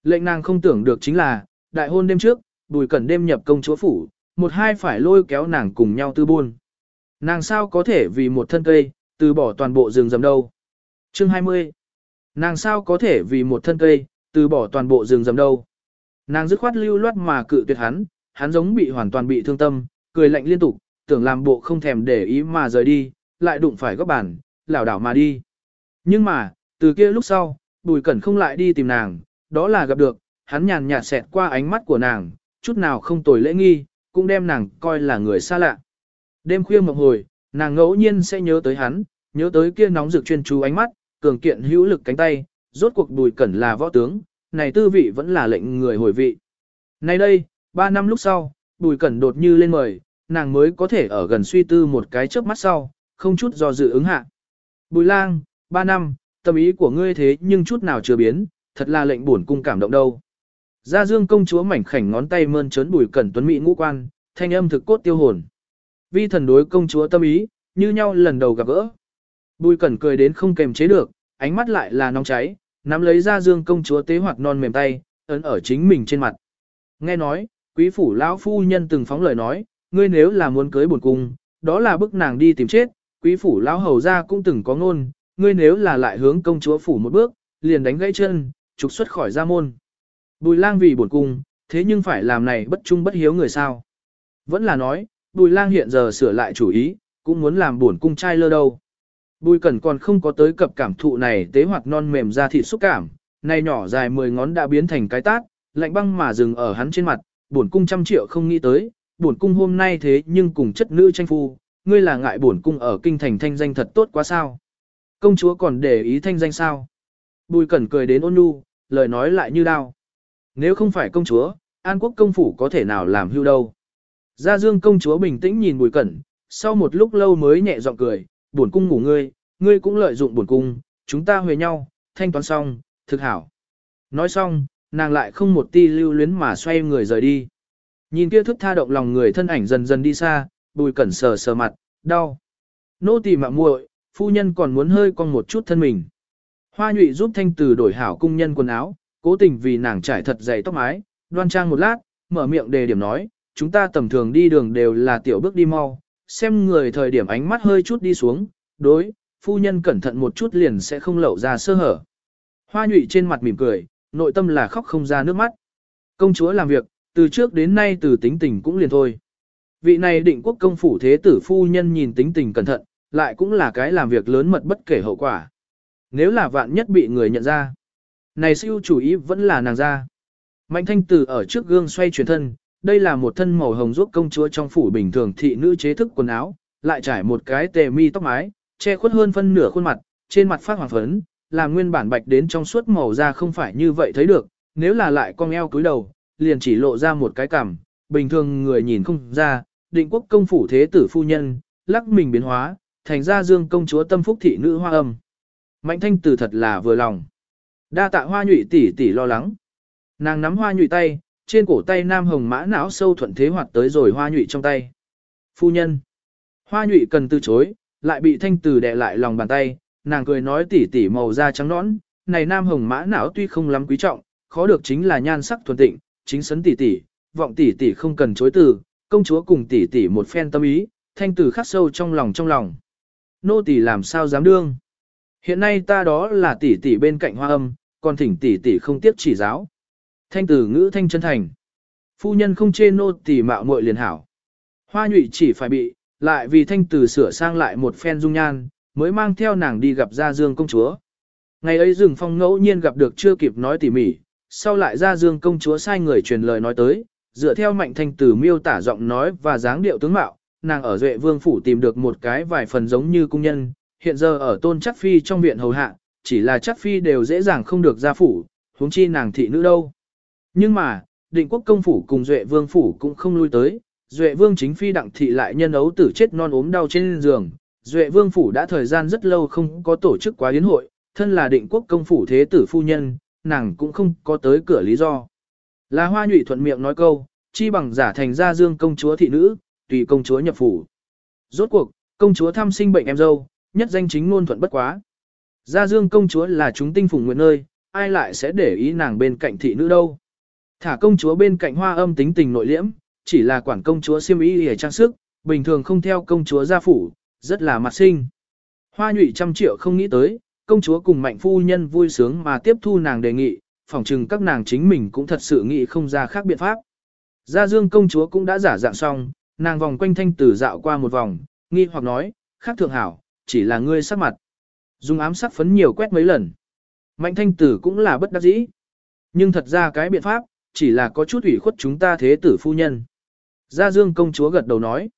Lệnh nàng không tưởng được chính là, đại hôn đêm trước, bùi cẩn đêm nhập công chúa phủ, một hai phải lôi kéo nàng cùng nhau tư buôn. Nàng sao có thể vì một thân cây, từ bỏ toàn bộ rừng rầm đâu. Chương 20 Nàng sao có thể vì một thân cây, từ bỏ toàn bộ rừng rầm đâu. Nàng dứt khoát lưu loát mà cự tuyệt hắn, hắn giống bị hoàn toàn bị thương tâm, cười lạnh liên tục, tưởng làm bộ không thèm để ý mà rời đi, lại đụng phải góc bàn, lảo đảo mà đi. Nhưng mà, từ kia lúc sau, bùi cẩn không lại đi tìm nàng, đó là gặp được, hắn nhàn nhạt xẹt qua ánh mắt của nàng, chút nào không tồi lễ nghi, cũng đem nàng coi là người xa lạ. Đêm khuya mộng hồi, nàng ngẫu nhiên sẽ nhớ tới hắn, nhớ tới kia nóng rực chuyên chú ánh mắt, cường kiện hữu lực cánh tay, rốt cuộc đùi cẩn là võ tướng, này tư vị vẫn là lệnh người hồi vị. Nay đây, ba năm lúc sau, đùi cẩn đột như lên mời, nàng mới có thể ở gần suy tư một cái chớp mắt sau, không chút do dự ứng hạ. Bùi lang, ba năm, tâm ý của ngươi thế nhưng chút nào chưa biến, thật là lệnh buồn cung cảm động đâu. Gia Dương công chúa mảnh khảnh ngón tay mơn trớn bùi cẩn tuấn mỹ ngũ quan, thanh âm thực cốt tiêu hồn. Vi thần đối công chúa tâm ý, như nhau lần đầu gặp gỡ. Bùi cẩn cười đến không kềm chế được, ánh mắt lại là nóng cháy, nắm lấy Gia Dương công chúa tế hoạt non mềm tay, ấn ở chính mình trên mặt. Nghe nói, quý phủ lão phu nhân từng phóng lời nói, ngươi nếu là muốn cưới buồn cung, đó là bức nàng đi tìm chết, quý phủ lão hầu gia cũng từng có ngôn, ngươi nếu là lại hướng công chúa phủ một bước, liền đánh gãy chân, trục xuất khỏi gia môn. Bùi lang vì buồn cung, thế nhưng phải làm này bất trung bất hiếu người sao. Vẫn là nói, bùi lang hiện giờ sửa lại chủ ý, cũng muốn làm buồn cung trai lơ đâu. Bùi cẩn còn không có tới cập cảm thụ này tế hoạt non mềm ra thịt xúc cảm, này nhỏ dài 10 ngón đã biến thành cái tát, lạnh băng mà dừng ở hắn trên mặt, buồn cung trăm triệu không nghĩ tới, buồn cung hôm nay thế nhưng cùng chất nữ tranh phu, ngươi là ngại buồn cung ở kinh thành thanh danh thật tốt quá sao. Công chúa còn để ý thanh danh sao. Bùi cẩn cười đến ôn nhu, lời nói lại như đao. Nếu không phải công chúa, An quốc công phủ có thể nào làm hưu đâu. Gia Dương công chúa bình tĩnh nhìn bùi cẩn, sau một lúc lâu mới nhẹ giọng cười, buồn cung ngủ ngươi, ngươi cũng lợi dụng buồn cung, chúng ta huề nhau, thanh toán xong, thực hảo. Nói xong, nàng lại không một ti lưu luyến mà xoay người rời đi. Nhìn kia thức tha động lòng người thân ảnh dần dần đi xa, bùi cẩn sờ sờ mặt, đau. Nô tỳ mạ muội, phu nhân còn muốn hơi con một chút thân mình. Hoa nhụy giúp thanh từ đổi hảo cung nhân quần áo, cố tình vì nàng trải thật dày tóc mái, đoan trang một lát, mở miệng đề điểm nói, chúng ta tầm thường đi đường đều là tiểu bước đi mau, xem người thời điểm ánh mắt hơi chút đi xuống, đối, phu nhân cẩn thận một chút liền sẽ không lậu ra sơ hở. Hoa nhụy trên mặt mỉm cười, nội tâm là khóc không ra nước mắt. Công chúa làm việc, từ trước đến nay từ tính tình cũng liền thôi. Vị này định quốc công phủ thế tử phu nhân nhìn tính tình cẩn thận, lại cũng là cái làm việc lớn mật bất kể hậu quả. Nếu là vạn nhất bị người nhận ra, này siêu chủ ý vẫn là nàng ra. Mạnh thanh tử ở trước gương xoay chuyển thân, đây là một thân màu hồng giúp công chúa trong phủ bình thường thị nữ chế thức quần áo, lại trải một cái tề mi tóc mái, che khuất hơn phân nửa khuôn mặt, trên mặt phát hoàng phấn, làm nguyên bản bạch đến trong suốt màu da không phải như vậy thấy được, nếu là lại cong eo cúi đầu, liền chỉ lộ ra một cái cằm, bình thường người nhìn không ra, định quốc công phủ thế tử phu nhân, lắc mình biến hóa, thành ra dương công chúa tâm phúc thị nữ hoa âm. Mạnh thanh tử thật là vừa lòng. Đa tạ hoa nhụy tỷ tỷ lo lắng. Nàng nắm hoa nhụy tay, trên cổ tay nam hồng mã não sâu thuận thế hoạt tới rồi hoa nhụy trong tay. Phu nhân. Hoa nhụy cần từ chối, lại bị thanh tử đè lại lòng bàn tay, nàng cười nói tỉ tỉ màu da trắng nõn, này nam hồng mã não tuy không lắm quý trọng, khó được chính là nhan sắc thuần tịnh, chính sấn tỉ tỉ, vọng tỉ tỉ không cần chối từ, công chúa cùng tỉ tỉ một phen tâm ý, thanh tử khắc sâu trong lòng trong lòng. Nô tỉ làm sao dám đương? Hiện nay ta đó là tỷ tỷ bên cạnh hoa âm, còn thỉnh tỷ tỷ không tiếp chỉ giáo. Thanh tử ngữ thanh chân thành. Phu nhân không chê nô tỷ mạo muội liền hảo. Hoa nhụy chỉ phải bị, lại vì thanh tử sửa sang lại một phen dung nhan, mới mang theo nàng đi gặp Gia Dương công chúa. Ngày ấy rừng phong ngẫu nhiên gặp được chưa kịp nói tỉ mỉ, sau lại Gia Dương công chúa sai người truyền lời nói tới, dựa theo mạnh thanh tử miêu tả giọng nói và dáng điệu tướng mạo, nàng ở Duệ Vương phủ tìm được một cái vài phần giống như cung nhân, hiện giờ ở Tôn Chắc Phi trong viện hầu hạ, chỉ là Chắc Phi đều dễ dàng không được ra phủ, huống chi nàng thị nữ đâu. Nhưng mà, định quốc công phủ cùng Duệ Vương phủ cũng không lui tới, Duệ Vương chính phi đặng thị lại nhân ấu tử chết non ốm đau trên giường, Duệ Vương Phủ đã thời gian rất lâu không có tổ chức quá yến hội, thân là định quốc công phủ thế tử phu nhân, nàng cũng không có tới cửa lý do. Là hoa nhụy thuận miệng nói câu, chi bằng giả thành ra dương công chúa thị nữ, tùy công chúa nhập phủ. Rốt cuộc, công chúa thăm sinh bệnh em dâu, nhất danh chính ngôn thuận bất quá. Gia dương công chúa là chúng tinh phùng nguyện nơi, ai lại sẽ để ý nàng bên cạnh thị nữ đâu. Thả công chúa bên cạnh hoa âm tính tình nội liễm, chỉ là quản công chúa siêm ý hề trang sức, bình thường không theo công chúa gia phủ, rất là mặt sinh. Hoa nhụy trăm triệu không nghĩ tới, công chúa cùng mạnh phu nhân vui sướng mà tiếp thu nàng đề nghị, phỏng chừng các nàng chính mình cũng thật sự nghĩ không ra khác biện pháp. Gia dương công chúa cũng đã giả dạng xong, nàng vòng quanh thanh tử dạo qua một vòng, nghi hoặc nói, khác thượng hảo, chỉ là ngươi sắc mặt. Dùng ám sắc phấn nhiều quét mấy lần. Mạnh thanh tử cũng là bất đắc dĩ. Nhưng thật ra cái biện pháp, chỉ là có chút ủy khuất chúng ta thế tử phu nhân. Gia dương công chúa gật đầu nói.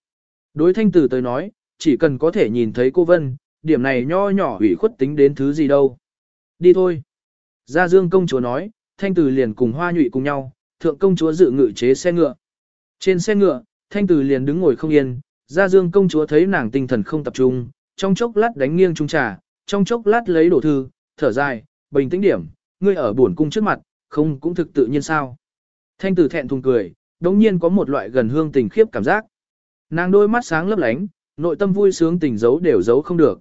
Đối thanh tử tới nói, chỉ cần có thể nhìn thấy cô Vân, điểm này nho nhỏ ủy khuất tính đến thứ gì đâu. Đi thôi. Gia Dương công chúa nói, thanh tử liền cùng hoa nhụy cùng nhau, thượng công chúa dự ngự chế xe ngựa. Trên xe ngựa, thanh tử liền đứng ngồi không yên, gia dương công chúa thấy nàng tinh thần không tập trung, trong chốc lát đánh nghiêng trung trà, trong chốc lát lấy đổ thư, thở dài, bình tĩnh điểm, ngươi ở buồn cung trước mặt, không cũng thực tự nhiên sao. Thanh tử thẹn thùng cười, đống nhiên có một loại gần hương tình khiếp cảm giác. Nàng đôi mắt sáng lấp lánh, nội tâm vui sướng tình giấu đều giấu không được.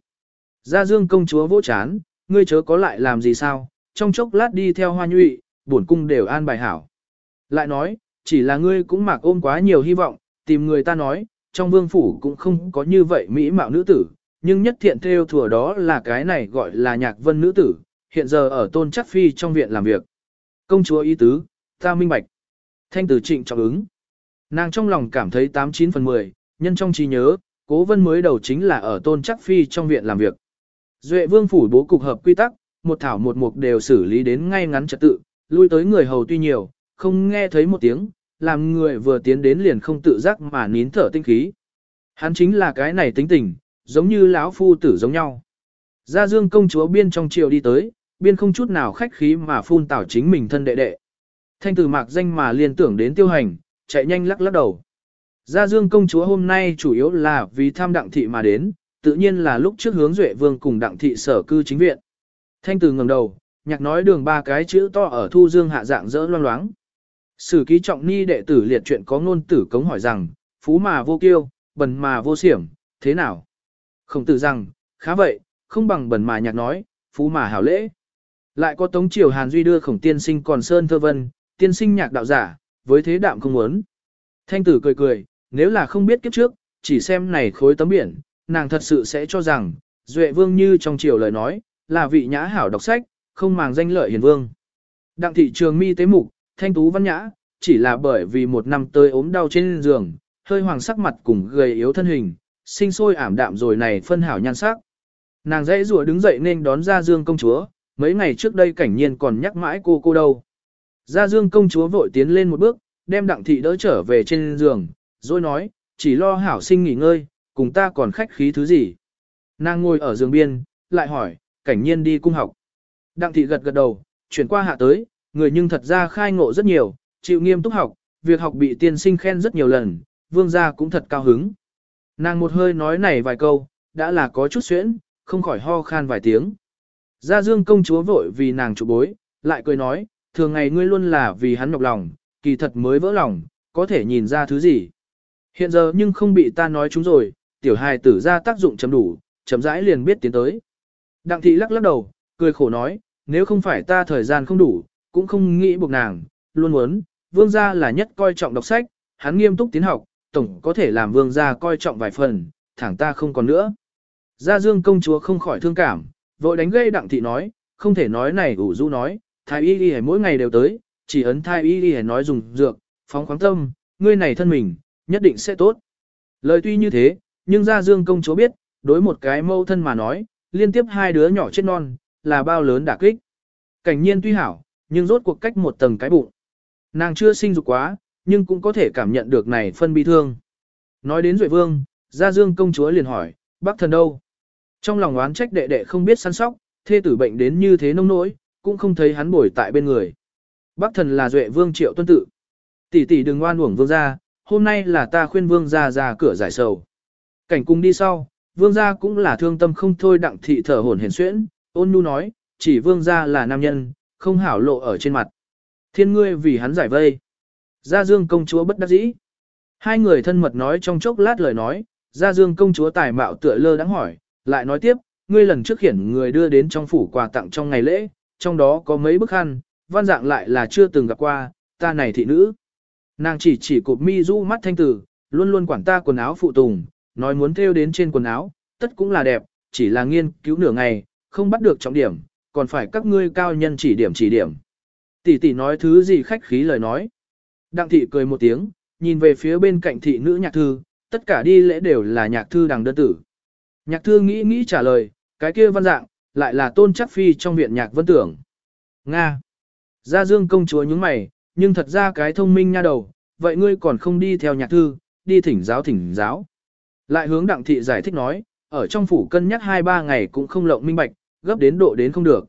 Gia dương công chúa vỗ chán, ngươi chớ có lại làm gì sao, trong chốc lát đi theo hoa nhụy, bổn cung đều an bài hảo. Lại nói, chỉ là ngươi cũng mặc ôm quá nhiều hy vọng, tìm người ta nói, trong vương phủ cũng không có như vậy mỹ mạo nữ tử, nhưng nhất thiện theo thừa đó là cái này gọi là nhạc vân nữ tử, hiện giờ ở tôn chắc phi trong viện làm việc. Công chúa y tứ, ta minh bạch. Thanh tử trịnh trọng ứng. Nàng trong lòng cảm thấy 89 phần 10, nhân trong trí nhớ, cố vân mới đầu chính là ở tôn chắc phi trong viện làm việc. Duệ vương phủ bố cục hợp quy tắc, một thảo một mục đều xử lý đến ngay ngắn trật tự, lui tới người hầu tuy nhiều, không nghe thấy một tiếng, làm người vừa tiến đến liền không tự giác mà nín thở tinh khí. Hắn chính là cái này tính tình, giống như lão phu tử giống nhau. Gia Dương công chúa biên trong triều đi tới, biên không chút nào khách khí mà phun tảo chính mình thân đệ đệ. Thanh tử mạc danh mà liên tưởng đến tiêu hành, chạy nhanh lắc lắc đầu. Gia Dương công chúa hôm nay chủ yếu là vì tham đặng thị mà đến, tự nhiên là lúc trước hướng duệ vương cùng đặng thị sở cư chính viện. Thanh tử ngẩng đầu, nhạc nói đường ba cái chữ to ở thu dương hạ dạng dỡ loang loáng. Sử ký trọng ni đệ tử liệt chuyện có ngôn tử cống hỏi rằng, phú mà vô kiêu, bần mà vô xiểm, thế nào? Khổng tử rằng, khá vậy, không bằng bẩn mà nhạc nói, phú mà hảo lễ. Lại có tống triều Hàn Duy đưa khổng tiên sinh còn sơn thơ vân, tiên sinh nhạc đạo giả, với thế đạm không muốn. Thanh tử cười cười, nếu là không biết kiếp trước, chỉ xem này khối tấm biển, nàng thật sự sẽ cho rằng, Duệ Vương như trong triều lời nói, là vị nhã hảo đọc sách, không màng danh lợi hiền vương. Đặng thị trường mi tế mục, thanh tú văn nhã, chỉ là bởi vì một năm tới ốm đau trên giường, hơi hoàng sắc mặt cùng gầy yếu thân hình, sinh sôi ảm đạm rồi này phân hảo nhan sắc. Nàng dãy rùa đứng dậy nên đón ra dương công chúa, mấy ngày trước đây cảnh nhiên còn nhắc mãi cô cô đâu. Gia dương công chúa vội tiến lên một bước, đem đặng thị đỡ trở về trên giường, rồi nói, chỉ lo hảo sinh nghỉ ngơi, cùng ta còn khách khí thứ gì. Nàng ngồi ở giường biên, lại hỏi, cảnh nhiên đi cung học. Đặng thị gật gật đầu, chuyển qua hạ tới, người nhưng thật ra khai ngộ rất nhiều, chịu nghiêm túc học, việc học bị tiên sinh khen rất nhiều lần, vương gia cũng thật cao hứng. Nàng một hơi nói này vài câu, đã là có chút xuyễn, không khỏi ho khan vài tiếng. Gia dương công chúa vội vì nàng trụ bối, lại cười nói, thường ngày ngươi luôn là vì hắn nhọc lòng, kỳ thật mới vỡ lòng, có thể nhìn ra thứ gì. Hiện giờ nhưng không bị ta nói chúng rồi, tiểu hài tử ra tác dụng chấm đủ, chấm rãi liền biết tiến tới. Đặng thị lắc lắc đầu, cười khổ nói, nếu không phải ta thời gian không đủ, cũng không nghĩ buộc nàng, luôn muốn, vương gia là nhất coi trọng đọc sách, hắn nghiêm túc tiến học, tổng có thể làm vương gia coi trọng vài phần, thẳng ta không còn nữa. Gia Dương công chúa không khỏi thương cảm, vội đánh gây đặng thị nói, không thể nói này ủ rũ nói, thái y y mỗi ngày đều tới, chỉ ấn thái y y nói dùng dược, phóng khoáng tâm, ngươi này thân mình, nhất định sẽ tốt. Lời tuy như thế, nhưng Gia Dương công chúa biết, đối một cái mâu thân mà nói, liên tiếp hai đứa nhỏ chết non, là bao lớn đả kích. Cảnh nhiên tuy hảo, nhưng rốt cuộc cách một tầng cái bụng. Nàng chưa sinh dục quá, nhưng cũng có thể cảm nhận được này phân bi thương. Nói đến Duệ Vương, Gia Dương công chúa liền hỏi, bác thần đâu? Trong lòng oán trách đệ đệ không biết săn sóc, thê tử bệnh đến như thế nông nỗi, cũng không thấy hắn bồi tại bên người. Bác thần là Duệ Vương triệu tuân tự. Tỷ tỷ đừng oan uổng vương gia, hôm nay là ta khuyên vương gia ra cửa giải sầu. Cảnh cung đi sau, vương gia cũng là thương tâm không thôi đặng thị thở hổn hển xuyễn, ôn nhu nói, chỉ vương gia là nam nhân, không hảo lộ ở trên mặt. Thiên ngươi vì hắn giải vây. Gia Dương công chúa bất đắc dĩ. Hai người thân mật nói trong chốc lát lời nói, Gia Dương công chúa tài mạo tựa lơ đáng hỏi, lại nói tiếp, ngươi lần trước khiển người đưa đến trong phủ quà tặng trong ngày lễ, trong đó có mấy bức khăn, văn dạng lại là chưa từng gặp qua, ta này thị nữ. Nàng chỉ chỉ cụp mi du mắt thanh tử, luôn luôn quản ta quần áo phụ tùng, nói muốn theo đến trên quần áo, tất cũng là đẹp, chỉ là nghiên cứu nửa ngày, không bắt được trọng điểm, còn phải các ngươi cao nhân chỉ điểm chỉ điểm. Tỷ tỷ nói thứ gì khách khí lời nói. Đặng thị cười một tiếng, nhìn về phía bên cạnh thị nữ nhạc thư, tất cả đi lễ đều là nhạc thư đằng đơn tử. Nhạc thư nghĩ nghĩ trả lời, cái kia văn dạng, lại là tôn chắc phi trong viện nhạc vân tưởng. Nga. Gia dương công chúa nhướng mày, nhưng thật ra cái thông minh nha đầu, vậy ngươi còn không đi theo nhạc thư, đi thỉnh giáo thỉnh giáo. Lại hướng đặng thị giải thích nói, ở trong phủ cân nhắc 2-3 ngày cũng không lộng minh bạch, gấp đến độ đến không được.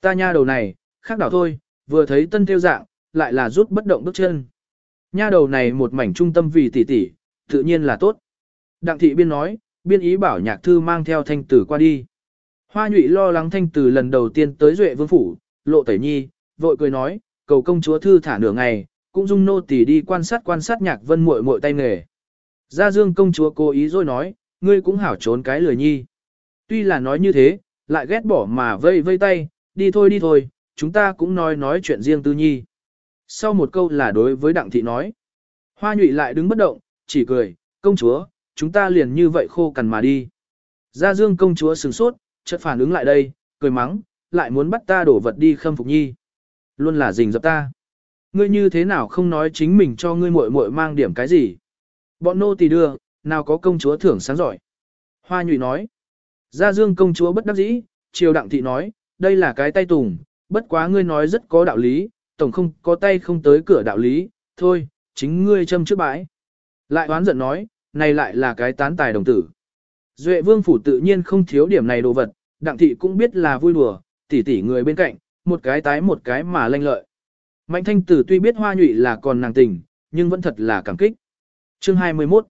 Ta nha đầu này, khác đảo thôi, vừa thấy tân tiêu dạng, lại là rút bất động bước chân. Nha đầu này một mảnh trung tâm vì tỷ tỷ, tự nhiên là tốt. Đặng thị biên nói, biên ý bảo nhạc thư mang theo thanh tử qua đi. Hoa nhụy lo lắng thanh tử lần đầu tiên tới duệ vương phủ, lộ tẩy nhi, vội cười nói, cầu công chúa thư thả nửa ngày, cũng dung nô tỷ đi quan sát quan sát nhạc vân muội muội tay nghề. Gia dương công chúa cố ý rồi nói, ngươi cũng hảo trốn cái lười nhi. Tuy là nói như thế, lại ghét bỏ mà vây vây tay, đi thôi đi thôi, chúng ta cũng nói nói chuyện riêng tư nhi. Sau một câu là đối với đặng thị nói. Hoa nhụy lại đứng bất động, chỉ cười, công chúa, chúng ta liền như vậy khô cằn mà đi. Gia dương công chúa sừng sốt, chợt phản ứng lại đây, cười mắng, lại muốn bắt ta đổ vật đi khâm phục nhi. Luôn là rình dập ta. Ngươi như thế nào không nói chính mình cho ngươi muội muội mang điểm cái gì. Bọn nô tỳ đưa, nào có công chúa thưởng sáng giỏi. Hoa nhụy nói. Gia dương công chúa bất đắc dĩ, triều đặng thị nói, đây là cái tay tùng, bất quá ngươi nói rất có đạo lý, tổng không có tay không tới cửa đạo lý, thôi, chính ngươi châm trước bãi. Lại oán giận nói, này lại là cái tán tài đồng tử. Duệ vương phủ tự nhiên không thiếu điểm này đồ vật, đặng thị cũng biết là vui đùa, tỉ tỉ người bên cạnh, một cái tái một cái mà lanh lợi. Mạnh thanh tử tuy biết hoa nhụy là còn nàng tình, nhưng vẫn thật là cảm kích. Chương 21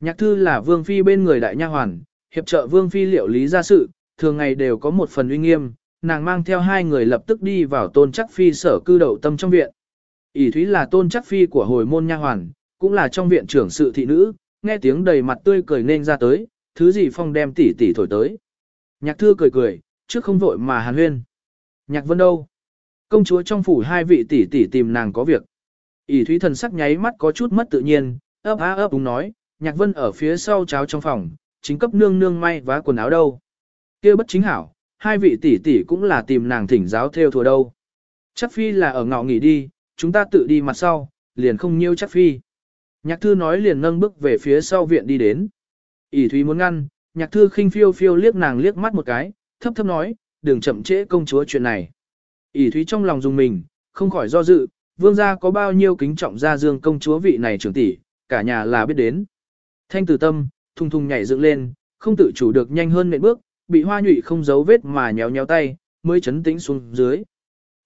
Nhạc thư là vương phi bên người đại nha hoàn, hiệp trợ vương phi liệu lý gia sự, thường ngày đều có một phần uy nghiêm, nàng mang theo hai người lập tức đi vào tôn chắc phi sở cư đậu tâm trong viện. ỷ thúy là tôn chắc phi của hồi môn nha hoàn, cũng là trong viện trưởng sự thị nữ, nghe tiếng đầy mặt tươi cười nên ra tới, thứ gì phong đem tỉ tỉ thổi tới. Nhạc thư cười cười, trước không vội mà hàn huyên. Nhạc vân đâu? Công chúa trong phủ hai vị tỷ tỷ tìm nàng có việc. ỷ thúy thần sắc nháy mắt có chút mất tự nhiên, ấp á ấp đúng nói, nhạc vân ở phía sau cháo trong phòng, chính cấp nương nương may vá quần áo đâu. kia bất chính hảo, hai vị tỷ tỷ cũng là tìm nàng thỉnh giáo theo thùa đâu. Chắc phi là ở ngọ nghỉ đi, chúng ta tự đi mặt sau, liền không nhiêu chắc phi. Nhạc thư nói liền nâng bước về phía sau viện đi đến. ỷ thúy muốn ngăn, nhạc thư khinh phiêu phiêu liếc nàng liếc mắt một cái, thấp thấp nói, đừng chậm trễ công chúa chuyện này. ỷ thúy trong lòng dùng mình, không khỏi do dự, vương gia có bao nhiêu kính trọng gia dương công chúa vị này trưởng tỷ, cả nhà là biết đến. Thanh tử tâm, thung thung nhảy dựng lên, không tự chủ được nhanh hơn nệm bước, bị hoa nhụy không giấu vết mà nhéo nhéo tay, mới chấn tĩnh xuống dưới.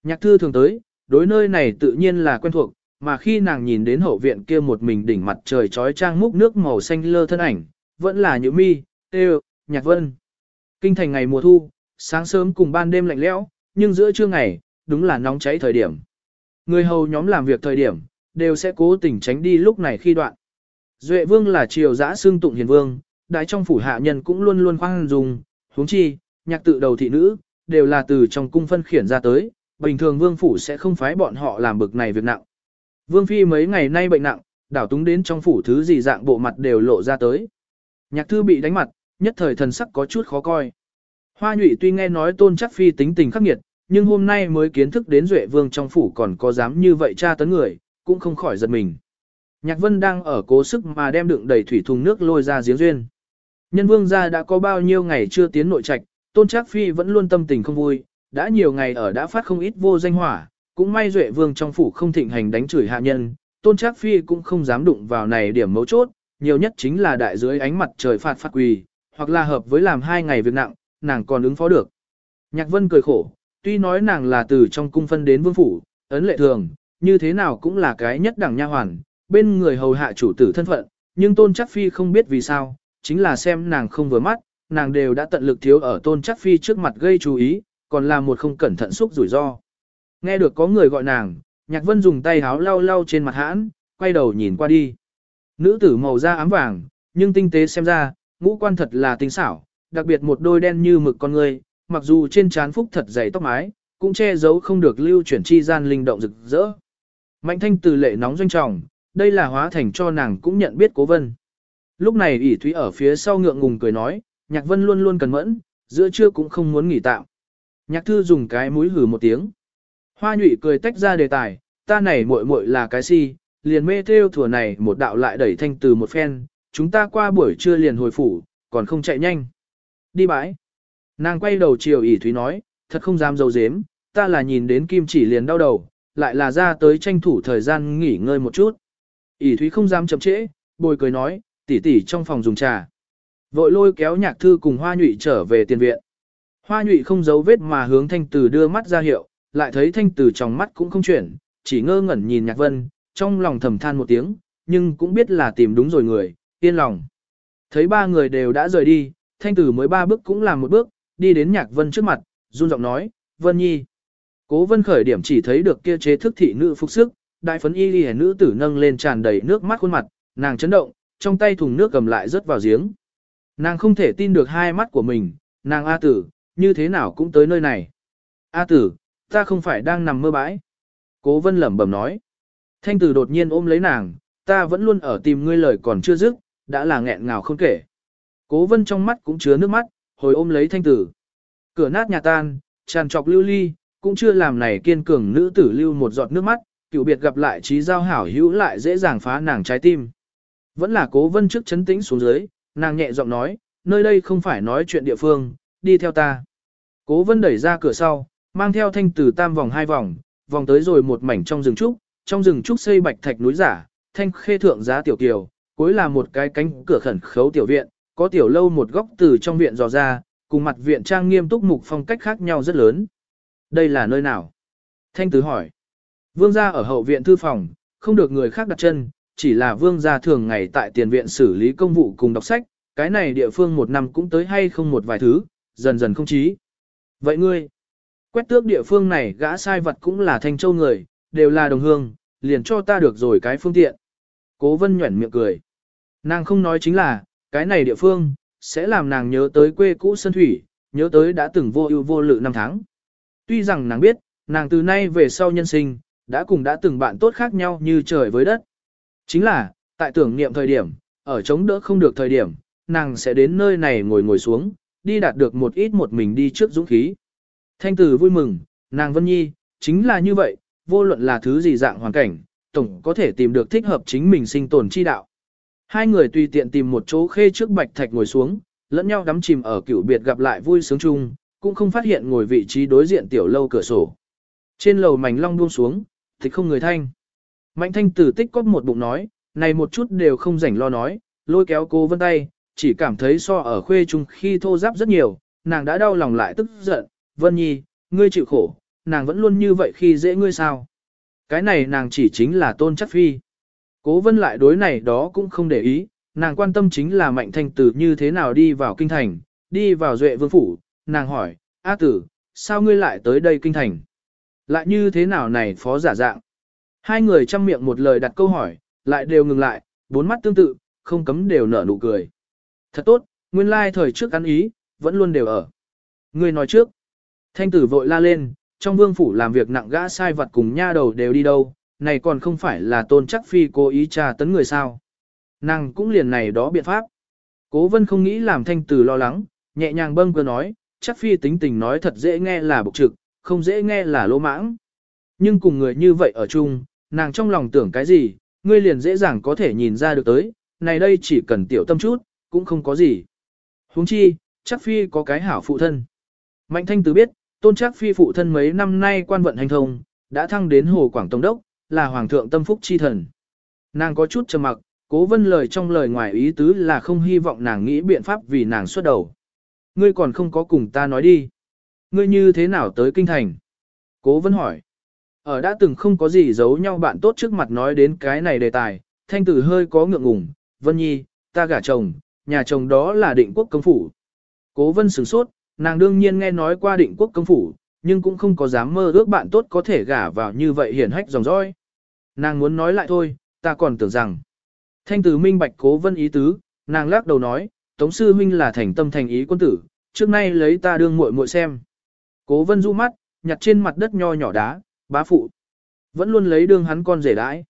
Nhạc thư thường tới, đối nơi này tự nhiên là quen thuộc, mà khi nàng nhìn đến hậu viện kia một mình đỉnh mặt trời trói trang múc nước màu xanh lơ thân ảnh, vẫn là nhữ mi, tê nhạc vân. Kinh thành ngày mùa thu, sáng sớm cùng ban đêm lạnh lẽo, nhưng giữa trưa ngày, đúng là nóng cháy thời điểm. Người hầu nhóm làm việc thời điểm, đều sẽ cố tình tránh đi lúc này khi đoạn. Duệ vương là triều giã xương tụng hiền vương, đại trong phủ hạ nhân cũng luôn luôn khoan dùng, huống chi, nhạc tự đầu thị nữ, đều là từ trong cung phân khiển ra tới, bình thường vương phủ sẽ không phái bọn họ làm bực này việc nặng. Vương phi mấy ngày nay bệnh nặng, đảo túng đến trong phủ thứ gì dạng bộ mặt đều lộ ra tới. Nhạc thư bị đánh mặt, nhất thời thần sắc có chút khó coi. Hoa nhụy tuy nghe nói tôn chắc phi tính tình khắc nghiệt, nhưng hôm nay mới kiến thức đến duệ vương trong phủ còn có dám như vậy tra tấn người, cũng không khỏi giật mình. Nhạc vân đang ở cố sức mà đem đựng đầy thủy thùng nước lôi ra giếng duyên. Nhân vương gia đã có bao nhiêu ngày chưa tiến nội trạch, tôn trác phi vẫn luôn tâm tình không vui, đã nhiều ngày ở đã phát không ít vô danh hỏa, cũng may duệ vương trong phủ không thịnh hành đánh chửi hạ nhân, tôn trác phi cũng không dám đụng vào này điểm mấu chốt, nhiều nhất chính là đại dưới ánh mặt trời phạt phạt quỳ, hoặc là hợp với làm hai ngày việc nặng, nàng còn ứng phó được. Nhạc vân cười khổ, tuy nói nàng là từ trong cung phân đến vương phủ, ấn lệ thường, như thế nào cũng là cái nhất đẳng nha hoàn, bên người hầu hạ chủ tử thân phận, nhưng tôn chắc phi không biết vì sao, chính là xem nàng không vừa mắt, nàng đều đã tận lực thiếu ở tôn chắc phi trước mặt gây chú ý, còn là một không cẩn thận xúc rủi ro. Nghe được có người gọi nàng, nhạc vân dùng tay háo lau lau trên mặt hãn, quay đầu nhìn qua đi. Nữ tử màu da ám vàng, nhưng tinh tế xem ra, ngũ quan thật là tinh xảo, đặc biệt một đôi đen như mực con người, mặc dù trên trán phúc thật dày tóc mái, cũng che giấu không được lưu chuyển chi gian linh động rực rỡ. Mạnh thanh từ lệ nóng doanh trọng, đây là hóa thành cho nàng cũng nhận biết cố vân. Lúc này ỷ thúy ở phía sau ngượng ngùng cười nói, nhạc vân luôn luôn cần mẫn, giữa trưa cũng không muốn nghỉ tạm. Nhạc thư dùng cái mũi hử một tiếng. Hoa nhụy cười tách ra đề tài, ta này muội muội là cái si, liền mê theo thủa này một đạo lại đẩy thanh từ một phen, chúng ta qua buổi trưa liền hồi phủ, còn không chạy nhanh. Đi bãi. Nàng quay đầu chiều ỷ thúy nói, thật không dám dâu dếm, ta là nhìn đến kim chỉ liền đau đầu, lại là ra tới tranh thủ thời gian nghỉ ngơi một chút. ỷ thúy không dám chậm trễ, bồi cười nói, tỷ tỷ trong phòng dùng trà. Vội lôi kéo nhạc thư cùng hoa nhụy trở về tiền viện. Hoa nhụy không giấu vết mà hướng thanh tử đưa mắt ra hiệu, lại thấy thanh tử trong mắt cũng không chuyển, chỉ ngơ ngẩn nhìn nhạc vân, trong lòng thầm than một tiếng, nhưng cũng biết là tìm đúng rồi người, yên lòng. Thấy ba người đều đã rời đi, thanh tử mới ba bước cũng làm một bước, đi đến nhạc vân trước mặt, run giọng nói, vân nhi. Cố vân khởi điểm chỉ thấy được kia chế thức thị nữ phục sức, đại phấn y ghi nữ tử nâng lên tràn đầy nước mắt khuôn mặt, nàng chấn động, trong tay thùng nước cầm lại rớt vào giếng. Nàng không thể tin được hai mắt của mình, nàng A tử, như thế nào cũng tới nơi này. A tử, ta không phải đang nằm mơ bãi. Cố vân lẩm bẩm nói. Thanh tử đột nhiên ôm lấy nàng, ta vẫn luôn ở tìm ngươi lời còn chưa dứt, đã là nghẹn ngào không kể. Cố vân trong mắt cũng chứa nước mắt, hồi ôm lấy thanh tử. Cửa nát nhà tan, tràn trọc lưu ly, cũng chưa làm này kiên cường nữ tử lưu một giọt nước mắt, cựu biệt gặp lại trí giao hảo hữu lại dễ dàng phá nàng trái tim. Vẫn là cố vân trước chấn tĩnh xuống dưới, nàng nhẹ giọng nói, nơi đây không phải nói chuyện địa phương, đi theo ta. Cố vân đẩy ra cửa sau, mang theo thanh tử tam vòng hai vòng, vòng tới rồi một mảnh trong rừng trúc, trong rừng trúc xây bạch thạch núi giả, thanh khê thượng giá tiểu kiều, cuối là một cái cánh cửa khẩn khấu tiểu viện, có tiểu lâu một góc từ trong viện dò ra, cùng mặt viện trang nghiêm túc mục phong cách khác nhau rất lớn. Đây là nơi nào? Thanh tử hỏi. Vương gia ở hậu viện thư phòng, không được người khác đặt chân, chỉ là vương gia thường ngày tại tiền viện xử lý công vụ cùng đọc sách, cái này địa phương một năm cũng tới hay không một vài thứ, dần dần không chí. Vậy ngươi, quét tước địa phương này gã sai vật cũng là thanh châu người, đều là đồng hương, liền cho ta được rồi cái phương tiện. Cố vân nhuẩn miệng cười. Nàng không nói chính là, cái này địa phương, sẽ làm nàng nhớ tới quê cũ Sơn Thủy, nhớ tới đã từng vô ưu vô lự năm tháng. Tuy rằng nàng biết, nàng từ nay về sau nhân sinh, đã cùng đã từng bạn tốt khác nhau như trời với đất. Chính là, tại tưởng niệm thời điểm, ở chống đỡ không được thời điểm, nàng sẽ đến nơi này ngồi ngồi xuống, đi đạt được một ít một mình đi trước dũng khí. Thanh tử vui mừng, nàng Vân Nhi, chính là như vậy, vô luận là thứ gì dạng hoàn cảnh, tổng có thể tìm được thích hợp chính mình sinh tồn chi đạo. Hai người tùy tiện tìm một chỗ khê trước bạch thạch ngồi xuống, lẫn nhau đắm chìm ở cựu biệt gặp lại vui sướng chung, cũng không phát hiện ngồi vị trí đối diện tiểu lâu cửa sổ. Trên lầu mảnh long buông xuống, thì không người thanh. Mạnh thanh tử tích có một bụng nói, này một chút đều không rảnh lo nói, lôi kéo cô vân tay, chỉ cảm thấy so ở khuê chung khi thô giáp rất nhiều, nàng đã đau lòng lại tức giận, vân nhi, ngươi chịu khổ, nàng vẫn luôn như vậy khi dễ ngươi sao. Cái này nàng chỉ chính là tôn chắc phi. Cố vân lại đối này đó cũng không để ý, nàng quan tâm chính là mạnh thanh tử như thế nào đi vào kinh thành, đi vào duệ vương phủ, nàng hỏi, A tử, sao ngươi lại tới đây kinh thành? Lại như thế nào này phó giả dạng? Hai người chăm miệng một lời đặt câu hỏi, lại đều ngừng lại, bốn mắt tương tự, không cấm đều nở nụ cười. Thật tốt, nguyên lai thời trước ăn ý, vẫn luôn đều ở. người nói trước. Thanh tử vội la lên, trong vương phủ làm việc nặng gã sai vật cùng nha đầu đều đi đâu, này còn không phải là tôn chắc phi cố ý trà tấn người sao. Nàng cũng liền này đó biện pháp. Cố vân không nghĩ làm thanh tử lo lắng, nhẹ nhàng bâng cơ nói, chắc phi tính tình nói thật dễ nghe là bộc trực, không dễ nghe là lỗ mãng. Nhưng cùng người như vậy ở chung, nàng trong lòng tưởng cái gì, ngươi liền dễ dàng có thể nhìn ra được tới, này đây chỉ cần tiểu tâm chút, cũng không có gì. huống chi, chắc phi có cái hảo phụ thân. Mạnh thanh tứ biết, tôn chắc phi phụ thân mấy năm nay quan vận hành thông, đã thăng đến hồ Quảng tổng Đốc, là hoàng thượng tâm phúc chi thần. Nàng có chút trầm mặc, cố vân lời trong lời ngoài ý tứ là không hy vọng nàng nghĩ biện pháp vì nàng xuất đầu. Ngươi còn không có cùng ta nói đi. Ngươi như thế nào tới kinh thành? Cố vân hỏi. Ở đã từng không có gì giấu nhau bạn tốt trước mặt nói đến cái này đề tài, thanh tử hơi có ngượng ngùng, Vân Nhi, ta gả chồng, nhà chồng đó là định quốc công phủ. Cố vân sửng sốt, nàng đương nhiên nghe nói qua định quốc công phủ, nhưng cũng không có dám mơ ước bạn tốt có thể gả vào như vậy hiển hách dòng dõi. Nàng muốn nói lại thôi, ta còn tưởng rằng. Thanh tử minh bạch cố vân ý tứ, nàng lắc đầu nói, Tống sư huynh là thành tâm thành ý quân tử, trước nay lấy ta đương muội muội xem. Cố vân du mắt, nhặt trên mặt đất nho nhỏ đá, bá phụ. Vẫn luôn lấy đương hắn con rể đãi.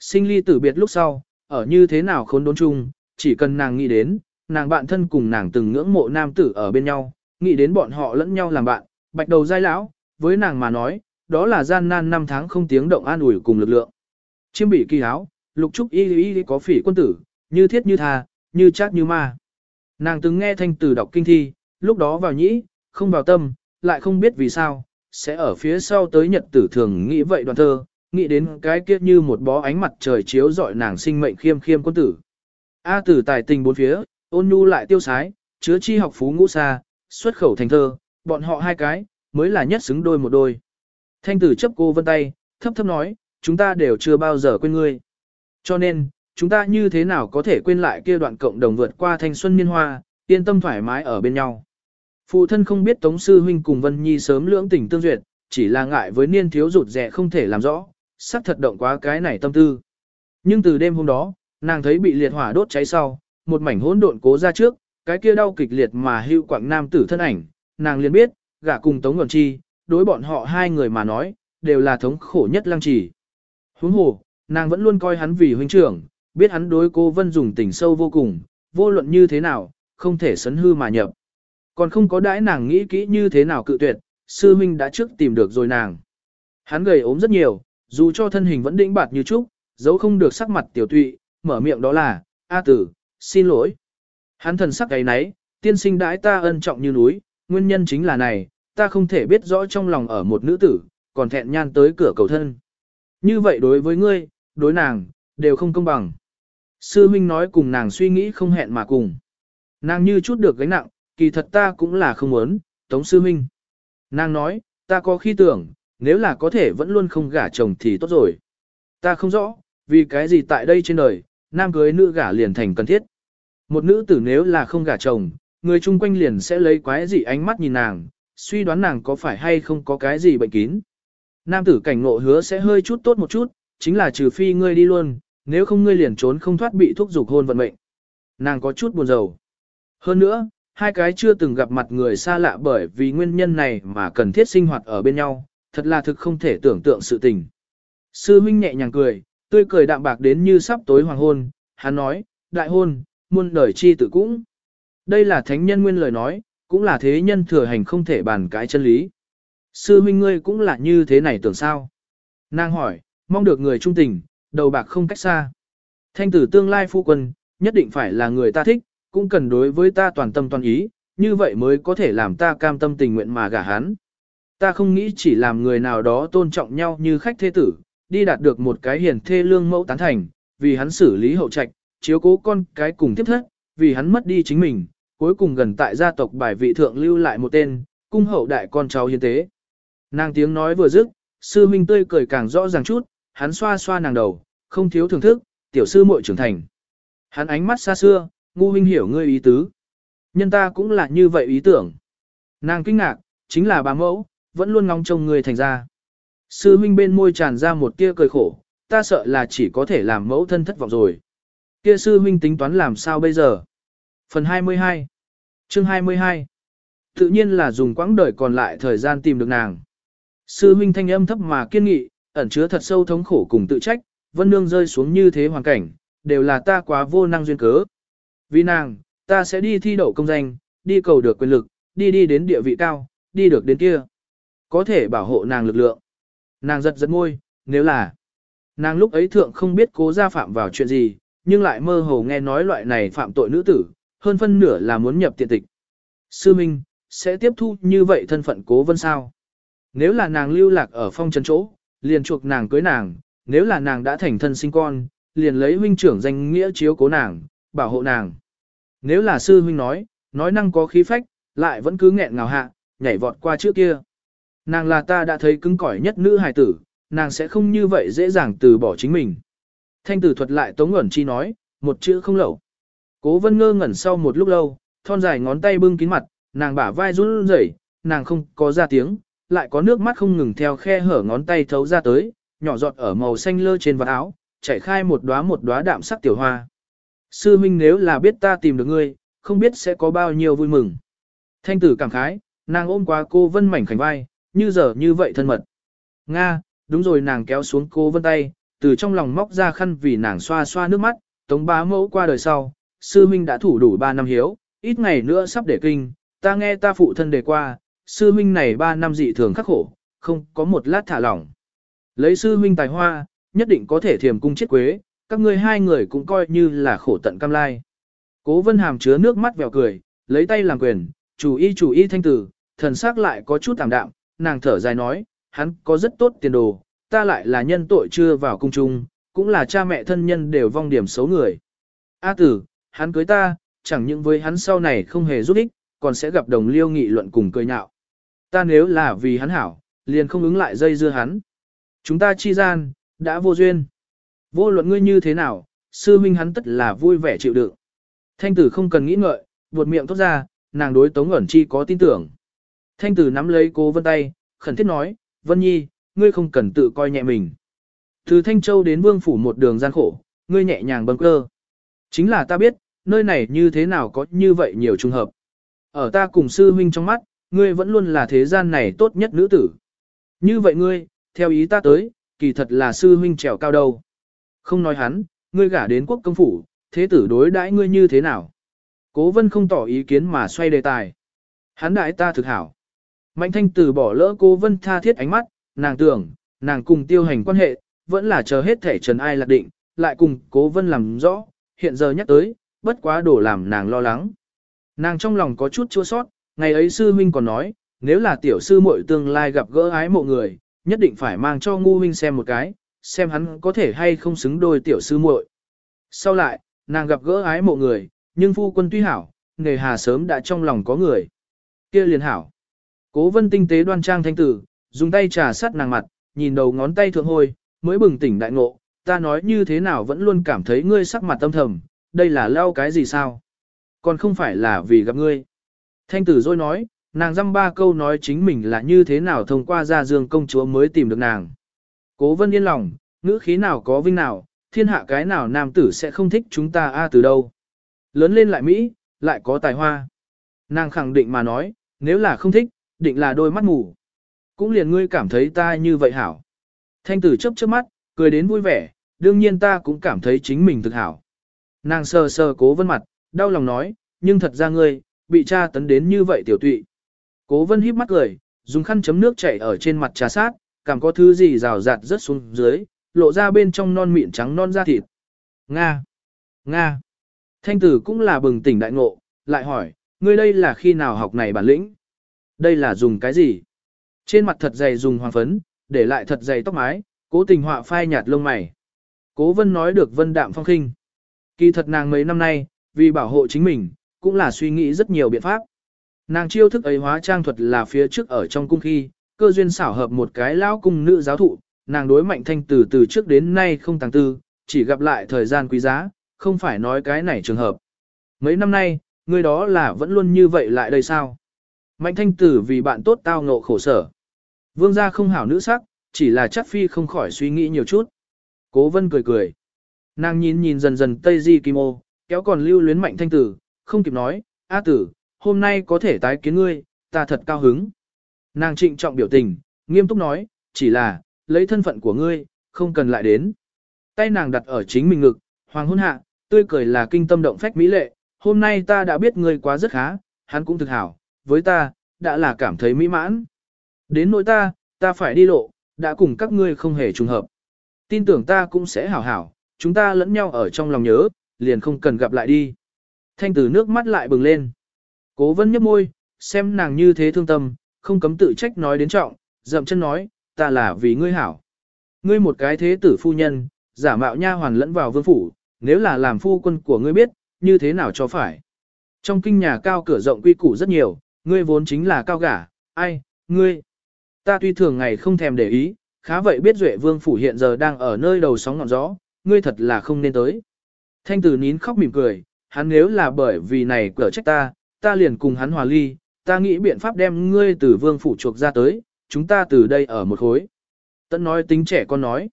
Sinh ly tử biệt lúc sau, ở như thế nào khốn đốn chung, chỉ cần nàng nghĩ đến, nàng bạn thân cùng nàng từng ngưỡng mộ nam tử ở bên nhau, nghĩ đến bọn họ lẫn nhau làm bạn, bạch đầu dai lão, với nàng mà nói, đó là gian nan năm tháng không tiếng động an ủi cùng lực lượng. Chiêm bị kỳ áo, lục trúc y y có phỉ quân tử, như thiết như tha, như chát như ma. Nàng từng nghe thanh tử đọc kinh thi, lúc đó vào nhĩ, không vào tâm, lại không biết vì sao, sẽ ở phía sau tới nhật tử thường nghĩ vậy đoàn thơ, nghĩ đến cái kiết như một bó ánh mặt trời chiếu dọi nàng sinh mệnh khiêm khiêm quân tử. A tử tài tình bốn phía, ôn nhu lại tiêu sái, chứa chi học phú ngũ xa, xuất khẩu thành thơ, bọn họ hai cái, mới là nhất xứng đôi một đôi. Thanh tử chấp cô vân tay, thấp thấp nói, chúng ta đều chưa bao giờ quên ngươi. Cho nên, chúng ta như thế nào có thể quên lại kia đoạn cộng đồng vượt qua thanh xuân niên hoa, yên tâm thoải mái ở bên nhau. Phụ thân không biết Tống Sư Huynh cùng Vân Nhi sớm lưỡng tình tương duyệt, chỉ là ngại với niên thiếu rụt rẻ không thể làm rõ, sắc thật động quá cái này tâm tư. Nhưng từ đêm hôm đó, nàng thấy bị liệt hỏa đốt cháy sau, một mảnh hỗn độn cố ra trước, cái kia đau kịch liệt mà hưu quảng nam tử thân ảnh, nàng liền biết, gả cùng Tống Nguồn Chi, đối bọn họ hai người mà nói, đều là thống khổ nhất lăng trì. Huống hồ, nàng vẫn luôn coi hắn vì huynh trưởng, biết hắn đối cô Vân dùng tình sâu vô cùng, vô luận như thế nào, không thể sấn hư mà nhập. Còn không có đãi nàng nghĩ kỹ như thế nào cự tuyệt, sư huynh đã trước tìm được rồi nàng. Hắn gầy ốm rất nhiều, dù cho thân hình vẫn đĩnh bạt như trúc, dấu không được sắc mặt tiểu tụy, mở miệng đó là, A tử, xin lỗi. Hắn thần sắc gầy nấy, tiên sinh đãi ta ân trọng như núi, nguyên nhân chính là này, ta không thể biết rõ trong lòng ở một nữ tử, còn thẹn nhan tới cửa cầu thân. Như vậy đối với ngươi, đối nàng, đều không công bằng. Sư huynh nói cùng nàng suy nghĩ không hẹn mà cùng. Nàng như chút được gánh nặng, kỳ thật ta cũng là không muốn, tống sư huynh. Nàng nói, ta có khi tưởng, nếu là có thể vẫn luôn không gả chồng thì tốt rồi. Ta không rõ, vì cái gì tại đây trên đời, nam cưới nữ gả liền thành cần thiết. Một nữ tử nếu là không gả chồng, người chung quanh liền sẽ lấy quái gì ánh mắt nhìn nàng, suy đoán nàng có phải hay không có cái gì bệnh kín. Nam tử cảnh ngộ hứa sẽ hơi chút tốt một chút, chính là trừ phi ngươi đi luôn, nếu không ngươi liền trốn không thoát bị thúc dục hôn vận mệnh. Nàng có chút buồn rầu. Hơn nữa, hai cái chưa từng gặp mặt người xa lạ bởi vì nguyên nhân này mà cần thiết sinh hoạt ở bên nhau, thật là thực không thể tưởng tượng sự tình. Sư huynh nhẹ nhàng cười, tươi cười đạm bạc đến như sắp tối hoàng hôn, hắn nói, đại hôn, muôn đời chi tử cũng. Đây là thánh nhân nguyên lời nói, cũng là thế nhân thừa hành không thể bàn cái chân lý. Sư huynh ngươi cũng là như thế này tưởng sao? Nàng hỏi, mong được người trung tình, đầu bạc không cách xa. Thanh tử tương lai phu quân, nhất định phải là người ta thích, cũng cần đối với ta toàn tâm toàn ý, như vậy mới có thể làm ta cam tâm tình nguyện mà gả hắn. Ta không nghĩ chỉ làm người nào đó tôn trọng nhau như khách thế tử, đi đạt được một cái hiền thê lương mẫu tán thành, vì hắn xử lý hậu trạch, chiếu cố con cái cùng tiếp thất, vì hắn mất đi chính mình, cuối cùng gần tại gia tộc bài vị thượng lưu lại một tên, cung hậu đại con cháu hiến tế. Nàng tiếng nói vừa dứt, sư minh tươi cười càng rõ ràng chút, hắn xoa xoa nàng đầu, không thiếu thưởng thức, tiểu sư muội trưởng thành. Hắn ánh mắt xa xưa, ngu huynh hiểu ngươi ý tứ. Nhân ta cũng là như vậy ý tưởng. Nàng kinh ngạc, chính là bà mẫu, vẫn luôn ngóng trông ngươi thành ra. Sư huynh bên môi tràn ra một tia cười khổ, ta sợ là chỉ có thể làm mẫu thân thất vọng rồi. Kia sư huynh tính toán làm sao bây giờ? Phần 22 Chương 22 Tự nhiên là dùng quãng đời còn lại thời gian tìm được nàng. Sư huynh thanh âm thấp mà kiên nghị, ẩn chứa thật sâu thống khổ cùng tự trách, vân nương rơi xuống như thế hoàn cảnh, đều là ta quá vô năng duyên cớ. Vì nàng, ta sẽ đi thi đậu công danh, đi cầu được quyền lực, đi đi đến địa vị cao, đi được đến kia. Có thể bảo hộ nàng lực lượng. Nàng giật giật môi, nếu là nàng lúc ấy thượng không biết cố gia phạm vào chuyện gì, nhưng lại mơ hồ nghe nói loại này phạm tội nữ tử, hơn phân nửa là muốn nhập tiện tịch. Sư Minh, sẽ tiếp thu như vậy thân phận cố vân sao? Nếu là nàng lưu lạc ở phong trần chỗ, liền chuộc nàng cưới nàng, nếu là nàng đã thành thân sinh con, liền lấy huynh trưởng danh nghĩa chiếu cố nàng, bảo hộ nàng. Nếu là sư huynh nói, nói năng có khí phách, lại vẫn cứ nghẹn ngào hạ, nhảy vọt qua trước kia. Nàng là ta đã thấy cứng cỏi nhất nữ hài tử, nàng sẽ không như vậy dễ dàng từ bỏ chính mình. Thanh tử thuật lại Tống Ngẩn Chi nói, một chữ không lẩu. Cố vân ngơ ngẩn sau một lúc lâu, thon dài ngón tay bưng kín mặt, nàng bả vai run rẩy, nàng không có ra tiếng, lại có nước mắt không ngừng theo khe hở ngón tay thấu ra tới, nhỏ giọt ở màu xanh lơ trên vạt áo, chảy khai một đóa một đóa đạm sắc tiểu hoa. Sư huynh nếu là biết ta tìm được ngươi, không biết sẽ có bao nhiêu vui mừng. Thanh tử cảm khái, nàng ôm qua cô vân mảnh khảnh vai, như giờ như vậy thân mật. Nga, đúng rồi nàng kéo xuống cô vân tay, từ trong lòng móc ra khăn vì nàng xoa xoa nước mắt, tống bá mẫu qua đời sau, sư huynh đã thủ đủ 3 năm hiếu, ít ngày nữa sắp để kinh, ta nghe ta phụ thân đề qua, sư huynh này 3 năm dị thường khắc khổ, không có một lát thả lỏng. Lấy sư huynh tài hoa, nhất định có thể thiềm cung chết quế, các ngươi hai người cũng coi như là khổ tận cam lai. Cố vân hàm chứa nước mắt vèo cười, lấy tay làm quyền, chủ y chủ y thanh tử, thần sắc lại có chút tạm đạm, nàng thở dài nói, hắn có rất tốt tiền đồ, ta lại là nhân tội chưa vào cung trung, cũng là cha mẹ thân nhân đều vong điểm xấu người. A tử, hắn cưới ta, chẳng những với hắn sau này không hề giúp ích, còn sẽ gặp đồng liêu nghị luận cùng cười nhạo. Ta nếu là vì hắn hảo, liền không ứng lại dây dưa hắn. Chúng ta chi gian, đã vô duyên. Vô luận ngươi như thế nào, sư huynh hắn tất là vui vẻ chịu đựng. Thanh tử không cần nghĩ ngợi, buột miệng thốt ra, nàng đối Tống ẩn chi có tin tưởng. Thanh tử nắm lấy cố vân tay, khẩn thiết nói, Vân Nhi, ngươi không cần tự coi nhẹ mình. Từ Thanh Châu đến Vương Phủ một đường gian khổ, ngươi nhẹ nhàng bâng cơ. Chính là ta biết, nơi này như thế nào có như vậy nhiều trùng hợp. Ở ta cùng sư huynh trong mắt, ngươi vẫn luôn là thế gian này tốt nhất nữ tử. Như vậy ngươi, theo ý ta tới, kỳ thật là sư huynh trèo cao đâu. Không nói hắn, ngươi gả đến quốc công phủ, thế tử đối đãi ngươi như thế nào. Cố vân không tỏ ý kiến mà xoay đề tài. Hắn đãi ta thực hảo. Mạnh thanh tử bỏ lỡ cố vân tha thiết ánh mắt, nàng tưởng, nàng cùng tiêu hành quan hệ, vẫn là chờ hết thể trần ai lạc định, lại cùng cố vân làm rõ, hiện giờ nhắc tới, bất quá đổ làm nàng lo lắng. Nàng trong lòng có chút chua sót, ngày ấy sư huynh còn nói, nếu là tiểu sư muội tương lai gặp gỡ ái mộ người, nhất định phải mang cho ngu huynh xem một cái, xem hắn có thể hay không xứng đôi tiểu sư muội. Sau lại, nàng gặp gỡ ái mộ người, nhưng phu quân tuy hảo, nghề hà sớm đã trong lòng có người. kia liền hảo. Cố vân tinh tế đoan trang thanh tử, dùng tay trà sát nàng mặt, nhìn đầu ngón tay thượng hôi, mới bừng tỉnh đại ngộ, ta nói như thế nào vẫn luôn cảm thấy ngươi sắc mặt tâm thầm, đây là lao cái gì sao? Còn không phải là vì gặp ngươi. Thanh tử rồi nói, nàng dăm ba câu nói chính mình là như thế nào thông qua ra dương công chúa mới tìm được nàng. Cố vân yên lòng, ngữ khí nào có vinh nào, thiên hạ cái nào nam tử sẽ không thích chúng ta a từ đâu. Lớn lên lại Mỹ, lại có tài hoa. Nàng khẳng định mà nói, nếu là không thích, định là đôi mắt ngủ. Cũng liền ngươi cảm thấy ta như vậy hảo. Thanh tử chấp chớp mắt, cười đến vui vẻ, đương nhiên ta cũng cảm thấy chính mình thực hảo. Nàng sờ sờ cố vân mặt, đau lòng nói, nhưng thật ra ngươi, bị cha tấn đến như vậy tiểu tụy. Cố vân híp mắt cười, dùng khăn chấm nước chảy ở trên mặt trà sát, cảm có thứ gì rào rạt rất xuống dưới, lộ ra bên trong non mịn trắng non da thịt. Nga! Nga! Thanh tử cũng là bừng tỉnh đại ngộ, lại hỏi, ngươi đây là khi nào học này bản lĩnh? Đây là dùng cái gì? Trên mặt thật dày dùng hoàng phấn, để lại thật dày tóc mái, cố tình họa phai nhạt lông mày. Cố vân nói được vân đạm phong khinh. Kỳ thật nàng mấy năm nay, vì bảo hộ chính mình, cũng là suy nghĩ rất nhiều biện pháp. Nàng chiêu thức ấy hóa trang thuật là phía trước ở trong cung khi, cơ duyên xảo hợp một cái lão cung nữ giáo thụ, nàng đối mạnh thanh từ từ trước đến nay không tàng tư, chỉ gặp lại thời gian quý giá, không phải nói cái này trường hợp. Mấy năm nay, người đó là vẫn luôn như vậy lại đây sao? Mạnh thanh tử vì bạn tốt tao ngộ khổ sở. Vương gia không hảo nữ sắc, chỉ là chắc phi không khỏi suy nghĩ nhiều chút. Cố vân cười cười. Nàng nhìn nhìn dần dần Tây Di Kim Ô, kéo còn lưu luyến mạnh thanh tử, không kịp nói, A tử, hôm nay có thể tái kiến ngươi, ta thật cao hứng. Nàng trịnh trọng biểu tình, nghiêm túc nói, chỉ là, lấy thân phận của ngươi, không cần lại đến. Tay nàng đặt ở chính mình ngực, hoàng hôn hạ, tươi cười là kinh tâm động phách mỹ lệ, hôm nay ta đã biết ngươi quá rất khá, hắn cũng thực hảo, với ta, đã là cảm thấy mỹ mãn. Đến nỗi ta, ta phải đi lộ, đã cùng các ngươi không hề trùng hợp. Tin tưởng ta cũng sẽ hảo hảo, chúng ta lẫn nhau ở trong lòng nhớ, liền không cần gặp lại đi. Thanh tử nước mắt lại bừng lên. Cố vân nhấp môi, xem nàng như thế thương tâm, không cấm tự trách nói đến trọng, dậm chân nói, ta là vì ngươi hảo. Ngươi một cái thế tử phu nhân, giả mạo nha hoàn lẫn vào vương phủ, nếu là làm phu quân của ngươi biết, như thế nào cho phải. Trong kinh nhà cao cửa rộng quy củ rất nhiều, ngươi vốn chính là cao gả, ai, ngươi. Ta tuy thường ngày không thèm để ý, khá vậy biết Duệ Vương phủ hiện giờ đang ở nơi đầu sóng ngọn gió, ngươi thật là không nên tới. Thanh tử nín khóc mỉm cười, hắn nếu là bởi vì này cửa trách ta, ta liền cùng hắn hòa ly, ta nghĩ biện pháp đem ngươi từ Vương phủ chuộc ra tới, chúng ta từ đây ở một khối. Tận nói tính trẻ con nói.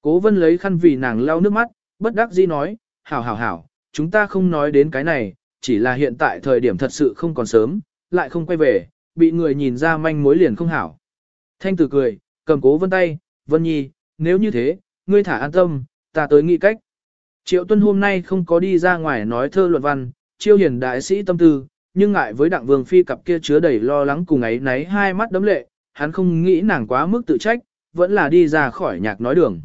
Cố vân lấy khăn vì nàng lau nước mắt, bất đắc dĩ nói, hảo hảo hảo, chúng ta không nói đến cái này, chỉ là hiện tại thời điểm thật sự không còn sớm, lại không quay về, bị người nhìn ra manh mối liền không hảo. Thanh tử cười, cầm cố vân tay, vân nhi, nếu như thế, ngươi thả an tâm, ta tới nghĩ cách. Triệu tuân hôm nay không có đi ra ngoài nói thơ luận văn, chiêu hiền đại sĩ tâm tư, nhưng ngại với đặng vương phi cặp kia chứa đầy lo lắng cùng ấy náy hai mắt đấm lệ, hắn không nghĩ nàng quá mức tự trách, vẫn là đi ra khỏi nhạc nói đường.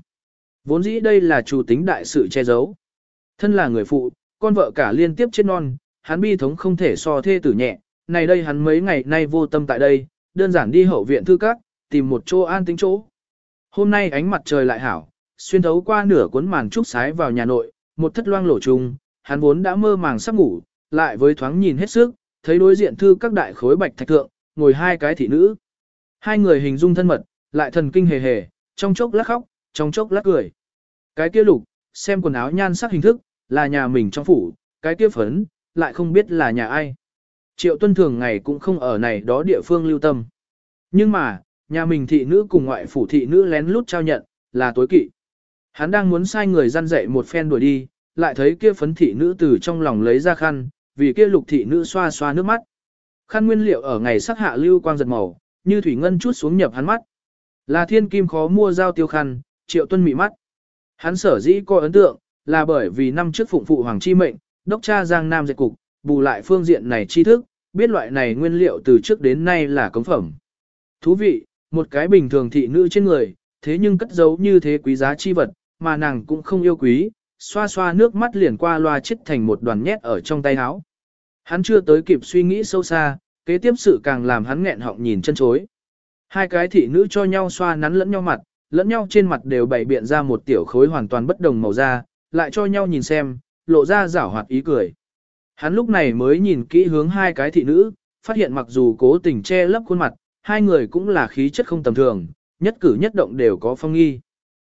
Vốn dĩ đây là chủ tính đại sự che giấu. Thân là người phụ, con vợ cả liên tiếp chết non, hắn bi thống không thể so thê tử nhẹ, này đây hắn mấy ngày nay vô tâm tại đây, đơn giản đi hậu viện thư các, tìm một chỗ an tĩnh chỗ. Hôm nay ánh mặt trời lại hảo, xuyên thấu qua nửa cuốn màn trúc sái vào nhà nội, một thất loang lổ trùng, hắn vốn đã mơ màng sắp ngủ, lại với thoáng nhìn hết sức, thấy đối diện thư các đại khối bạch thạch thượng, ngồi hai cái thị nữ. Hai người hình dung thân mật, lại thần kinh hề hề, trong chốc lát khóc, trong chốc lát cười. Cái kia lục, xem quần áo nhan sắc hình thức, là nhà mình trong phủ, cái kia phấn, lại không biết là nhà ai. Triệu tuân thường ngày cũng không ở này đó địa phương lưu tâm. Nhưng mà, nhà mình thị nữ cùng ngoại phủ thị nữ lén lút trao nhận, là tối kỵ. Hắn đang muốn sai người gian dạy một phen đuổi đi, lại thấy kia phấn thị nữ từ trong lòng lấy ra khăn, vì kia lục thị nữ xoa xoa nước mắt. Khăn nguyên liệu ở ngày sắc hạ lưu quang giật màu, như thủy ngân chút xuống nhập hắn mắt. Là thiên kim khó mua giao tiêu khăn, triệu tuân mị mắt. Hắn sở dĩ có ấn tượng, là bởi vì năm trước phụng phụ hoàng chi mệnh, đốc cha Giang Nam dệt cục, bù lại phương diện này tri thức, biết loại này nguyên liệu từ trước đến nay là cống phẩm. Thú vị, một cái bình thường thị nữ trên người, thế nhưng cất giấu như thế quý giá chi vật, mà nàng cũng không yêu quý, xoa xoa nước mắt liền qua loa chết thành một đoàn nhét ở trong tay áo. Hắn chưa tới kịp suy nghĩ sâu xa, kế tiếp sự càng làm hắn nghẹn họng nhìn chân chối. Hai cái thị nữ cho nhau xoa nắn lẫn nhau mặt, lẫn nhau trên mặt đều bày biện ra một tiểu khối hoàn toàn bất đồng màu da, lại cho nhau nhìn xem, lộ ra rảo hoạt ý cười. Hắn lúc này mới nhìn kỹ hướng hai cái thị nữ, phát hiện mặc dù cố tình che lấp khuôn mặt, hai người cũng là khí chất không tầm thường, nhất cử nhất động đều có phong nghi.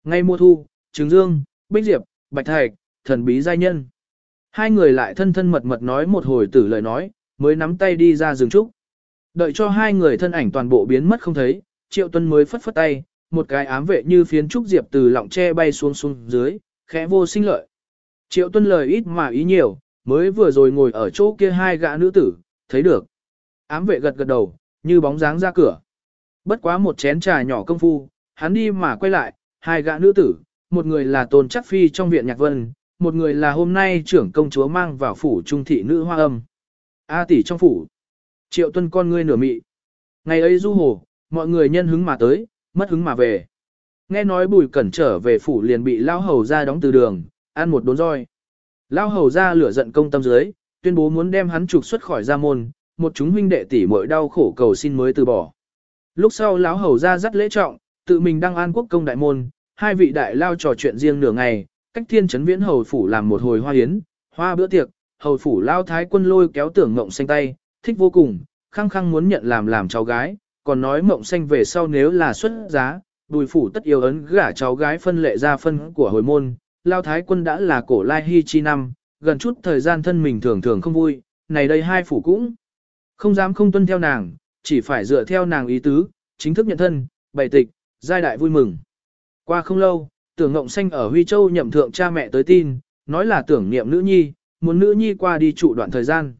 Ngay mùa thu, Trừng Dương, Bích Diệp, Bạch Thạch, thần bí giai nhân. Hai người lại thân thân mật mật nói một hồi tử lời nói, mới nắm tay đi ra rừng trúc. Đợi cho hai người thân ảnh toàn bộ biến mất không thấy, Triệu Tuân mới phất phất tay, một cái ám vệ như phiến trúc diệp từ lọng tre bay xuống xuống dưới, khẽ vô sinh lợi. Triệu Tuân lời ít mà ý nhiều, mới vừa rồi ngồi ở chỗ kia hai gã nữ tử, thấy được. Ám vệ gật gật đầu, như bóng dáng ra cửa. Bất quá một chén trà nhỏ công phu, hắn đi mà quay lại, hai gã nữ tử, một người là Tôn Chắc Phi trong viện Nhạc Vân, một người là hôm nay trưởng công chúa mang vào phủ trung thị nữ hoa âm. A tỷ trong phủ. Triệu tuân con ngươi nửa mị. Ngày ấy du hồ, mọi người nhân hứng mà tới, mất hứng mà về. Nghe nói bùi cẩn trở về phủ liền bị lao hầu ra đóng từ đường, ăn một đốn roi. Lao hầu ra lửa giận công tâm dưới, tuyên bố muốn đem hắn trục xuất khỏi gia môn, một chúng huynh đệ tỷ muội đau khổ cầu xin mới từ bỏ. Lúc sau lão hầu ra rất lễ trọng, tự mình đăng an quốc công đại môn, hai vị đại lao trò chuyện riêng nửa ngày, cách thiên chấn viễn hầu phủ làm một hồi hoa yến, hoa bữa tiệc, hầu phủ lao thái quân lôi kéo tưởng ngộng xanh tay, thích vô cùng, khăng khăng muốn nhận làm làm cháu gái, còn nói mộng xanh về sau nếu là xuất giá, bùi phủ tất yêu ấn gả cháu gái phân lệ ra phân của hồi môn, lao thái quân đã là cổ lai hy chi năm, gần chút thời gian thân mình thường thường không vui, này đây hai phủ cũng không dám không tuân theo nàng, chỉ phải dựa theo nàng ý tứ, chính thức nhận thân, bày tịch, giai đại vui mừng. Qua không lâu, tưởng ngộng xanh ở Huy Châu nhậm thượng cha mẹ tới tin, nói là tưởng niệm nữ nhi, muốn nữ nhi qua đi trụ đoạn thời gian.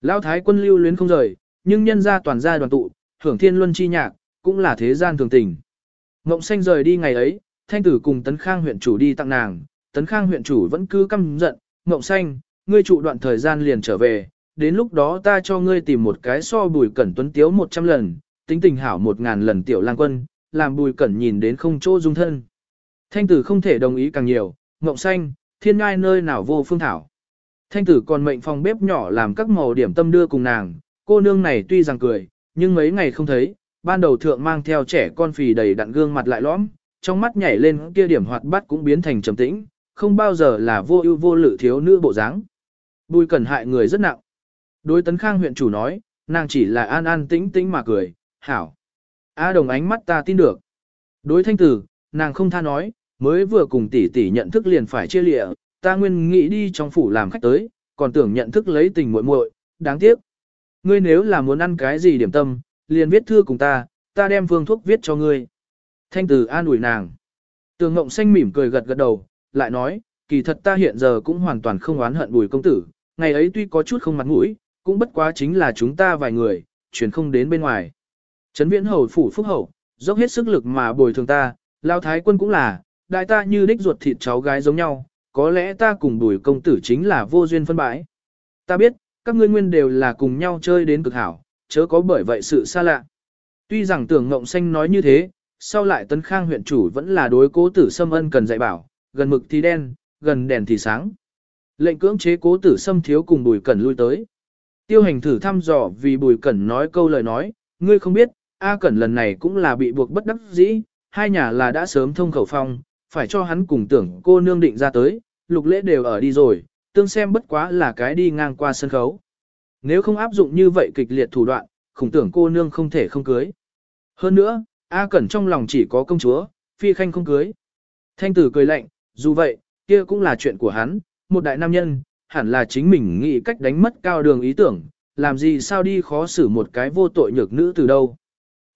Lão thái quân lưu luyến không rời, nhưng nhân gia toàn gia đoàn tụ, hưởng thiên luân chi nhạc, cũng là thế gian thường tình. Ngộng xanh rời đi ngày ấy, thanh tử cùng tấn khang huyện chủ đi tặng nàng, tấn khang huyện chủ vẫn cứ căm giận, ngộng xanh, ngươi trụ đoạn thời gian liền trở về, đến lúc đó ta cho ngươi tìm một cái so bùi cẩn tuấn tiếu 100 lần, tính tình hảo 1.000 lần tiểu lang quân, làm bùi cẩn nhìn đến không chỗ dung thân. Thanh tử không thể đồng ý càng nhiều, ngộng xanh, thiên ngai nơi nào vô phương thảo. Thanh tử còn mệnh phòng bếp nhỏ làm các màu điểm tâm đưa cùng nàng, cô nương này tuy rằng cười, nhưng mấy ngày không thấy, ban đầu thượng mang theo trẻ con phì đầy đặn gương mặt lại lõm, trong mắt nhảy lên kia điểm hoạt bát cũng biến thành trầm tĩnh, không bao giờ là vô ưu vô lự thiếu nữ bộ dáng. Bùi cẩn hại người rất nặng. Đối tấn khang huyện chủ nói, nàng chỉ là an an tĩnh tĩnh mà cười, hảo. A đồng ánh mắt ta tin được. Đối thanh tử, nàng không tha nói, mới vừa cùng tỷ tỷ nhận thức liền phải chia lịa, ta nguyên nghĩ đi trong phủ làm khách tới, còn tưởng nhận thức lấy tình muội muội, đáng tiếc. Ngươi nếu là muốn ăn cái gì điểm tâm, liền viết thư cùng ta, ta đem phương thuốc viết cho ngươi. Thanh tử an ủi nàng. Tường Ngộng xanh mỉm cười gật gật đầu, lại nói, kỳ thật ta hiện giờ cũng hoàn toàn không oán hận bùi công tử, ngày ấy tuy có chút không mặt mũi, cũng bất quá chính là chúng ta vài người, chuyển không đến bên ngoài. Trấn viễn hầu phủ phúc hậu, dốc hết sức lực mà bồi thường ta, lao thái quân cũng là, đại ta như đích ruột thịt cháu gái giống nhau, có lẽ ta cùng bùi công tử chính là vô duyên phân bãi. Ta biết, các ngươi nguyên đều là cùng nhau chơi đến cực hảo, chớ có bởi vậy sự xa lạ. Tuy rằng tưởng ngộng xanh nói như thế, sau lại tấn khang huyện chủ vẫn là đối cố tử xâm ân cần dạy bảo, gần mực thì đen, gần đèn thì sáng. Lệnh cưỡng chế cố tử xâm thiếu cùng bùi cẩn lui tới. Tiêu hành thử thăm dò vì bùi cẩn nói câu lời nói, ngươi không biết, A Cẩn lần này cũng là bị buộc bất đắc dĩ, hai nhà là đã sớm thông khẩu phong, phải cho hắn cùng tưởng cô nương định ra tới, lục lễ đều ở đi rồi, tương xem bất quá là cái đi ngang qua sân khấu. Nếu không áp dụng như vậy kịch liệt thủ đoạn, khủng tưởng cô nương không thể không cưới. Hơn nữa, A Cẩn trong lòng chỉ có công chúa, phi khanh không cưới. Thanh tử cười lạnh, dù vậy, kia cũng là chuyện của hắn, một đại nam nhân, hẳn là chính mình nghĩ cách đánh mất cao đường ý tưởng, làm gì sao đi khó xử một cái vô tội nhược nữ từ đâu.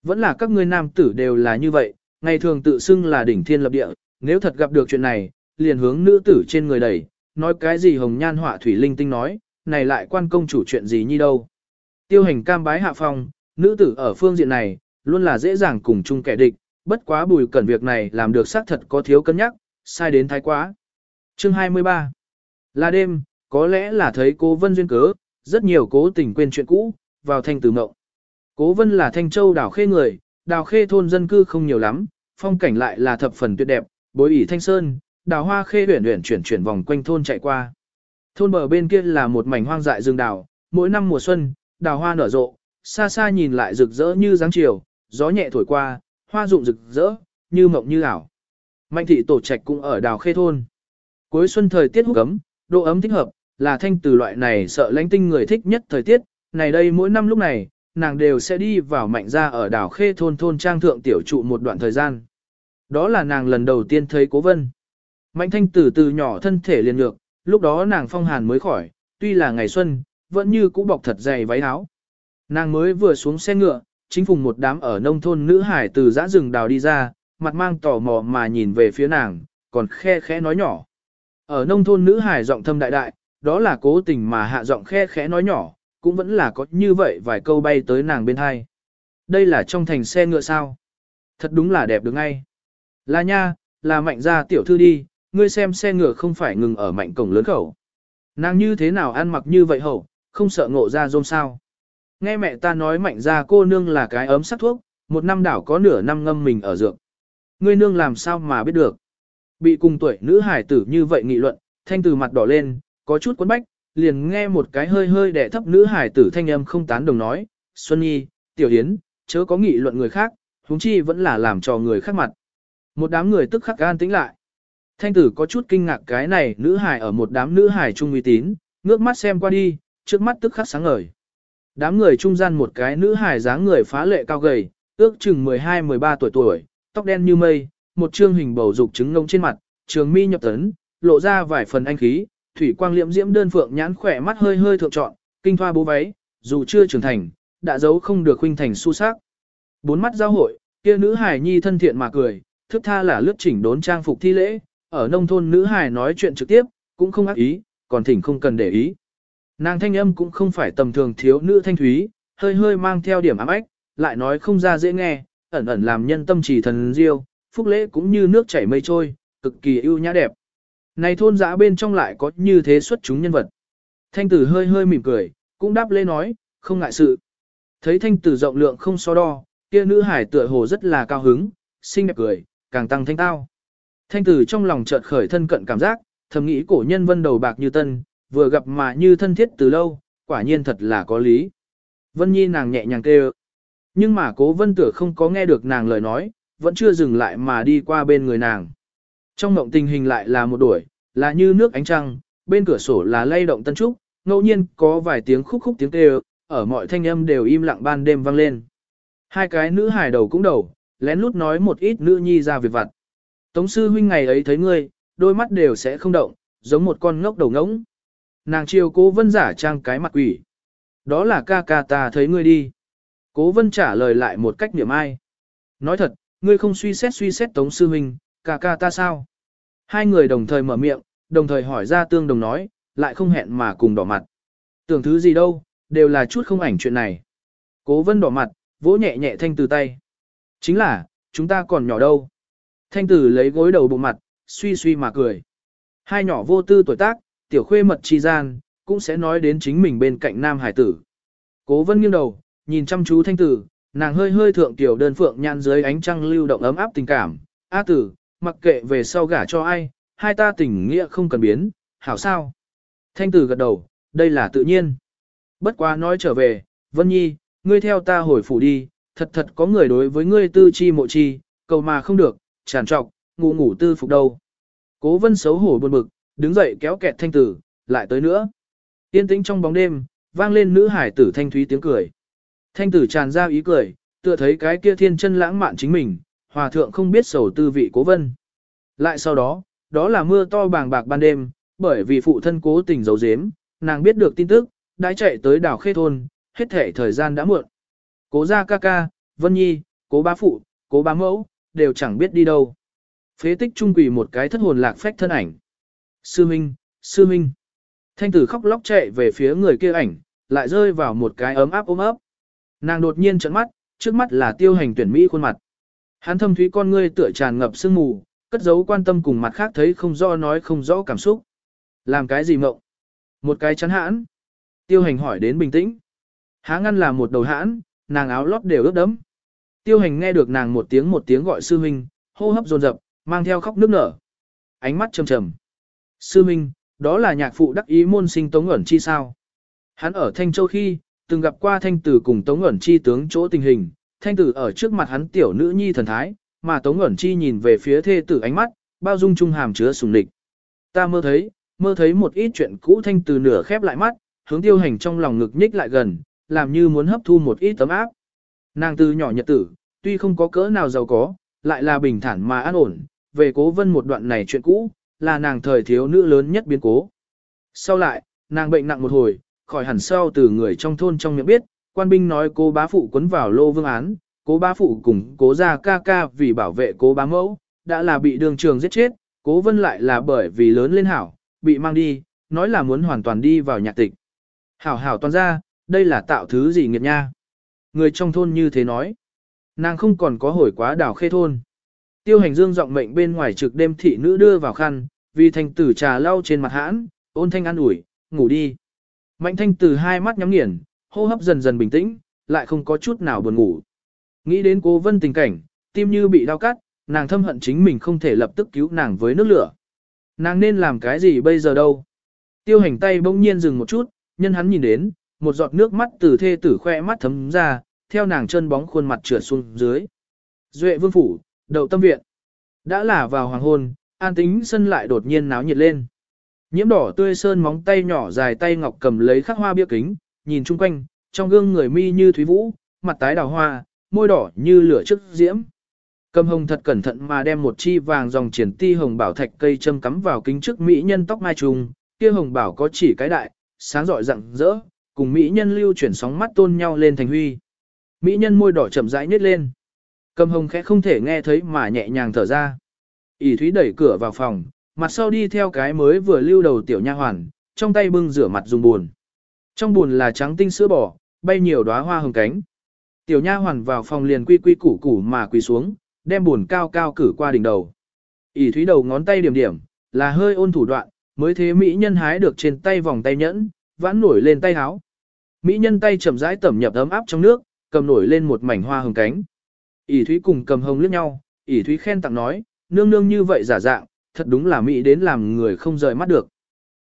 Vẫn là các ngươi nam tử đều là như vậy, ngày thường tự xưng là đỉnh thiên lập địa, nếu thật gặp được chuyện này, liền hướng nữ tử trên người đẩy, nói cái gì hồng nhan họa thủy linh tinh nói, này lại quan công chủ chuyện gì như đâu. Tiêu hành cam bái hạ phong, nữ tử ở phương diện này, luôn là dễ dàng cùng chung kẻ địch, bất quá bùi cẩn việc này làm được xác thật có thiếu cân nhắc, sai đến thái quá. Chương 23 Là đêm, có lẽ là thấy cô vân duyên cớ, rất nhiều cố tình quên chuyện cũ, vào thanh tử mộng. Cố vân là thanh châu đảo khê người, đảo khê thôn dân cư không nhiều lắm, phong cảnh lại là thập phần tuyệt đẹp, bối ỉ thanh sơn, đào hoa khê huyển huyển chuyển chuyển vòng quanh thôn chạy qua. Thôn bờ bên kia là một mảnh hoang dại rừng đào, mỗi năm mùa xuân, đào hoa nở rộ, xa xa nhìn lại rực rỡ như dáng chiều, gió nhẹ thổi qua, hoa rụng rực rỡ, như mộng như ảo. Mạnh thị tổ trạch cũng ở đào khê thôn. Cuối xuân thời tiết hút ấm, độ ấm thích hợp, là thanh từ loại này sợ lãnh tinh người thích nhất thời tiết, này đây mỗi năm lúc này, nàng đều sẽ đi vào mạnh ra ở đảo khê thôn thôn trang thượng tiểu trụ một đoạn thời gian. Đó là nàng lần đầu tiên thấy cố vân. Mạnh thanh từ từ nhỏ thân thể liền lược. lúc đó nàng phong hàn mới khỏi, tuy là ngày xuân, vẫn như cũ bọc thật dày váy áo. Nàng mới vừa xuống xe ngựa, chính phùng một đám ở nông thôn nữ hải từ giã rừng đào đi ra, mặt mang tò mò mà nhìn về phía nàng, còn khe khẽ nói nhỏ. Ở nông thôn nữ hải giọng thâm đại đại, đó là cố tình mà hạ giọng khe khẽ nói nhỏ, cũng vẫn là có như vậy vài câu bay tới nàng bên hai. Đây là trong thành xe ngựa sao? Thật đúng là đẹp được ngay. Là nha, là mạnh gia tiểu thư đi, ngươi xem xe ngựa không phải ngừng ở mạnh cổng lớn khẩu. Nàng như thế nào ăn mặc như vậy hậu, không sợ ngộ ra rôm sao. Nghe mẹ ta nói mạnh ra cô nương là cái ấm sắc thuốc, một năm đảo có nửa năm ngâm mình ở dược. Ngươi nương làm sao mà biết được. Bị cùng tuổi nữ hải tử như vậy nghị luận, thanh từ mặt đỏ lên, có chút quấn bách, liền nghe một cái hơi hơi đẻ thấp nữ hải tử thanh âm không tán đồng nói, Xuân Nhi, Tiểu yến chớ có nghị luận người khác, huống chi vẫn là làm cho người khác mặt. Một đám người tức khắc gan tĩnh lại. Thanh tử có chút kinh ngạc cái này nữ hải ở một đám nữ hải trung uy tín, ngước mắt xem qua đi, trước mắt tức khắc sáng ngời. Đám người trung gian một cái nữ hải dáng người phá lệ cao gầy, ước chừng 12-13 tuổi tuổi, tóc đen như mây, một trương hình bầu dục trứng ngông trên mặt, trường mi nhập tấn, lộ ra vài phần anh khí, thủy quang liễm diễm đơn phượng nhãn khỏe mắt hơi hơi thượng trọn, kinh thoa bố váy, dù chưa trưởng thành, đã giấu không được huynh thành su sắc. Bốn mắt giao hội, kia nữ hải nhi thân thiện mà cười, thức tha là lướt chỉnh đốn trang phục thi lễ, ở nông thôn nữ hải nói chuyện trực tiếp, cũng không ác ý, còn thỉnh không cần để ý. Nàng thanh âm cũng không phải tầm thường thiếu nữ thanh thúy, hơi hơi mang theo điểm ám ách, lại nói không ra dễ nghe, ẩn ẩn làm nhân tâm trì thần diêu, phúc lễ cũng như nước chảy mây trôi, cực kỳ ưu nhã đẹp. Này thôn dã bên trong lại có như thế xuất chúng nhân vật. Thanh tử hơi hơi mỉm cười, cũng đáp lễ nói, không ngại sự. Thấy thanh tử rộng lượng không so đo, kia nữ hải tựa hồ rất là cao hứng, xinh đẹp cười, càng tăng thanh tao. Thanh tử trong lòng chợt khởi thân cận cảm giác, thầm nghĩ cổ nhân vân đầu bạc như tân, vừa gặp mà như thân thiết từ lâu, quả nhiên thật là có lý. Vân Nhi nàng nhẹ nhàng kêu. Nhưng mà cố vân tựa không có nghe được nàng lời nói, vẫn chưa dừng lại mà đi qua bên người nàng. Trong mộng tình hình lại là một đuổi, là như nước ánh trăng, bên cửa sổ là lay động tân trúc, ngẫu nhiên có vài tiếng khúc khúc tiếng kêu, ở mọi thanh âm đều im lặng ban đêm vang lên. Hai cái nữ hài đầu cũng đầu, lén lút nói một ít nữ nhi ra việc vặt. Tống sư huynh ngày ấy thấy ngươi, đôi mắt đều sẽ không động, giống một con ngốc đầu ngỗng. Nàng chiều cố vân giả trang cái mặt quỷ. Đó là ca ca ta thấy ngươi đi. Cố vân trả lời lại một cách niệm ai. Nói thật, ngươi không suy xét suy xét tống sư huynh, ca ca ta sao? Hai người đồng thời mở miệng, đồng thời hỏi ra tương đồng nói, lại không hẹn mà cùng đỏ mặt. Tưởng thứ gì đâu, đều là chút không ảnh chuyện này. Cố vân đỏ mặt, vỗ nhẹ nhẹ thanh từ tay. Chính là, chúng ta còn nhỏ đâu. Thanh tử lấy gối đầu bụng mặt, suy suy mà cười. Hai nhỏ vô tư tuổi tác, tiểu khuê mật chi gian, cũng sẽ nói đến chính mình bên cạnh nam hải tử. Cố vân nghiêng đầu, nhìn chăm chú thanh tử, nàng hơi hơi thượng tiểu đơn phượng nhan dưới ánh trăng lưu động ấm áp tình cảm. A tử, mặc kệ về sau gả cho ai, hai ta tình nghĩa không cần biến, hảo sao? Thanh tử gật đầu, đây là tự nhiên. Bất quá nói trở về, Vân Nhi, ngươi theo ta hồi phủ đi, thật thật có người đối với ngươi tư chi mộ chi, cầu mà không được, tràn trọc, ngủ ngủ tư phục đâu. Cố vân xấu hổ buồn bực, đứng dậy kéo kẹt thanh tử, lại tới nữa. Yên tĩnh trong bóng đêm, vang lên nữ hải tử thanh thúy tiếng cười. Thanh tử tràn ra ý cười, tựa thấy cái kia thiên chân lãng mạn chính mình, hòa thượng không biết sầu tư vị cố vân. Lại sau đó, đó là mưa to bàng bạc ban đêm, bởi vì phụ thân cố tình giấu giếm, nàng biết được tin tức, đã chạy tới đảo khê thôn, hết thể thời gian đã muộn. Cố gia ca ca, Vân Nhi, cố bá phụ, cố bá mẫu, đều chẳng biết đi đâu. Phế tích trung quỷ một cái thất hồn lạc phách thân ảnh. Sư Minh, Sư Minh. Thanh tử khóc lóc chạy về phía người kia ảnh, lại rơi vào một cái ấm áp ôm ấp. Nàng đột nhiên trợn mắt, trước mắt là tiêu hành tuyển Mỹ khuôn mặt. Hắn thâm thúy con ngươi tựa tràn ngập sương mù, cất giấu quan tâm cùng mặt khác thấy không rõ nói không rõ cảm xúc. Làm cái gì mộng? Một cái chắn hãn. Tiêu hành hỏi đến bình tĩnh. Há ngăn là một đầu hãn, nàng áo lót đều ướt đẫm. Tiêu hành nghe được nàng một tiếng một tiếng gọi sư huynh, hô hấp dồn dập, mang theo khóc nước nở. Ánh mắt trầm trầm. Sư huynh, đó là nhạc phụ đắc ý môn sinh Tống ẩn chi sao? Hắn ở Thanh Châu khi, từng gặp qua Thanh Tử cùng Tống ẩn chi tướng chỗ tình hình, Thanh Tử ở trước mặt hắn tiểu nữ nhi thần thái, mà Tống ẩn chi nhìn về phía thê tử ánh mắt, bao dung trung hàm chứa sùng địch. Ta mơ thấy, mơ thấy một ít chuyện cũ Thanh Tử nửa khép lại mắt, hướng tiêu hành trong lòng ngực nhích lại gần, làm như muốn hấp thu một ít tấm áp. Nàng từ nhỏ nhật tử, tuy không có cỡ nào giàu có, lại là bình thản mà an ổn, về cố vân một đoạn này chuyện cũ, là nàng thời thiếu nữ lớn nhất biến cố. Sau lại, nàng bệnh nặng một hồi, khỏi hẳn sau từ người trong thôn trong miệng biết, quan binh nói cô bá phụ quấn vào lô vương án, cố bá phụ cùng cố gia ca ca vì bảo vệ cố bá mẫu, đã là bị đường trường giết chết, cố vân lại là bởi vì lớn lên hảo, bị mang đi, nói là muốn hoàn toàn đi vào nhạc tịch. Hảo hảo toàn ra, đây là tạo thứ gì nghiệt nha. Người trong thôn như thế nói. Nàng không còn có hồi quá đảo khê thôn. Tiêu hành dương giọng mệnh bên ngoài trực đêm thị nữ đưa vào khăn, vì thành tử trà lau trên mặt hãn, ôn thanh an ủi, ngủ đi. Mạnh thanh tử hai mắt nhắm nghiền, hô hấp dần dần bình tĩnh, lại không có chút nào buồn ngủ. Nghĩ đến cố vân tình cảnh, tim như bị đau cắt, nàng thâm hận chính mình không thể lập tức cứu nàng với nước lửa. Nàng nên làm cái gì bây giờ đâu? Tiêu hành tay bỗng nhiên dừng một chút, nhân hắn nhìn đến, một giọt nước mắt từ thê tử khoe mắt thấm ra, theo nàng chân bóng khuôn mặt trượt xuống dưới. Duệ vương phủ, đậu tâm viện. Đã là vào hoàng hôn, an tính sân lại đột nhiên náo nhiệt lên. Nhiễm đỏ tươi sơn móng tay nhỏ dài tay ngọc cầm lấy khắc hoa bia kính, nhìn chung quanh, trong gương người mi như thúy vũ, mặt tái đào hoa, môi đỏ như lửa trước diễm. Cầm hồng thật cẩn thận mà đem một chi vàng dòng triển ti hồng bảo thạch cây châm cắm vào kính trước mỹ nhân tóc mai trùng, kia hồng bảo có chỉ cái đại, sáng rọi rạng rỡ, cùng mỹ nhân lưu chuyển sóng mắt tôn nhau lên thành huy. Mỹ nhân môi đỏ chậm rãi nhếch lên. Cầm hồng khẽ không thể nghe thấy mà nhẹ nhàng thở ra. ỉ thúy đẩy cửa vào phòng, mặt sau đi theo cái mới vừa lưu đầu tiểu nha hoàn, trong tay bưng rửa mặt dùng buồn. Trong buồn là trắng tinh sữa bò, bay nhiều đóa hoa hồng cánh. Tiểu nha hoàn vào phòng liền quy quy củ củ mà quỳ xuống, đem buồn cao cao cử qua đỉnh đầu. ỉ thúy đầu ngón tay điểm điểm, là hơi ôn thủ đoạn, mới thế mỹ nhân hái được trên tay vòng tay nhẫn, vãn nổi lên tay háo Mỹ nhân tay chậm rãi tẩm nhập ấm áp trong nước, cầm nổi lên một mảnh hoa hồng cánh. ỉ thúy cùng cầm hồng liếc nhau, ỉ thúy khen tặng nói, nương nương như vậy giả dạng, thật đúng là mỹ đến làm người không rời mắt được.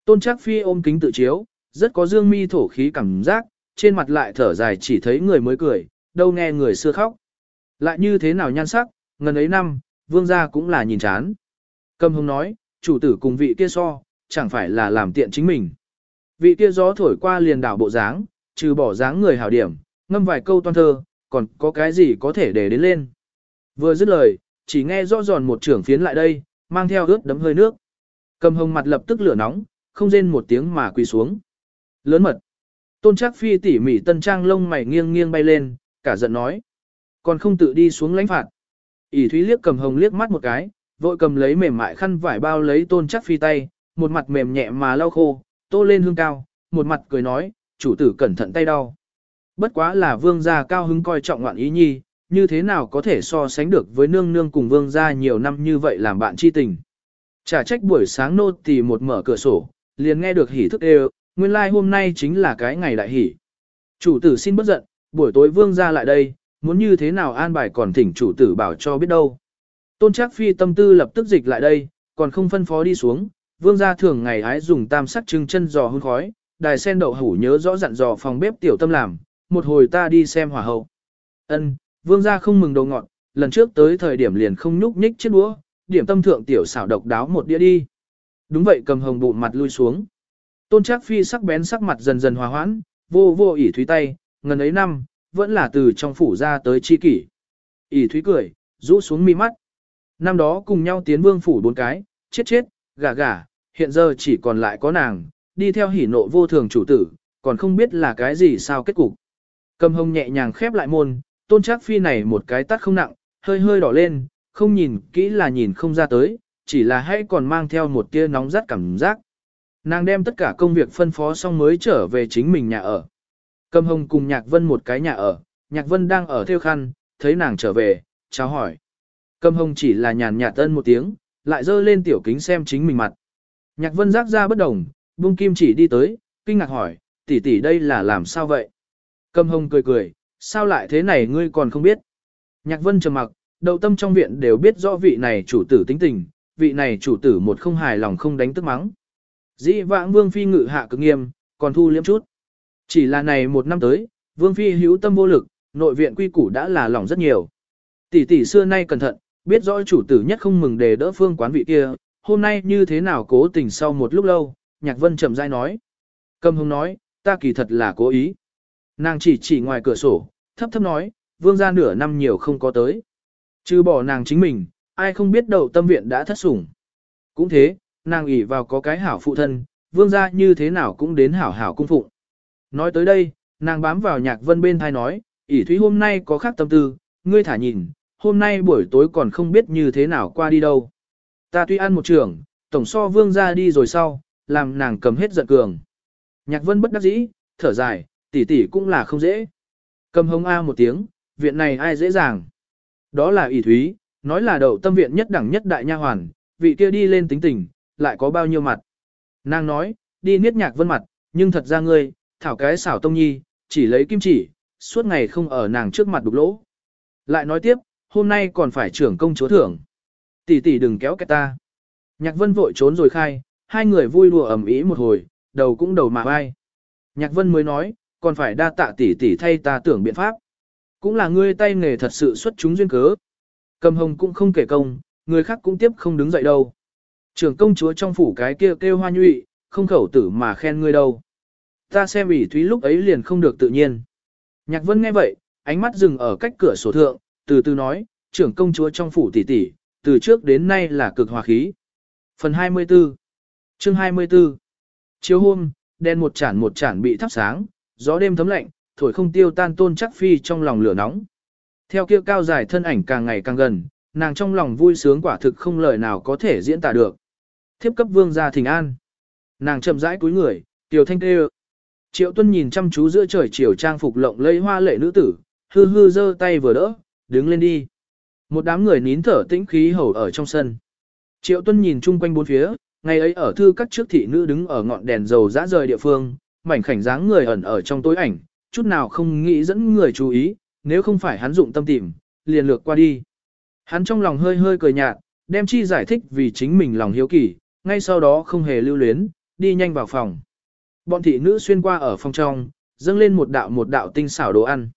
Tôn Trác Phi ôm kính tự chiếu, rất có dương mi thổ khí cảm giác, trên mặt lại thở dài chỉ thấy người mới cười, đâu nghe người xưa khóc. Lại như thế nào nhan sắc, ngần ấy năm, vương gia cũng là nhìn chán. Cầm hồng nói, chủ tử cùng vị kia so, chẳng phải là làm tiện chính mình. Vị kia gió thổi qua liền đảo bộ dáng, trừ bỏ dáng người hảo điểm, ngâm vài câu toan thơ, còn có cái gì có thể để đến lên. Vừa dứt lời, chỉ nghe rõ giòn một trưởng phiến lại đây, mang theo ướt đấm hơi nước. Cầm hồng mặt lập tức lửa nóng, không rên một tiếng mà quỳ xuống. Lớn mật. Tôn trác phi tỉ mỉ tân trang lông mày nghiêng nghiêng bay lên, cả giận nói. Còn không tự đi xuống lãnh phạt. ỉ thúy liếc cầm hồng liếc mắt một cái, vội cầm lấy mềm mại khăn vải bao lấy tôn trác phi tay, một mặt mềm nhẹ mà lau khô, tô lên hương cao, một mặt cười nói, chủ tử cẩn thận tay đau. Bất quá là vương gia cao hứng coi trọng ngoạn ý nhi, như thế nào có thể so sánh được với nương nương cùng vương gia nhiều năm như vậy làm bạn chi tình. Trả trách buổi sáng nô tỳ một mở cửa sổ, liền nghe được hỉ thức đều, nguyên lai like hôm nay chính là cái ngày đại hỉ. Chủ tử xin bất giận, buổi tối vương gia lại đây, muốn như thế nào an bài còn thỉnh chủ tử bảo cho biết đâu. Tôn Trác Phi tâm tư lập tức dịch lại đây, còn không phân phó đi xuống, vương gia thường ngày hái dùng tam sắc trưng chân giò hương khói, đài sen đậu hủ nhớ rõ dặn dò phòng bếp tiểu tâm làm, một hồi ta đi xem hỏa hậu. Ân, vương gia không mừng đầu ngọn, lần trước tới thời điểm liền không nhúc nhích chiếc đũa, điểm tâm thượng tiểu xảo độc đáo một đĩa đi. Đúng vậy cầm hồng bụng mặt lui xuống. Tôn Trác Phi sắc bén sắc mặt dần dần hòa hoãn, vô vô ỉ thúy tay, ngần ấy năm, vẫn là từ trong phủ ra tới chi kỷ. ỉ thúy cười, rũ xuống mi mắt. Năm đó cùng nhau tiến vương phủ bốn cái, chết chết, gà gà, hiện giờ chỉ còn lại có nàng, đi theo hỉ nộ vô thường chủ tử, còn không biết là cái gì sao kết cục. Cầm hông nhẹ nhàng khép lại môn, tôn trác phi này một cái tắt không nặng, hơi hơi đỏ lên, không nhìn kỹ là nhìn không ra tới, chỉ là hay còn mang theo một tia nóng rát cảm giác. Nàng đem tất cả công việc phân phó xong mới trở về chính mình nhà ở. Cầm hồng cùng Nhạc Vân một cái nhà ở, Nhạc Vân đang ở theo khăn, thấy nàng trở về, chào hỏi. Cầm hồng chỉ là nhàn nhạt tân một tiếng, lại dơ lên tiểu kính xem chính mình mặt. Nhạc Vân rác ra bất đồng, buông kim chỉ đi tới, kinh ngạc hỏi, tỷ tỷ đây là làm sao vậy? Cầm hồng cười cười, sao lại thế này ngươi còn không biết? Nhạc Vân trầm mặc, đầu tâm trong viện đều biết rõ vị này chủ tử tính tình, vị này chủ tử một không hài lòng không đánh tức mắng. Dĩ vãng Vương Phi ngự hạ cực nghiêm, còn thu liếm chút. Chỉ là này một năm tới, Vương Phi hữu tâm vô lực, nội viện quy củ đã là lòng rất nhiều. Tỷ tỷ xưa nay cẩn thận, biết rõ chủ tử nhất không mừng để đỡ phương quán vị kia, hôm nay như thế nào cố tình sau một lúc lâu, Nhạc Vân chậm rãi nói. Cầm hùng nói, ta kỳ thật là cố ý. Nàng chỉ chỉ ngoài cửa sổ, thấp thấp nói, vương gia nửa năm nhiều không có tới. Chứ bỏ nàng chính mình, ai không biết đầu tâm viện đã thất sủng. Cũng thế, nàng ỷ vào có cái hảo phụ thân, vương gia như thế nào cũng đến hảo hảo cung phụng. Nói tới đây, nàng bám vào nhạc vân bên thai nói, ỷ thúy hôm nay có khác tâm tư, ngươi thả nhìn, hôm nay buổi tối còn không biết như thế nào qua đi đâu. Ta tuy ăn một trường, tổng so vương gia đi rồi sau, làm nàng cầm hết giận cường. Nhạc vân bất đắc dĩ, thở dài, tỷ tỷ cũng là không dễ. Cầm hông A một tiếng, viện này ai dễ dàng. Đó là ỷ thúy, nói là đậu tâm viện nhất đẳng nhất đại nha hoàn, vị kia đi lên tính tình, lại có bao nhiêu mặt. Nàng nói, đi niết nhạc vân mặt, nhưng thật ra ngươi, thảo cái xảo tông nhi, chỉ lấy kim chỉ, suốt ngày không ở nàng trước mặt đục lỗ. Lại nói tiếp, hôm nay còn phải trưởng công chúa thưởng. Tỷ tỷ đừng kéo cái ta. Nhạc vân vội trốn rồi khai, hai người vui đùa ầm ĩ một hồi, đầu cũng đầu mà vai. Nhạc vân mới nói, còn phải đa tạ tỷ tỷ thay ta tưởng biện pháp. Cũng là ngươi tay nghề thật sự xuất chúng duyên cớ. Cầm hồng cũng không kể công, người khác cũng tiếp không đứng dậy đâu. Trưởng công chúa trong phủ cái kia kêu hoa nhụy, không khẩu tử mà khen ngươi đâu. Ta xem ủy thúy lúc ấy liền không được tự nhiên. Nhạc vân nghe vậy, ánh mắt dừng ở cách cửa sổ thượng, từ từ nói, trưởng công chúa trong phủ tỷ tỷ, từ trước đến nay là cực hòa khí. Phần 24 Chương 24 Chiều hôm, đèn một chản một chản bị thắp sáng, gió đêm thấm lạnh, thổi không tiêu tan tôn chắc phi trong lòng lửa nóng. Theo kia cao dài thân ảnh càng ngày càng gần, nàng trong lòng vui sướng quả thực không lời nào có thể diễn tả được. Thiếp cấp vương gia thỉnh an. Nàng chậm rãi cúi người, tiểu thanh tê Triệu tuân nhìn chăm chú giữa trời chiều trang phục lộng lẫy hoa lệ nữ tử, hư hư giơ tay vừa đỡ, đứng lên đi. Một đám người nín thở tĩnh khí hầu ở trong sân. Triệu tuân nhìn chung quanh bốn phía, ngày ấy ở thư các trước thị nữ đứng ở ngọn đèn dầu dã rời địa phương, mảnh khảnh dáng người ẩn ở trong tối ảnh, chút nào không nghĩ dẫn người chú ý, nếu không phải hắn dụng tâm tìm, liền lược qua đi. Hắn trong lòng hơi hơi cười nhạt, đem chi giải thích vì chính mình lòng hiếu kỳ, ngay sau đó không hề lưu luyến, đi nhanh vào phòng. Bọn thị nữ xuyên qua ở phòng trong, dâng lên một đạo một đạo tinh xảo đồ ăn.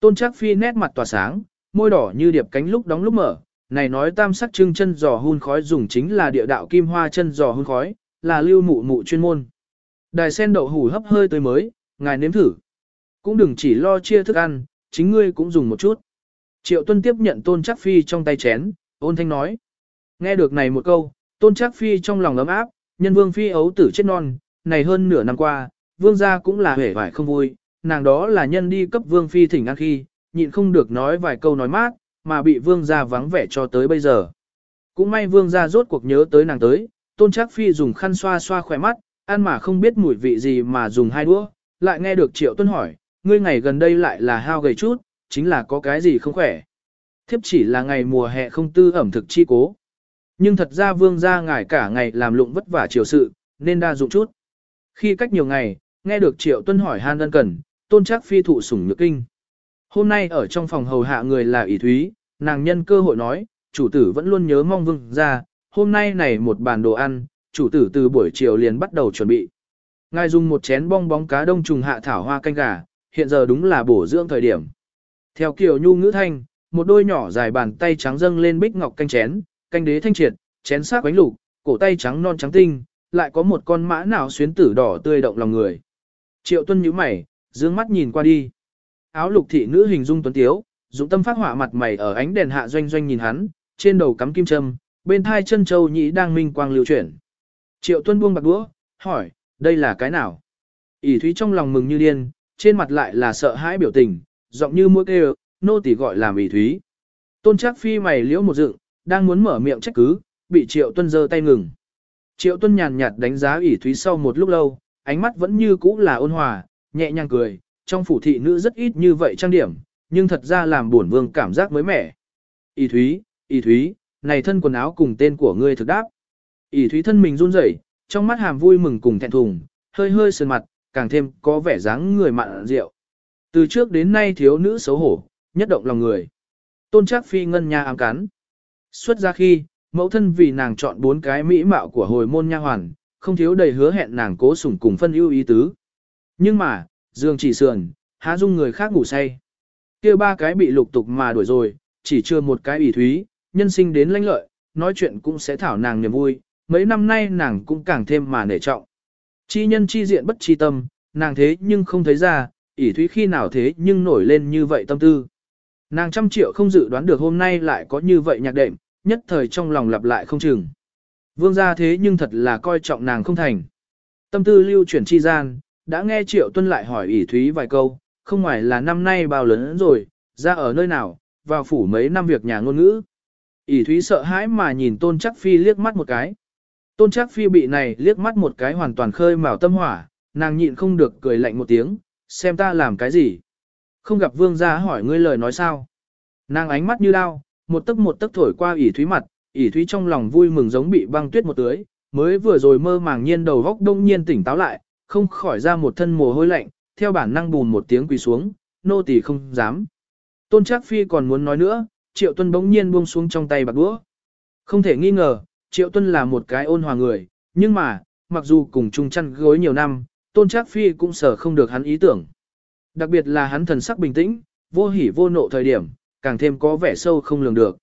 Tôn Trác Phi nét mặt tỏa sáng, môi đỏ như điệp cánh lúc đóng lúc mở, này nói tam sắc trưng chân giò hun khói dùng chính là địa đạo kim hoa chân giò hun khói, là lưu mụ mụ chuyên môn. Đài sen đậu hủ hấp hơi tới mới, ngài nếm thử. Cũng đừng chỉ lo chia thức ăn, chính ngươi cũng dùng một chút. Triệu Tuân tiếp nhận Tôn Trác Phi trong tay chén, ôn thanh nói. Nghe được này một câu, Tôn Trác Phi trong lòng ấm áp, nhân vương phi ấu tử chết non, này hơn nửa năm qua, vương gia cũng là hể vải không vui, nàng đó là nhân đi cấp vương phi thỉnh ăn khi, nhịn không được nói vài câu nói mát, mà bị vương gia vắng vẻ cho tới bây giờ. Cũng may vương gia rốt cuộc nhớ tới nàng tới, Tôn Trác Phi dùng khăn xoa xoa khỏe mắt, ăn mà không biết mùi vị gì mà dùng hai đũa, lại nghe được Triệu Tuân hỏi, ngươi ngày gần đây lại là hao gầy chút, chính là có cái gì không khỏe. Thiếp chỉ là ngày mùa hè không tư ẩm thực chi cố. Nhưng thật ra vương gia ngài cả ngày làm lụng vất vả chiều sự, nên đa dụng chút. Khi cách nhiều ngày, nghe được Triệu Tuân hỏi han đơn cần, tôn chắc phi thụ sủng nhược kinh. Hôm nay ở trong phòng hầu hạ người là ỷ thúy, nàng nhân cơ hội nói, chủ tử vẫn luôn nhớ mong vương gia, hôm nay này một bàn đồ ăn, chủ tử từ buổi chiều liền bắt đầu chuẩn bị. Ngài dùng một chén bong bóng cá đông trùng hạ thảo hoa canh gà, hiện giờ đúng là bổ dưỡng thời điểm. Theo kiểu nhu ngữ thanh, một đôi nhỏ dài bàn tay trắng dâng lên bích ngọc canh chén, canh đế thanh triệt, chén sắc quánh lục, cổ tay trắng non trắng tinh, lại có một con mã nào xuyến tử đỏ tươi động lòng người. Triệu tuân nhíu mày, dương mắt nhìn qua đi. Áo lục thị nữ hình dung tuấn tiếu, dụng tâm phát họa mặt mày ở ánh đèn hạ doanh doanh nhìn hắn, trên đầu cắm kim châm, bên thai chân châu nhĩ đang minh quang lưu chuyển. Triệu tuân buông bạc đũa, hỏi, đây là cái nào? ỉ thúy trong lòng mừng như điên, trên mặt lại là sợ hãi biểu tình, giọng như mũi kêu, nô tỳ gọi làm ỉ thúy. Tôn chắc phi mày liễu một dựng, đang muốn mở miệng trách cứ, bị triệu tuân giơ tay ngừng. Triệu tuân nhàn nhạt đánh giá ỷ thúy sau một lúc lâu, ánh mắt vẫn như cũ là ôn hòa, nhẹ nhàng cười, trong phủ thị nữ rất ít như vậy trang điểm, nhưng thật ra làm buồn vương cảm giác mới mẻ. ỷ thúy, ỷ thúy, này thân quần áo cùng tên của ngươi thực đáp. ỷ thúy thân mình run rẩy, trong mắt hàm vui mừng cùng thẹn thùng, hơi hơi sườn mặt, càng thêm có vẻ dáng người mặn rượu. Từ trước đến nay thiếu nữ xấu hổ, nhất động lòng người. Tôn chắc phi ngân nha ám cắn. Xuất ra khi, mẫu thân vì nàng chọn bốn cái mỹ mạo của hồi môn nha hoàn, không thiếu đầy hứa hẹn nàng cố sủng cùng phân ưu ý tứ. Nhưng mà, dương chỉ sườn, há dung người khác ngủ say. kia ba cái bị lục tục mà đuổi rồi, chỉ chưa một cái ủy thúy, nhân sinh đến lãnh lợi, nói chuyện cũng sẽ thảo nàng niềm vui, mấy năm nay nàng cũng càng thêm mà nể trọng. Chi nhân chi diện bất chi tâm, nàng thế nhưng không thấy ra, ỷ thúy khi nào thế nhưng nổi lên như vậy tâm tư. Nàng trăm triệu không dự đoán được hôm nay lại có như vậy nhạc đệm, nhất thời trong lòng lặp lại không chừng. Vương gia thế nhưng thật là coi trọng nàng không thành. Tâm tư lưu chuyển chi gian, đã nghe triệu tuân lại hỏi ỷ thúy vài câu, không ngoài là năm nay bao lớn rồi, ra ở nơi nào, vào phủ mấy năm việc nhà ngôn ngữ. ỷ thúy sợ hãi mà nhìn tôn chắc phi liếc mắt một cái. Tôn chắc phi bị này liếc mắt một cái hoàn toàn khơi mào tâm hỏa, nàng nhịn không được cười lạnh một tiếng, xem ta làm cái gì. Không gặp vương gia hỏi ngươi lời nói sao. Nàng ánh mắt như đao, một tấc một tấc thổi qua ỉ thúy mặt, ỉ thúy trong lòng vui mừng giống bị băng tuyết một tưới, mới vừa rồi mơ màng nhiên đầu góc đông nhiên tỉnh táo lại, không khỏi ra một thân mồ hôi lạnh, theo bản năng bùn một tiếng quỳ xuống, nô tỳ không dám. Tôn Trác Phi còn muốn nói nữa, Triệu Tuân bỗng nhiên buông xuống trong tay bạc đũa. Không thể nghi ngờ, Triệu Tuân là một cái ôn hòa người, nhưng mà, mặc dù cùng chung chăn gối nhiều năm, Tôn Trác Phi cũng sở không được hắn ý tưởng. Đặc biệt là hắn thần sắc bình tĩnh, vô hỉ vô nộ thời điểm, càng thêm có vẻ sâu không lường được.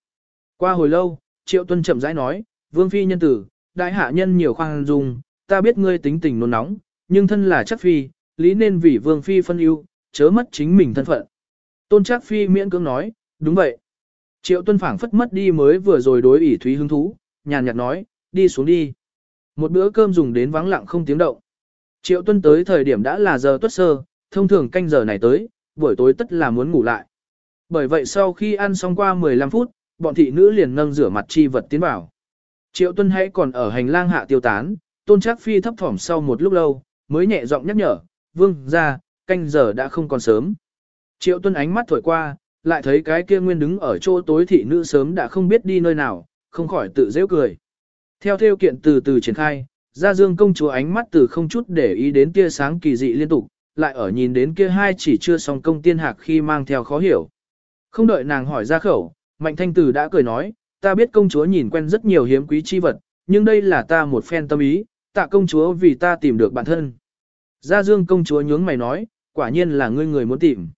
Qua hồi lâu, Triệu Tuân chậm rãi nói, Vương Phi nhân tử, đại hạ nhân nhiều khoan dung, ta biết ngươi tính tình nôn nóng, nhưng thân là chắc Phi, lý nên vì Vương Phi phân ưu, chớ mất chính mình thân phận. Tôn Trác Phi miễn cưỡng nói, đúng vậy. Triệu Tuân phảng phất mất đi mới vừa rồi đối ỷ thúy hứng thú, nhàn nhạt nói, đi xuống đi. Một bữa cơm dùng đến vắng lặng không tiếng động. Triệu Tuân tới thời điểm đã là giờ tuất sơ, thông thường canh giờ này tới, buổi tối tất là muốn ngủ lại. Bởi vậy sau khi ăn xong qua 15 phút, bọn thị nữ liền nâng rửa mặt chi vật tiến vào. Triệu Tuân hãy còn ở hành lang hạ tiêu tán, Tôn Trác Phi thấp thỏm sau một lúc lâu, mới nhẹ giọng nhắc nhở, "Vương gia, canh giờ đã không còn sớm." Triệu Tuân ánh mắt thổi qua, lại thấy cái kia nguyên đứng ở chỗ tối thị nữ sớm đã không biết đi nơi nào, không khỏi tự giễu cười. Theo theo kiện từ từ triển khai, Gia Dương công chúa ánh mắt từ không chút để ý đến tia sáng kỳ dị liên tục, lại ở nhìn đến kia hai chỉ chưa xong công tiên hạc khi mang theo khó hiểu. Không đợi nàng hỏi ra khẩu, Mạnh Thanh Tử đã cười nói, ta biết công chúa nhìn quen rất nhiều hiếm quý chi vật, nhưng đây là ta một phen tâm ý, tạ công chúa vì ta tìm được bản thân. Gia Dương công chúa nhướng mày nói, quả nhiên là ngươi người muốn tìm.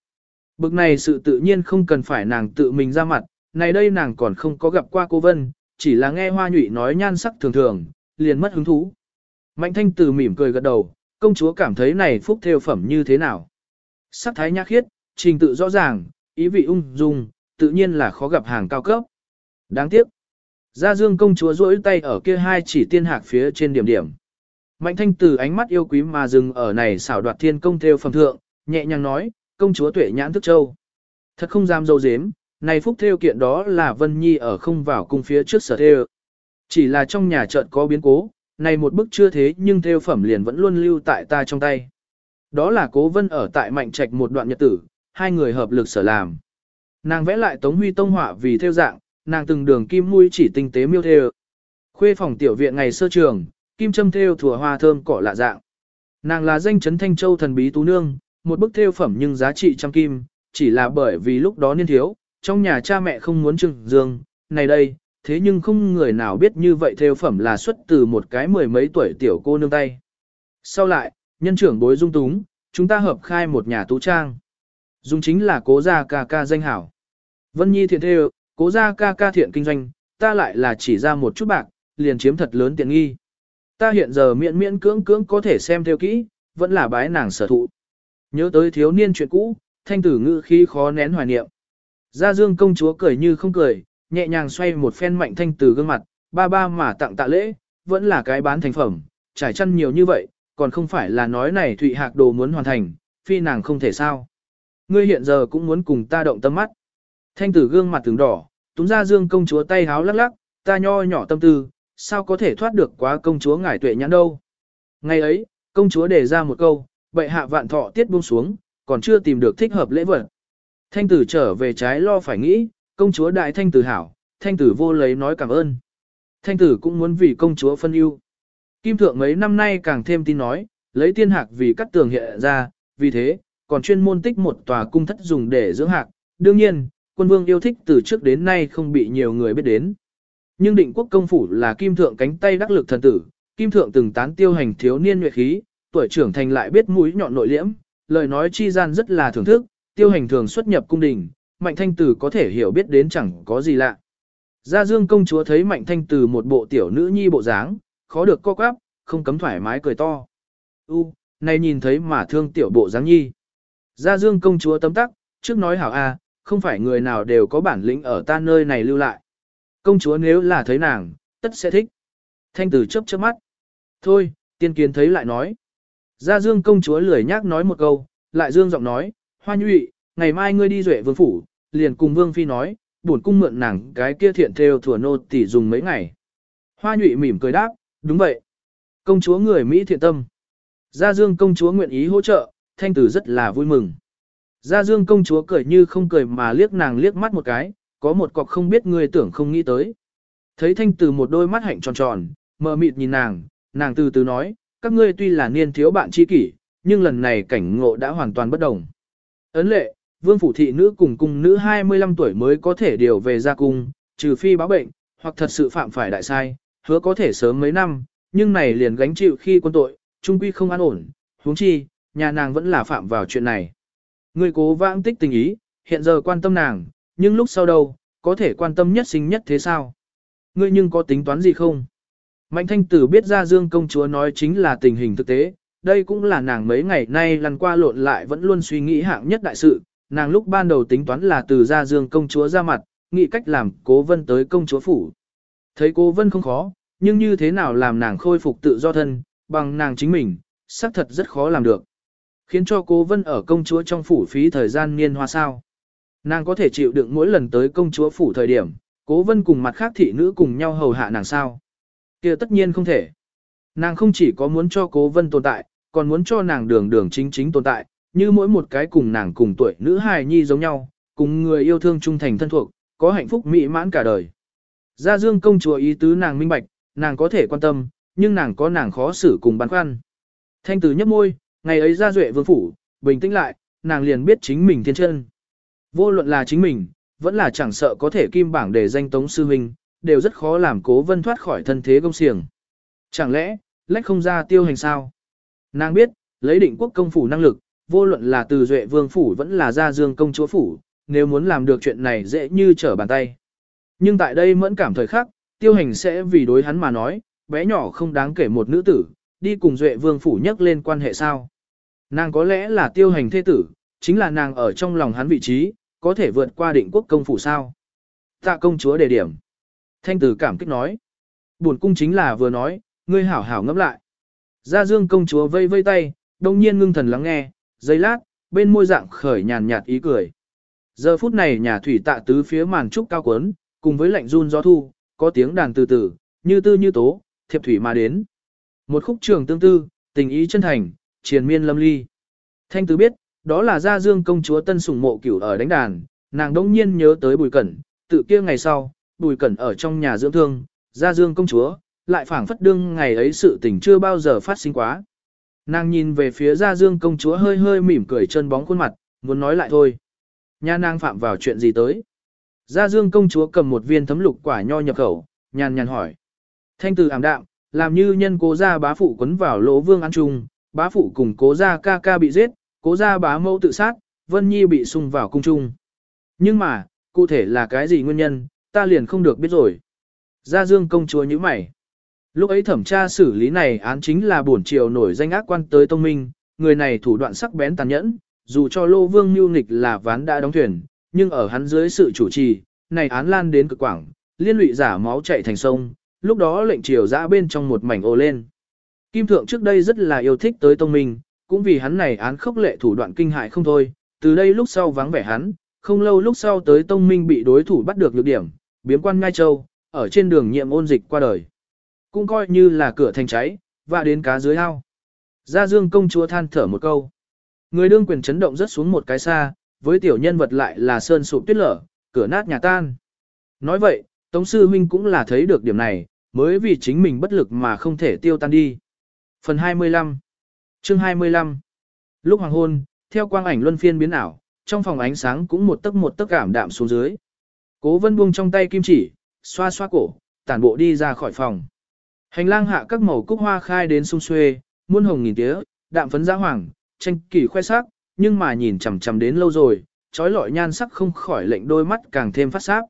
Bực này sự tự nhiên không cần phải nàng tự mình ra mặt, này đây nàng còn không có gặp qua cô Vân, chỉ là nghe hoa nhụy nói nhan sắc thường thường, liền mất hứng thú. Mạnh thanh từ mỉm cười gật đầu, công chúa cảm thấy này phúc theo phẩm như thế nào. Sắc thái nhã khiết, trình tự rõ ràng, ý vị ung dung, tự nhiên là khó gặp hàng cao cấp. Đáng tiếc. Gia Dương công chúa duỗi tay ở kia hai chỉ tiên hạc phía trên điểm điểm. Mạnh thanh từ ánh mắt yêu quý mà dừng ở này xảo đoạt thiên công theo phẩm thượng, nhẹ nhàng nói, công chúa tuệ nhãn thức châu. Thật không dám dâu dếm, này phúc theo kiện đó là Vân Nhi ở không vào cung phía trước sở theo. Chỉ là trong nhà chợt có biến cố, này một bức chưa thế nhưng theo phẩm liền vẫn luôn lưu tại ta trong tay. Đó là cố vân ở tại mạnh trạch một đoạn nhật tử, hai người hợp lực sở làm. Nàng vẽ lại Tống Huy Tông họa vì theo dạng, nàng từng đường kim mũi chỉ tinh tế miêu theo. Khuê phòng tiểu viện ngày sơ trường, kim châm theo thùa hoa thơm cỏ lạ dạng. Nàng là danh chấn thanh châu thần bí tú nương, một bức theo phẩm nhưng giá trị trăm kim, chỉ là bởi vì lúc đó niên thiếu, trong nhà cha mẹ không muốn trừng dương, này đây, thế nhưng không người nào biết như vậy theo phẩm là xuất từ một cái mười mấy tuổi tiểu cô nương tay. Sau lại, nhân trưởng bối dung túng, chúng ta hợp khai một nhà tú trang. Dung chính là cố gia ca ca danh hảo. Vân Nhi thiện theo, cố gia ca ca thiện kinh doanh, ta lại là chỉ ra một chút bạc, liền chiếm thật lớn tiện nghi. Ta hiện giờ miễn miễn cưỡng cưỡng có thể xem theo kỹ, vẫn là bái nàng sở thụ. Nhớ tới thiếu niên chuyện cũ, thanh tử ngữ khi khó nén hoài niệm. Gia Dương công chúa cười như không cười, nhẹ nhàng xoay một phen mạnh thanh từ gương mặt, ba ba mà tặng tạ lễ, vẫn là cái bán thành phẩm, trải chăn nhiều như vậy, còn không phải là nói này Thụy Hạc đồ muốn hoàn thành, phi nàng không thể sao. Ngươi hiện giờ cũng muốn cùng ta động tâm mắt. Thanh tử gương mặt từng đỏ, túm ra dương công chúa tay háo lắc lắc, ta nho nhỏ tâm tư, sao có thể thoát được quá công chúa ngải tuệ nhãn đâu. Ngày ấy, công chúa đề ra một câu, bệ hạ vạn thọ tiết buông xuống, còn chưa tìm được thích hợp lễ vật. Thanh tử trở về trái lo phải nghĩ, công chúa đại thanh tử hảo, thanh tử vô lấy nói cảm ơn. Thanh tử cũng muốn vì công chúa phân ưu. Kim thượng mấy năm nay càng thêm tin nói, lấy tiên hạc vì cắt tường hiện ra, vì thế, còn chuyên môn tích một tòa cung thất dùng để dưỡng hạc. Đương nhiên, quân vương yêu thích từ trước đến nay không bị nhiều người biết đến. Nhưng định quốc công phủ là kim thượng cánh tay đắc lực thần tử, kim thượng từng tán tiêu hành thiếu niên nhuệ khí, tuổi trưởng thành lại biết mũi nhọn nội liễm, lời nói chi gian rất là thưởng thức, tiêu hành thường xuất nhập cung đình, mạnh thanh tử có thể hiểu biết đến chẳng có gì lạ. Gia Dương công chúa thấy mạnh thanh tử một bộ tiểu nữ nhi bộ dáng, khó được co quắp, không cấm thoải mái cười to. U, này nhìn thấy mà thương tiểu bộ dáng nhi. Gia Dương công chúa tấm tắc, trước nói hảo a, không phải người nào đều có bản lĩnh ở ta nơi này lưu lại. Công chúa nếu là thấy nàng, tất sẽ thích. Thanh tử chớp chớp mắt. Thôi, tiên kiến thấy lại nói. Gia Dương công chúa lười nhác nói một câu, lại dương giọng nói, hoa nhụy, ngày mai ngươi đi duệ vương phủ, liền cùng vương phi nói, bổn cung mượn nàng cái kia thiện theo thừa nô tỷ dùng mấy ngày. Hoa nhụy mỉm cười đáp, đúng vậy. Công chúa người Mỹ thiện tâm. Gia Dương công chúa nguyện ý hỗ trợ, thanh tử rất là vui mừng. Gia Dương công chúa cười như không cười mà liếc nàng liếc mắt một cái, có một cọc không biết người tưởng không nghĩ tới. Thấy thanh tử một đôi mắt hạnh tròn tròn, mờ mịt nhìn nàng, nàng từ từ nói, các ngươi tuy là niên thiếu bạn tri kỷ, nhưng lần này cảnh ngộ đã hoàn toàn bất đồng. Ấn lệ, vương phủ thị nữ cùng cung nữ 25 tuổi mới có thể điều về gia cung, trừ phi báo bệnh, hoặc thật sự phạm phải đại sai, hứa có thể sớm mấy năm, nhưng này liền gánh chịu khi quân tội, trung quy không an ổn, huống chi, nhà nàng vẫn là phạm vào chuyện này. Người cố vãng tích tình ý, hiện giờ quan tâm nàng, nhưng lúc sau đâu, có thể quan tâm nhất sinh nhất thế sao? Ngươi nhưng có tính toán gì không? Mạnh thanh tử biết ra dương công chúa nói chính là tình hình thực tế, đây cũng là nàng mấy ngày nay lần qua lộn lại vẫn luôn suy nghĩ hạng nhất đại sự, nàng lúc ban đầu tính toán là từ ra dương công chúa ra mặt, nghĩ cách làm cố vân tới công chúa phủ. Thấy cố vân không khó, nhưng như thế nào làm nàng khôi phục tự do thân, bằng nàng chính mình, xác thật rất khó làm được. Khiến cho cố vân ở công chúa trong phủ phí thời gian niên hoa sao. Nàng có thể chịu đựng mỗi lần tới công chúa phủ thời điểm, cố vân cùng mặt khác thị nữ cùng nhau hầu hạ nàng sao kia tất nhiên không thể. Nàng không chỉ có muốn cho cố vân tồn tại, còn muốn cho nàng đường đường chính chính tồn tại, như mỗi một cái cùng nàng cùng tuổi nữ hài nhi giống nhau, cùng người yêu thương trung thành thân thuộc, có hạnh phúc mỹ mãn cả đời. Gia Dương công chúa ý tứ nàng minh bạch, nàng có thể quan tâm, nhưng nàng có nàng khó xử cùng băn khoăn. Thanh tử nhấp môi, ngày ấy ra duệ vương phủ, bình tĩnh lại, nàng liền biết chính mình thiên chân. Vô luận là chính mình, vẫn là chẳng sợ có thể kim bảng để danh tống sư huynh, đều rất khó làm cố vân thoát khỏi thân thế công xiềng. Chẳng lẽ, lách không ra tiêu hành sao? Nàng biết, lấy định quốc công phủ năng lực, vô luận là từ duệ vương phủ vẫn là gia dương công chúa phủ, nếu muốn làm được chuyện này dễ như trở bàn tay. Nhưng tại đây mẫn cảm thời khắc, tiêu hành sẽ vì đối hắn mà nói, bé nhỏ không đáng kể một nữ tử, đi cùng duệ vương phủ nhắc lên quan hệ sao. Nàng có lẽ là tiêu hành thế tử, chính là nàng ở trong lòng hắn vị trí, có thể vượt qua định quốc công phủ sao. Tạ công chúa đề điểm. Thanh tử cảm kích nói. Buồn cung chính là vừa nói, ngươi hảo hảo ngẫm lại. Gia Dương công chúa vây vây tay, đông nhiên ngưng thần lắng nghe, giây lát, bên môi dạng khởi nhàn nhạt ý cười. Giờ phút này nhà thủy tạ tứ phía màn trúc cao quấn, cùng với lạnh run gió thu, có tiếng đàn từ từ, như tư như tố, thiệp thủy mà đến. Một khúc trường tương tư, tình ý chân thành, triền miên lâm ly. Thanh tứ biết, đó là Gia Dương công chúa tân sủng mộ cửu ở đánh đàn, nàng đông nhiên nhớ tới bùi cẩn, tự kia ngày sau, bùi cẩn ở trong nhà dưỡng thương, gia dương công chúa, lại phảng phất đương ngày ấy sự tình chưa bao giờ phát sinh quá. Nàng nhìn về phía gia dương công chúa hơi hơi mỉm cười chân bóng khuôn mặt, muốn nói lại thôi. Nha nàng phạm vào chuyện gì tới? Gia Dương công chúa cầm một viên thấm lục quả nho nhập khẩu, nhàn nhàn hỏi. Thanh từ ảm đạm, làm như nhân cố gia bá phụ quấn vào lỗ vương ăn chung, bá phụ cùng cố gia ca ca bị giết, cố gia bá mẫu tự sát, Vân Nhi bị sung vào cung chung. Nhưng mà, cụ thể là cái gì nguyên nhân, ta liền không được biết rồi. Gia Dương công chúa như mày. Lúc ấy thẩm tra xử lý này án chính là bổn triều nổi danh ác quan tới tông minh, người này thủ đoạn sắc bén tàn nhẫn, dù cho Lô Vương Mưu Nghịch là ván đã đóng thuyền, nhưng ở hắn dưới sự chủ trì, này án lan đến cực quảng, liên lụy giả máu chạy thành sông, lúc đó lệnh triều dã bên trong một mảnh ô lên. Kim Thượng trước đây rất là yêu thích tới Tông Minh, cũng vì hắn này án khốc lệ thủ đoạn kinh hại không thôi, từ đây lúc sau vắng vẻ hắn, không lâu lúc sau tới Tông Minh bị đối thủ bắt được nhược điểm, biếm quan Ngai Châu, ở trên đường nhiệm ôn dịch qua đời. Cũng coi như là cửa thành cháy, và đến cá dưới ao. Gia Dương công chúa than thở một câu. Người đương quyền chấn động rất xuống một cái xa, với tiểu nhân vật lại là sơn sụp tuyết lở, cửa nát nhà tan. Nói vậy, Tống Sư Huynh cũng là thấy được điểm này, mới vì chính mình bất lực mà không thể tiêu tan đi. Phần 25 Chương 25 Lúc hoàng hôn, theo quang ảnh luân phiên biến ảo, trong phòng ánh sáng cũng một tấc một tấc cảm đạm xuống dưới. Cố vân buông trong tay kim chỉ, xoa xoa cổ, tản bộ đi ra khỏi phòng. Hành lang hạ các màu cúc hoa khai đến sung xuê, muôn hồng nghìn tía, đạm phấn giá hoàng, tranh kỳ khoe sắc, nhưng mà nhìn chằm chằm đến lâu rồi, trói lọi nhan sắc không khỏi lệnh đôi mắt càng thêm phát sáp.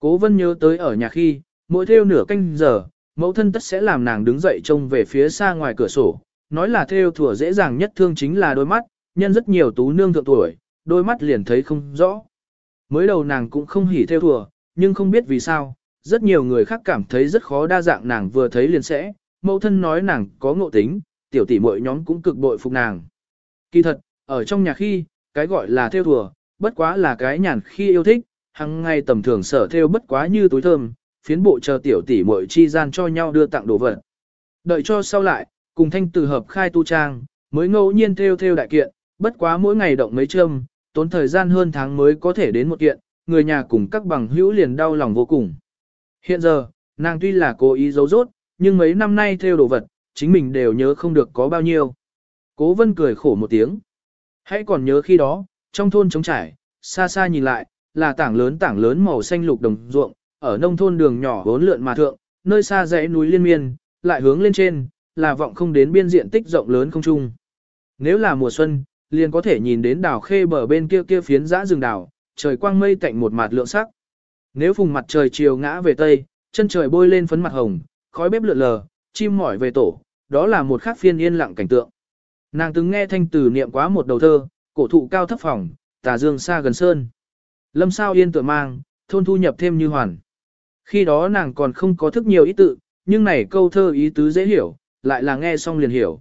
Cố vân nhớ tới ở nhà khi, mỗi theo nửa canh giờ, mẫu thân tất sẽ làm nàng đứng dậy trông về phía xa ngoài cửa sổ, nói là theo thủa dễ dàng nhất thương chính là đôi mắt, nhân rất nhiều tú nương thượng tuổi, đôi mắt liền thấy không rõ. Mới đầu nàng cũng không hỉ theo thủa, nhưng không biết vì sao, rất nhiều người khác cảm thấy rất khó đa dạng nàng vừa thấy liền sẽ, mẫu thân nói nàng có ngộ tính, tiểu tỷ muội nhóm cũng cực bội phục nàng. Kỳ thật, ở trong nhà khi, cái gọi là theo thùa, bất quá là cái nhàn khi yêu thích, hằng ngày tầm thường sở theo bất quá như túi thơm, phiến bộ chờ tiểu tỷ muội chi gian cho nhau đưa tặng đồ vật. Đợi cho sau lại, cùng thanh từ hợp khai tu trang, mới ngẫu nhiên theo theo đại kiện, bất quá mỗi ngày động mấy châm, tốn thời gian hơn tháng mới có thể đến một kiện, người nhà cùng các bằng hữu liền đau lòng vô cùng. Hiện giờ, nàng tuy là cố ý giấu rốt, nhưng mấy năm nay theo đồ vật, chính mình đều nhớ không được có bao nhiêu. Cố vân cười khổ một tiếng. Hãy còn nhớ khi đó, trong thôn trống trải, xa xa nhìn lại, là tảng lớn tảng lớn màu xanh lục đồng ruộng, ở nông thôn đường nhỏ vốn lượn mà thượng, nơi xa dãy núi liên miên, lại hướng lên trên, là vọng không đến biên diện tích rộng lớn không trung. Nếu là mùa xuân, liền có thể nhìn đến đảo khê bờ bên kia kia phiến dã rừng đảo, trời quang mây tạnh một mặt lượng sắc. Nếu phùng mặt trời chiều ngã về tây, chân trời bôi lên phấn mặt hồng, khói bếp lượn lờ, chim mỏi về tổ, đó là một khác phiên yên lặng cảnh tượng. Nàng từng nghe thanh từ niệm quá một đầu thơ, cổ thụ cao thấp phòng, tà dương xa gần sơn. Lâm sao yên tựa mang, thôn thu nhập thêm như hoàn. Khi đó nàng còn không có thức nhiều ý tự, nhưng này câu thơ ý tứ dễ hiểu, lại là nghe xong liền hiểu.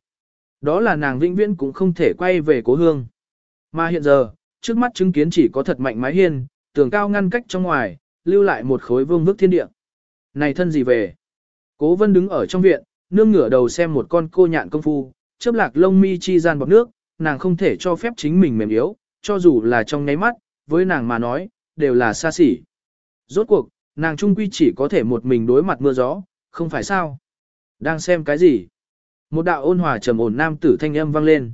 Đó là nàng vĩnh viễn cũng không thể quay về cố hương. Mà hiện giờ, trước mắt chứng kiến chỉ có thật mạnh mái hiên, tường cao ngăn cách trong ngoài, lưu lại một khối vương vức thiên địa. Này thân gì về? Cố vân đứng ở trong viện, nương ngửa đầu xem một con cô nhạn công phu, chớp lạc lông mi chi gian bọc nước, nàng không thể cho phép chính mình mềm yếu, cho dù là trong nháy mắt, với nàng mà nói, đều là xa xỉ. Rốt cuộc, nàng trung quy chỉ có thể một mình đối mặt mưa gió, không phải sao? Đang xem cái gì? Một đạo ôn hòa trầm ổn nam tử thanh âm vang lên.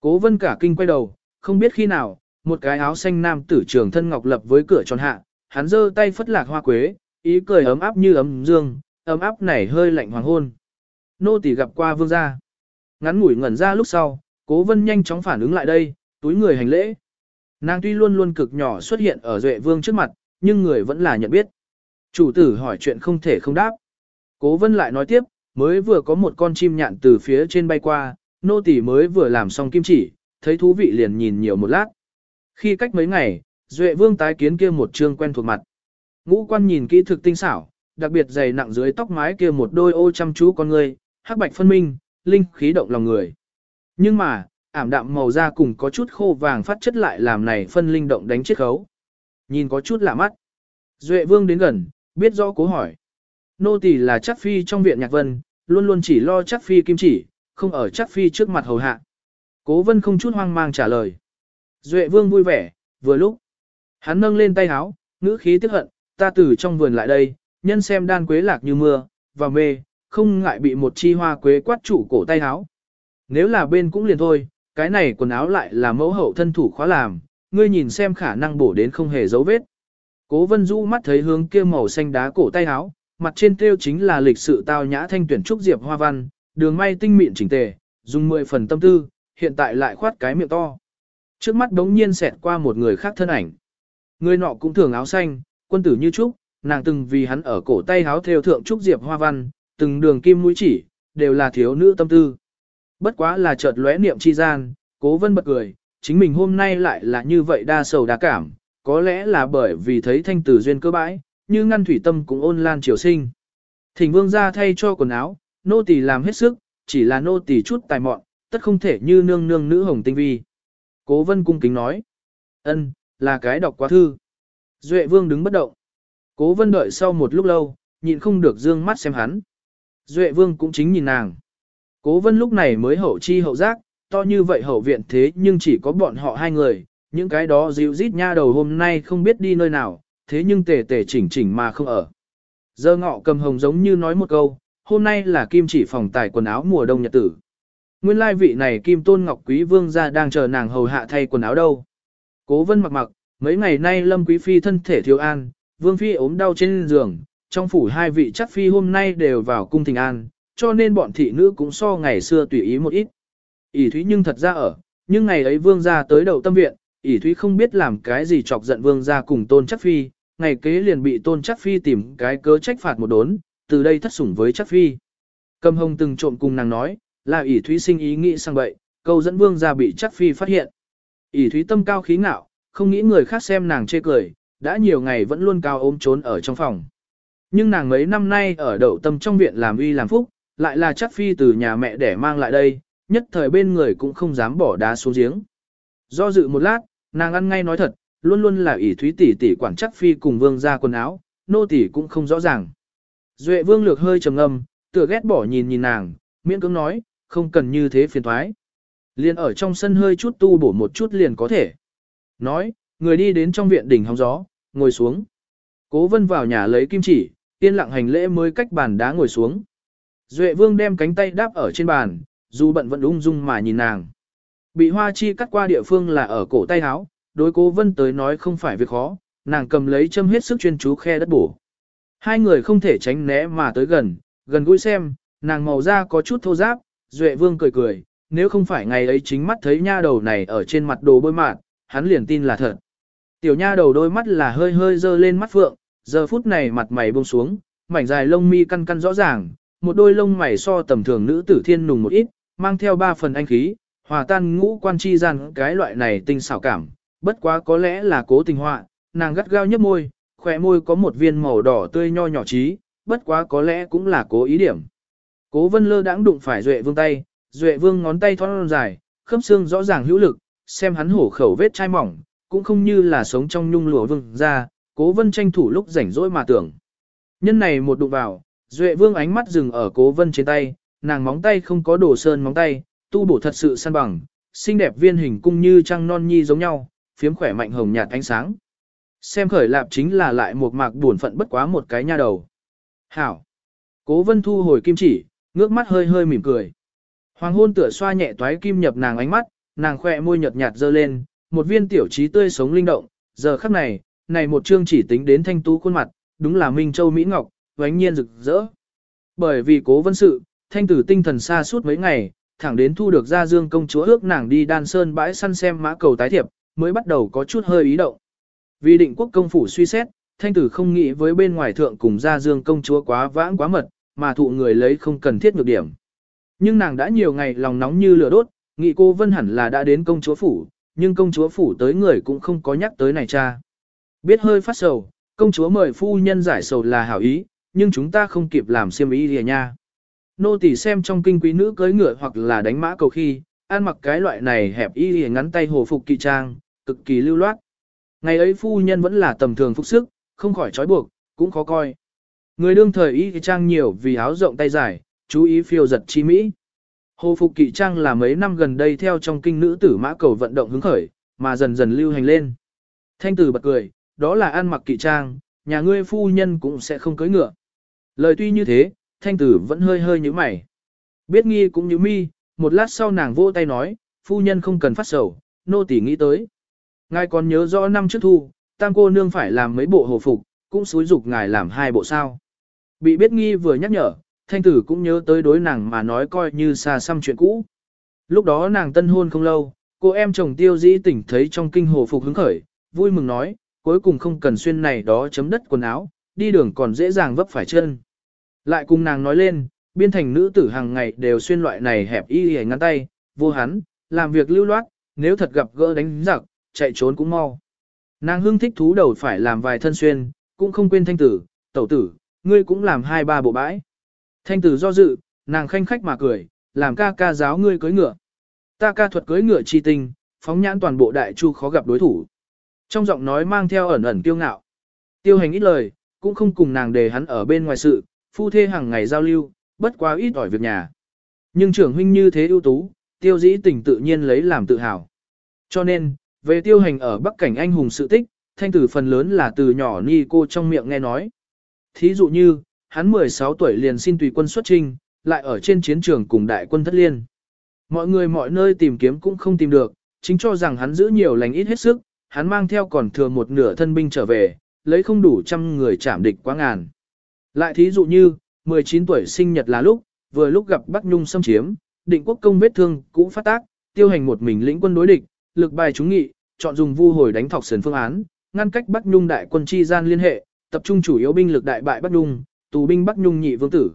Cố vân cả kinh quay đầu, không biết khi nào, một cái áo xanh nam tử trường thân ngọc lập với cửa tròn hạ, hắn giơ tay phất lạc hoa quế, ý cười ấm áp như ấm dương, ấm áp này hơi lạnh hoàng hôn. Nô tỳ gặp qua vương gia. Ngắn ngủi ngẩn ra lúc sau, cố vân nhanh chóng phản ứng lại đây, túi người hành lễ. Nàng tuy luôn luôn cực nhỏ xuất hiện ở duệ vương trước mặt, nhưng người vẫn là nhận biết. Chủ tử hỏi chuyện không thể không đáp. Cố vân lại nói tiếp, mới vừa có một con chim nhạn từ phía trên bay qua, nô tỳ mới vừa làm xong kim chỉ, thấy thú vị liền nhìn nhiều một lát. Khi cách mấy ngày, Duệ Vương tái kiến kia một trương quen thuộc mặt. Ngũ quan nhìn kỹ thực tinh xảo, đặc biệt dày nặng dưới tóc mái kia một đôi ô chăm chú con người, hắc bạch phân minh, linh khí động lòng người. Nhưng mà, ảm đạm màu da cùng có chút khô vàng phát chất lại làm này phân linh động đánh chết khấu. Nhìn có chút lạ mắt. Duệ Vương đến gần, biết rõ cố hỏi. Nô tỳ là chắc phi trong viện nhạc vân, luôn luôn chỉ lo chắc phi kim chỉ, không ở chắc phi trước mặt hầu hạ. Cố vân không chút hoang mang trả lời. Duệ vương vui vẻ, vừa lúc. Hắn nâng lên tay háo, ngữ khí tức hận, ta từ trong vườn lại đây, nhân xem đan quế lạc như mưa, và mê, không ngại bị một chi hoa quế quát trụ cổ tay háo. Nếu là bên cũng liền thôi, cái này quần áo lại là mẫu hậu thân thủ khóa làm, ngươi nhìn xem khả năng bổ đến không hề dấu vết. Cố vân du mắt thấy hướng kia màu xanh đá cổ tay háo, mặt trên tiêu chính là lịch sự tao nhã thanh tuyển trúc diệp hoa văn, đường may tinh mịn chỉnh tề, dùng 10 phần tâm tư, hiện tại lại khoát cái miệng to. Trước mắt đống nhiên xẹt qua một người khác thân ảnh. Người nọ cũng thường áo xanh, quân tử như trúc, nàng từng vì hắn ở cổ tay háo theo thượng trúc diệp hoa văn, từng đường kim mũi chỉ, đều là thiếu nữ tâm tư. Bất quá là chợt lóe niệm chi gian, cố vân bật cười, chính mình hôm nay lại là như vậy đa sầu đa cảm, có lẽ là bởi vì thấy thanh tử duyên cơ bãi, như ngăn thủy tâm cũng ôn lan triều sinh. Thỉnh vương ra thay cho quần áo, nô tỳ làm hết sức, chỉ là nô tỳ chút tài mọn, tất không thể như nương nương nữ hồng tinh vi. Cố vân cung kính nói. ân là cái đọc quá thư. Duệ vương đứng bất động. Cố vân đợi sau một lúc lâu, nhịn không được dương mắt xem hắn. Duệ vương cũng chính nhìn nàng. Cố vân lúc này mới hậu chi hậu giác, to như vậy hậu viện thế nhưng chỉ có bọn họ hai người, những cái đó dịu rít nha đầu hôm nay không biết đi nơi nào, thế nhưng tề tề chỉnh chỉnh mà không ở. Giờ ngọ cầm hồng giống như nói một câu, hôm nay là kim chỉ phòng tài quần áo mùa đông nhật tử. Nguyên lai vị này kim tôn ngọc quý vương gia đang chờ nàng hầu hạ thay quần áo đâu. Cố vân mặc mặc, mấy ngày nay lâm quý phi thân thể thiếu an, vương phi ốm đau trên giường, trong phủ hai vị chắc phi hôm nay đều vào cung thình an, cho nên bọn thị nữ cũng so ngày xưa tùy ý một ít. ỉ thúy nhưng thật ra ở, nhưng ngày ấy vương ra tới đầu tâm viện, ỉ thúy không biết làm cái gì chọc giận vương ra cùng tôn chắc phi, ngày kế liền bị tôn chắc phi tìm cái cớ trách phạt một đốn, từ đây thất sủng với chắc phi. Cầm hồng từng trộm cùng nàng nói, là ỉ thúy sinh ý nghĩ sang vậy, câu dẫn vương ra bị chắc phi phát hiện. Ỷ thúy tâm cao khí ngạo, không nghĩ người khác xem nàng chê cười, đã nhiều ngày vẫn luôn cao ôm trốn ở trong phòng. Nhưng nàng mấy năm nay ở đậu tâm trong viện làm uy làm phúc, lại là chắc phi từ nhà mẹ để mang lại đây, nhất thời bên người cũng không dám bỏ đá xuống giếng. Do dự một lát, nàng ăn ngay nói thật, luôn luôn là ỷ thúy tỷ tỷ quản chắc phi cùng vương ra quần áo, nô tỷ cũng không rõ ràng. Duệ vương lược hơi trầm ngâm, tựa ghét bỏ nhìn nhìn nàng, miễn cưỡng nói, không cần như thế phiền thoái. Liền ở trong sân hơi chút tu bổ một chút liền có thể. Nói, người đi đến trong viện đỉnh hóng gió, ngồi xuống. Cố vân vào nhà lấy kim chỉ, yên lặng hành lễ mới cách bàn đá ngồi xuống. Duệ vương đem cánh tay đáp ở trên bàn, dù bận vẫn ung dung mà nhìn nàng. Bị hoa chi cắt qua địa phương là ở cổ tay áo, đối cố vân tới nói không phải việc khó, nàng cầm lấy châm hết sức chuyên chú khe đất bổ. Hai người không thể tránh né mà tới gần, gần gũi xem, nàng màu da có chút thô ráp, Duệ Vương cười cười, nếu không phải ngày ấy chính mắt thấy nha đầu này ở trên mặt đồ bôi mạt, hắn liền tin là thật. Tiểu nha đầu đôi mắt là hơi hơi dơ lên mắt phượng, giờ phút này mặt mày buông xuống, mảnh dài lông mi căn căn rõ ràng, một đôi lông mày so tầm thường nữ tử thiên nùng một ít, mang theo ba phần anh khí, hòa tan ngũ quan chi gian cái loại này tinh xảo cảm, bất quá có lẽ là cố tình họa, nàng gắt gao nhấp môi, khỏe môi có một viên màu đỏ tươi nho nhỏ trí, bất quá có lẽ cũng là cố ý điểm. Cố vân lơ đãng đụng phải Duệ vương tay, Duệ vương ngón tay thon dài, khớp xương rõ ràng hữu lực, xem hắn hổ khẩu vết chai mỏng, cũng không như là sống trong nhung lụa vương ra, cố vân tranh thủ lúc rảnh rỗi mà tưởng. Nhân này một đụng vào, Duệ vương ánh mắt dừng ở cố vân trên tay, nàng móng tay không có đổ sơn móng tay, tu bổ thật sự săn bằng, xinh đẹp viên hình cung như trăng non nhi giống nhau, phiếm khỏe mạnh hồng nhạt ánh sáng. Xem khởi lạp chính là lại một mạc buồn phận bất quá một cái nha đầu. Hảo! Cố vân thu hồi kim chỉ, ngước mắt hơi hơi mỉm cười. Hoàng hôn tựa xoa nhẹ toái kim nhập nàng ánh mắt, nàng khỏe môi nhợt nhạt dơ lên, một viên tiểu trí tươi sống linh động, giờ khắc này, này một chương chỉ tính đến thanh tú khuôn mặt, đúng là Minh Châu Mỹ Ngọc, vánh nhiên rực rỡ. Bởi vì cố vân sự, thanh tử tinh thần xa suốt mấy ngày, thẳng đến thu được ra dương công chúa ước nàng đi đan sơn bãi săn xem mã cầu tái thiệp, mới bắt đầu có chút hơi ý động. Vì định quốc công phủ suy xét, thanh tử không nghĩ với bên ngoài thượng cùng ra dương công chúa quá vãng quá mật, mà thụ người lấy không cần thiết nhược điểm. Nhưng nàng đã nhiều ngày lòng nóng như lửa đốt, nghĩ cô Vân hẳn là đã đến công chúa phủ, nhưng công chúa phủ tới người cũng không có nhắc tới này cha. Biết hơi phát sầu, công chúa mời phu nhân giải sầu là hảo ý, nhưng chúng ta không kịp làm xiêm ý lìa nha. Nô tỳ xem trong kinh quý nữ cưới ngựa hoặc là đánh mã cầu khi, ăn mặc cái loại này hẹp y lìa ngắn tay hồ phục kỳ trang, cực kỳ lưu loát. Ngày ấy phu nhân vẫn là tầm thường phục sức, không khỏi trói buộc, cũng khó coi. Người đương thời y trang nhiều vì áo rộng tay dài, chú ý phiêu giật chi mỹ. Hồ phục kỵ trang là mấy năm gần đây theo trong kinh nữ tử mã cầu vận động hứng khởi, mà dần dần lưu hành lên. Thanh tử bật cười, đó là ăn mặc kỵ trang, nhà ngươi phu nhân cũng sẽ không cưới ngựa. Lời tuy như thế, thanh tử vẫn hơi hơi như mày. Biết nghi cũng như mi, một lát sau nàng vô tay nói, phu nhân không cần phát sầu, nô tỳ nghĩ tới. Ngài còn nhớ rõ năm trước thu, tam cô nương phải làm mấy bộ hồ phục, cũng xúi dục ngài làm hai bộ sao. Bị biết nghi vừa nhắc nhở, thanh tử cũng nhớ tới đối nàng mà nói coi như xa xăm chuyện cũ. Lúc đó nàng tân hôn không lâu, cô em chồng tiêu dĩ tỉnh thấy trong kinh hồ phục hứng khởi, vui mừng nói, cuối cùng không cần xuyên này đó chấm đất quần áo, đi đường còn dễ dàng vấp phải chân. Lại cùng nàng nói lên, biên thành nữ tử hàng ngày đều xuyên loại này hẹp y y ngắn tay, vô hắn, làm việc lưu loát, nếu thật gặp gỡ đánh giặc, chạy trốn cũng mau. Nàng hưng thích thú đầu phải làm vài thân xuyên, cũng không quên thanh tử, tẩu tử, ngươi cũng làm hai ba bộ bãi. Thanh tử do dự, nàng khanh khách mà cười, làm ca ca giáo ngươi cưới ngựa. Ta ca thuật cưới ngựa chi tinh, phóng nhãn toàn bộ đại chu khó gặp đối thủ. Trong giọng nói mang theo ẩn ẩn tiêu ngạo. Tiêu hành ít lời, cũng không cùng nàng đề hắn ở bên ngoài sự, phu thê hàng ngày giao lưu, bất quá ít ỏi việc nhà. Nhưng trưởng huynh như thế ưu tú, tiêu dĩ tình tự nhiên lấy làm tự hào. Cho nên, về tiêu hành ở Bắc Cảnh anh hùng sự tích, thanh tử phần lớn là từ nhỏ ni cô trong miệng nghe nói. Thí dụ như, hắn 16 tuổi liền xin tùy quân xuất trinh, lại ở trên chiến trường cùng đại quân thất liên. Mọi người mọi nơi tìm kiếm cũng không tìm được, chính cho rằng hắn giữ nhiều lành ít hết sức, hắn mang theo còn thừa một nửa thân binh trở về, lấy không đủ trăm người chạm địch quá ngàn. Lại thí dụ như, 19 tuổi sinh nhật là lúc, vừa lúc gặp Bắc Nhung xâm chiếm, định quốc công vết thương cũ phát tác, tiêu hành một mình lĩnh quân đối địch, lực bài chúng nghị, chọn dùng vu hồi đánh thọc sườn phương án, ngăn cách Bắc Nhung đại quân chi gian liên hệ, tập trung chủ yếu binh lực đại bại Bắc Nhung, tù binh Bắc Nhung nhị vương tử.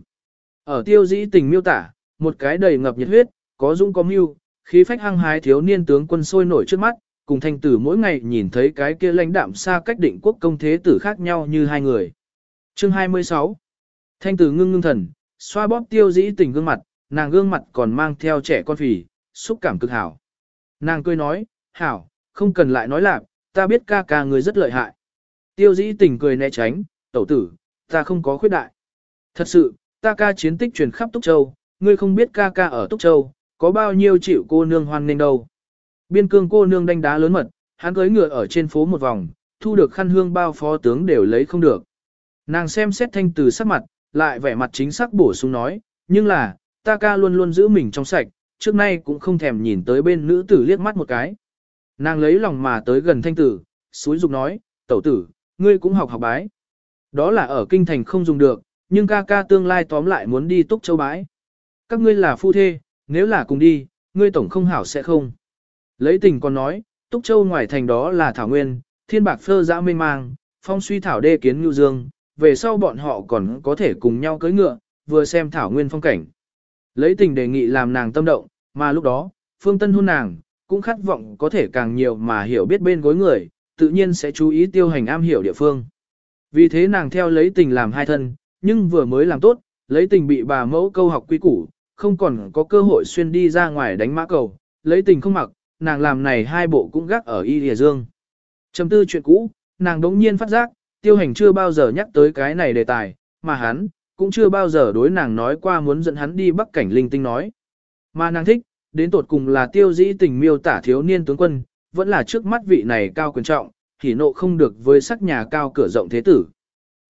Ở tiêu dĩ tình miêu tả, một cái đầy ngập nhiệt huyết, có dũng có mưu, khí phách hăng hái thiếu niên tướng quân sôi nổi trước mắt, cùng thanh tử mỗi ngày nhìn thấy cái kia lãnh đạm xa cách định quốc công thế tử khác nhau như hai người. Chương 26 Thanh tử ngưng ngưng thần, xoa bóp tiêu dĩ tình gương mặt, nàng gương mặt còn mang theo trẻ con phì, xúc cảm cực hảo. Nàng cười nói, hảo, không cần lại nói lạc, ta biết ca ca người rất lợi hại. Tiêu dĩ tình cười né tránh, tẩu tử, ta không có khuyết đại. Thật sự, ta ca chiến tích truyền khắp Túc Châu, ngươi không biết ca ca ở Túc Châu, có bao nhiêu chịu cô nương hoan nên đâu. Biên cương cô nương đánh đá lớn mật, hắn cưỡi ngựa ở trên phố một vòng, thu được khăn hương bao phó tướng đều lấy không được. Nàng xem xét thanh từ sắc mặt, lại vẻ mặt chính xác bổ sung nói, nhưng là, ta ca luôn luôn giữ mình trong sạch, trước nay cũng không thèm nhìn tới bên nữ tử liếc mắt một cái. Nàng lấy lòng mà tới gần thanh tử, suối dục nói, tẩu tử, ngươi cũng học học bái. Đó là ở kinh thành không dùng được, nhưng ca ca tương lai tóm lại muốn đi túc châu bái. Các ngươi là phu thê, nếu là cùng đi, ngươi tổng không hảo sẽ không. Lấy tình còn nói, túc châu ngoài thành đó là thảo nguyên, thiên bạc phơ dã mênh mang, phong suy thảo đê kiến ngưu dương, về sau bọn họ còn có thể cùng nhau cưỡi ngựa, vừa xem thảo nguyên phong cảnh. Lấy tình đề nghị làm nàng tâm động, mà lúc đó, phương tân hôn nàng, cũng khát vọng có thể càng nhiều mà hiểu biết bên gối người, tự nhiên sẽ chú ý tiêu hành am hiểu địa phương. Vì thế nàng theo lấy tình làm hai thân, nhưng vừa mới làm tốt, lấy tình bị bà mẫu câu học quy củ, không còn có cơ hội xuyên đi ra ngoài đánh mã cầu, lấy tình không mặc, nàng làm này hai bộ cũng gác ở y lìa dương. Chầm tư chuyện cũ, nàng đống nhiên phát giác, tiêu hành chưa bao giờ nhắc tới cái này đề tài, mà hắn, cũng chưa bao giờ đối nàng nói qua muốn dẫn hắn đi bắc cảnh linh tinh nói. Mà nàng thích, đến tột cùng là tiêu dĩ tình miêu tả thiếu niên tướng quân, vẫn là trước mắt vị này cao quyền trọng, thì nộ không được với sắc nhà cao cửa rộng thế tử.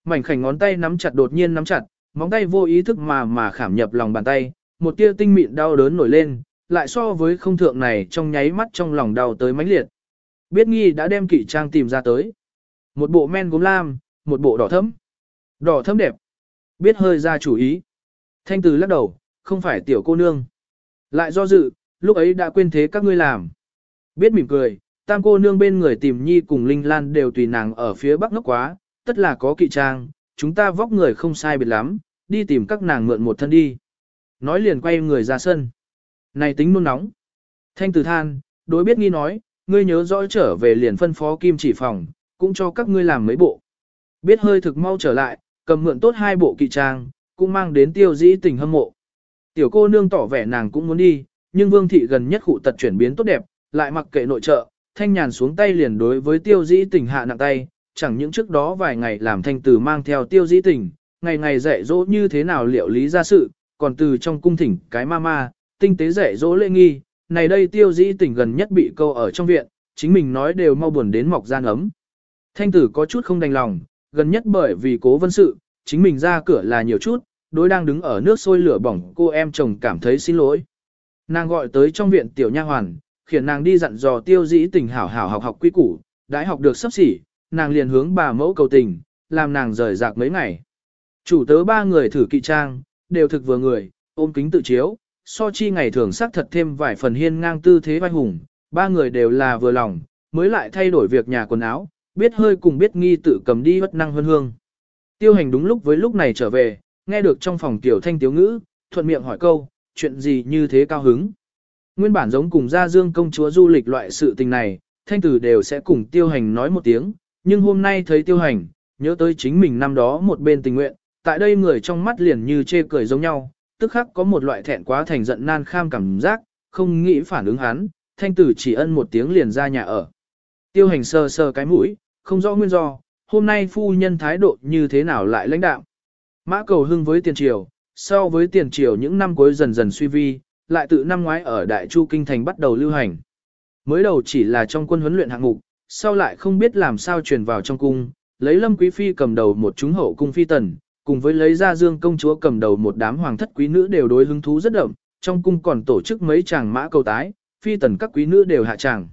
Mảnh khảnh ngón tay nắm chặt đột nhiên nắm chặt, móng tay vô ý thức mà mà khảm nhập lòng bàn tay, một tia tinh mịn đau đớn nổi lên, lại so với không thượng này trong nháy mắt trong lòng đau tới mãnh liệt. Biết nghi đã đem kỵ trang tìm ra tới. Một bộ men gốm lam, một bộ đỏ thẫm. Đỏ thẫm đẹp. Biết hơi ra chủ ý. Thanh từ lắc đầu, không phải tiểu cô nương. Lại do dự, lúc ấy đã quên thế các ngươi làm. Biết mỉm cười, tam cô nương bên người tìm nhi cùng Linh Lan đều tùy nàng ở phía bắc ngốc quá, tất là có kỵ trang, chúng ta vóc người không sai biệt lắm, đi tìm các nàng mượn một thân đi. Nói liền quay người ra sân. Này tính nôn nóng. Thanh tử than, đối biết nghi nói, ngươi nhớ rõ trở về liền phân phó kim chỉ phòng, cũng cho các ngươi làm mấy bộ. Biết hơi thực mau trở lại, cầm mượn tốt hai bộ kỵ trang, cũng mang đến tiêu dĩ tình hâm mộ. Tiểu cô nương tỏ vẻ nàng cũng muốn đi, nhưng vương thị gần nhất khụ tật chuyển biến tốt đẹp, lại mặc kệ nội trợ, thanh nhàn xuống tay liền đối với tiêu dĩ tình hạ nặng tay, chẳng những trước đó vài ngày làm thanh tử mang theo tiêu dĩ tình, ngày ngày dạy dỗ như thế nào liệu lý ra sự, còn từ trong cung thỉnh cái ma ma, tinh tế dạy dỗ lễ nghi, này đây tiêu dĩ tình gần nhất bị câu ở trong viện, chính mình nói đều mau buồn đến mọc gian ấm. Thanh tử có chút không đành lòng, gần nhất bởi vì cố vân sự, chính mình ra cửa là nhiều chút, đối đang đứng ở nước sôi lửa bỏng cô em chồng cảm thấy xin lỗi. Nàng gọi tới trong viện tiểu nha hoàn, khiển nàng đi dặn dò tiêu dĩ tình hảo hảo học học quy củ, đãi học được sắp xỉ, nàng liền hướng bà mẫu cầu tình, làm nàng rời rạc mấy ngày. Chủ tớ ba người thử kỵ trang, đều thực vừa người, ôm kính tự chiếu, so chi ngày thường sắc thật thêm vài phần hiên ngang tư thế vai hùng, ba người đều là vừa lòng, mới lại thay đổi việc nhà quần áo, biết hơi cùng biết nghi tự cầm đi bất năng hơn hương. Tiêu hành đúng lúc với lúc này trở về, nghe được trong phòng tiểu thanh tiếu ngữ, thuận miệng hỏi câu, chuyện gì như thế cao hứng. Nguyên bản giống cùng gia dương công chúa du lịch loại sự tình này, thanh tử đều sẽ cùng tiêu hành nói một tiếng, nhưng hôm nay thấy tiêu hành, nhớ tới chính mình năm đó một bên tình nguyện, tại đây người trong mắt liền như chê cười giống nhau, tức khắc có một loại thẹn quá thành giận nan kham cảm giác, không nghĩ phản ứng hắn, thanh tử chỉ ân một tiếng liền ra nhà ở. Tiêu hành sơ sơ cái mũi, không rõ nguyên do, hôm nay phu nhân thái độ như thế nào lại lãnh đạo. Mã cầu hưng với tiền triều, so với tiền triều những năm cuối dần dần suy vi, lại tự năm ngoái ở Đại Chu Kinh Thành bắt đầu lưu hành. Mới đầu chỉ là trong quân huấn luyện hạng mục, sau lại không biết làm sao truyền vào trong cung, lấy Lâm Quý Phi cầm đầu một chúng hậu cung phi tần, cùng với lấy ra Dương công chúa cầm đầu một đám hoàng thất quý nữ đều đối hứng thú rất đậm, trong cung còn tổ chức mấy chàng mã cầu tái, phi tần các quý nữ đều hạ chàng.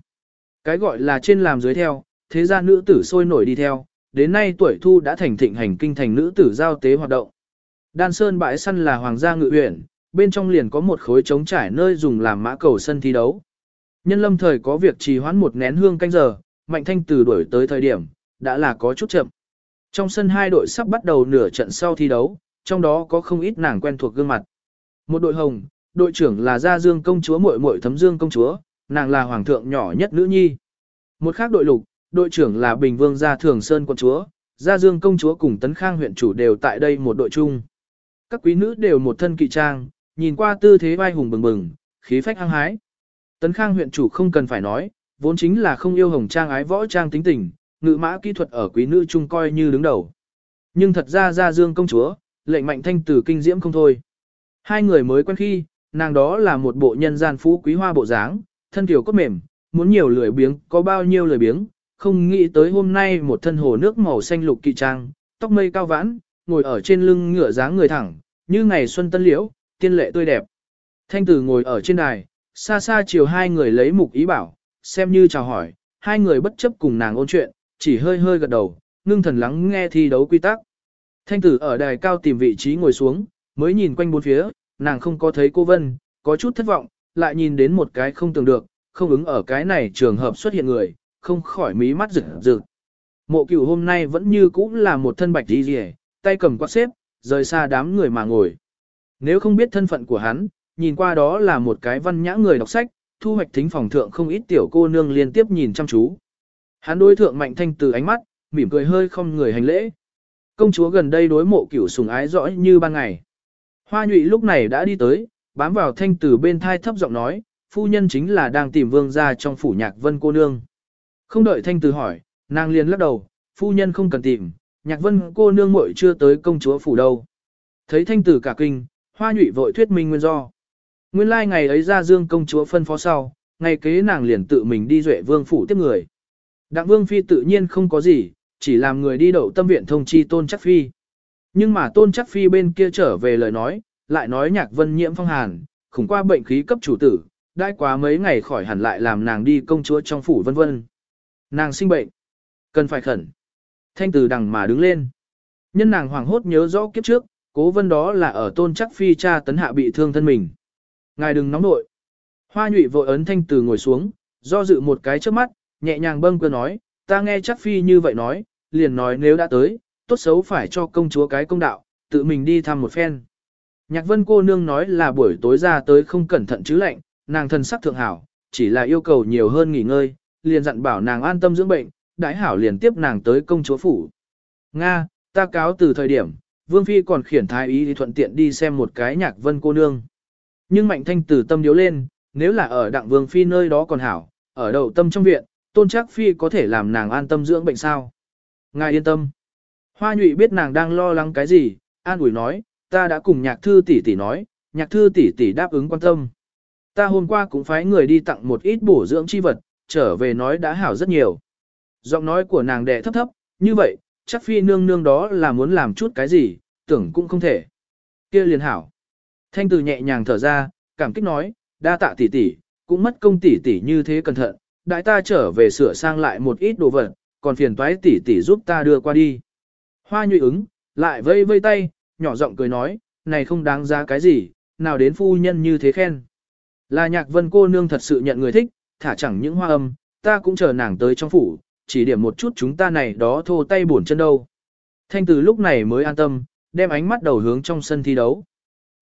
Cái gọi là trên làm dưới theo, thế gia nữ tử sôi nổi đi theo, đến nay tuổi thu đã thành thịnh hành kinh thành nữ tử giao tế hoạt động. Đan Sơn bãi săn là hoàng gia ngự huyện, bên trong liền có một khối trống trải nơi dùng làm mã cầu sân thi đấu. Nhân lâm thời có việc trì hoãn một nén hương canh giờ, Mạnh Thanh từ đuổi tới thời điểm, đã là có chút chậm. Trong sân hai đội sắp bắt đầu nửa trận sau thi đấu, trong đó có không ít nàng quen thuộc gương mặt. Một đội hồng, đội trưởng là Gia Dương công chúa muội muội Thấm Dương công chúa, nàng là hoàng thượng nhỏ nhất nữ nhi. Một khác đội lục, đội trưởng là Bình Vương Gia Thường Sơn quận chúa, Gia Dương công chúa cùng Tấn Khang huyện chủ đều tại đây một đội chung. Các quý nữ đều một thân kỵ trang, nhìn qua tư thế vai hùng bừng bừng, khí phách hăng hái. Tấn Khang huyện chủ không cần phải nói, vốn chính là không yêu hồng trang ái võ trang tính tình, ngự mã kỹ thuật ở quý nữ chung coi như đứng đầu. Nhưng thật ra Gia Dương công chúa, lệnh mạnh thanh từ kinh diễm không thôi. Hai người mới quen khi, nàng đó là một bộ nhân gian phú quý hoa bộ dáng, thân tiểu cốt mềm, muốn nhiều lười biếng, có bao nhiêu lười biếng, không nghĩ tới hôm nay một thân hồ nước màu xanh lục kỳ trang, tóc mây cao vãn, ngồi ở trên lưng ngựa dáng người thẳng, như ngày xuân tân liễu, tiên lệ tươi đẹp. Thanh tử ngồi ở trên đài, xa xa chiều hai người lấy mục ý bảo, xem như chào hỏi, hai người bất chấp cùng nàng ôn chuyện, chỉ hơi hơi gật đầu, ngưng thần lắng nghe thi đấu quy tắc. Thanh tử ở đài cao tìm vị trí ngồi xuống, mới nhìn quanh bốn phía, nàng không có thấy cô Vân, có chút thất vọng, lại nhìn đến một cái không tưởng được, không ứng ở cái này trường hợp xuất hiện người, không khỏi mí mắt rực rực. Mộ cửu hôm nay vẫn như cũ là một thân bạch đi rỉ, tay cầm quạt xếp, rời xa đám người mà ngồi. Nếu không biết thân phận của hắn, nhìn qua đó là một cái văn nhã người đọc sách, thu hoạch thính phòng thượng không ít tiểu cô nương liên tiếp nhìn chăm chú. Hắn đối thượng mạnh thanh từ ánh mắt, mỉm cười hơi không người hành lễ. Công chúa gần đây đối mộ cửu sùng ái rõ như ban ngày. Hoa nhụy lúc này đã đi tới, bám vào thanh từ bên thai thấp giọng nói, phu nhân chính là đang tìm vương ra trong phủ nhạc vân cô nương. Không đợi thanh từ hỏi, nàng liền lắc đầu, phu nhân không cần tìm, nhạc vân cô nương muội chưa tới công chúa phủ đâu. Thấy thanh tử cả kinh, hoa nhụy vội thuyết minh nguyên do. Nguyên lai like ngày ấy ra dương công chúa phân phó sau, ngày kế nàng liền tự mình đi duệ vương phủ tiếp người. Đặng vương phi tự nhiên không có gì, chỉ làm người đi đậu tâm viện thông chi tôn chắc phi. Nhưng mà tôn chắc phi bên kia trở về lời nói, lại nói nhạc vân nhiễm phong hàn, khủng qua bệnh khí cấp chủ tử, đãi quá mấy ngày khỏi hẳn lại làm nàng đi công chúa trong phủ vân vân. Nàng sinh bệnh, cần phải khẩn. Thanh Từ đằng mà đứng lên. Nhân nàng hoàng hốt nhớ rõ kiếp trước, cố vân đó là ở tôn chắc phi cha tấn hạ bị thương thân mình. Ngài đừng nóng nội. Hoa nhụy vội ấn thanh từ ngồi xuống, do dự một cái trước mắt, nhẹ nhàng bâng cơ nói, ta nghe chắc phi như vậy nói, liền nói nếu đã tới, tốt xấu phải cho công chúa cái công đạo, tự mình đi thăm một phen. Nhạc vân cô nương nói là buổi tối ra tới không cẩn thận chứ lạnh, nàng thân sắc thượng hảo, chỉ là yêu cầu nhiều hơn nghỉ ngơi, liền dặn bảo nàng an tâm dưỡng bệnh, đãi hảo liền tiếp nàng tới công chúa phủ. Nga, ta cáo từ thời điểm, Vương Phi còn khiển thái ý thì thuận tiện đi xem một cái nhạc vân cô nương. Nhưng mạnh thanh từ tâm điếu lên, nếu là ở đặng Vương Phi nơi đó còn hảo, ở đầu tâm trong viện, tôn chắc Phi có thể làm nàng an tâm dưỡng bệnh sao. Ngài yên tâm. Hoa nhụy biết nàng đang lo lắng cái gì, an ủi nói, ta đã cùng nhạc thư tỷ tỷ nói, nhạc thư tỷ tỷ đáp ứng quan tâm. Ta hôm qua cũng phái người đi tặng một ít bổ dưỡng chi vật, trở về nói đã hảo rất nhiều. Giọng nói của nàng đẻ thấp thấp, như vậy, chắc phi nương nương đó là muốn làm chút cái gì, tưởng cũng không thể. kia liền hảo. Thanh từ nhẹ nhàng thở ra, cảm kích nói, đa tạ tỷ tỷ, cũng mất công tỷ tỷ như thế cẩn thận, đại ta trở về sửa sang lại một ít đồ vật, còn phiền toái tỷ tỷ giúp ta đưa qua đi. Hoa nhụy ứng, lại vây vây tay, nhỏ giọng cười nói, này không đáng giá cái gì, nào đến phu nhân như thế khen. Là nhạc vân cô nương thật sự nhận người thích, thả chẳng những hoa âm, ta cũng chờ nàng tới trong phủ, chỉ điểm một chút chúng ta này đó thô tay buồn chân đâu. Thanh từ lúc này mới an tâm, đem ánh mắt đầu hướng trong sân thi đấu.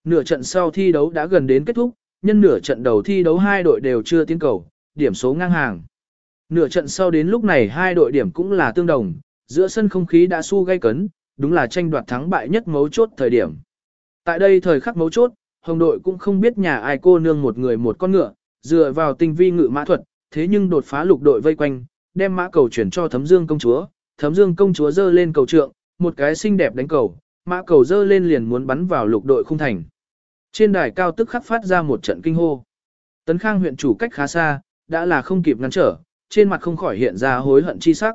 Nửa trận sau thi đấu đã gần đến kết thúc, nhân nửa trận đầu thi đấu hai đội đều chưa tiến cầu, điểm số ngang hàng. Nửa trận sau đến lúc này hai đội điểm cũng là tương đồng, giữa sân không khí đã su gay cấn, đúng là tranh đoạt thắng bại nhất mấu chốt thời điểm. Tại đây thời khắc mấu chốt, hồng đội cũng không biết nhà ai cô nương một người một con ngựa, dựa vào tinh vi ngự mã thuật, thế nhưng đột phá lục đội vây quanh, đem mã cầu chuyển cho thấm dương công chúa, thấm dương công chúa dơ lên cầu trượng, một cái xinh đẹp đánh cầu, mã cầu dơ lên liền muốn bắn vào lục đội khung thành. Trên đài cao tức khắc phát ra một trận kinh hô. Tấn Khang huyện chủ cách khá xa, đã là không kịp ngăn trở, trên mặt không khỏi hiện ra hối hận chi sắc.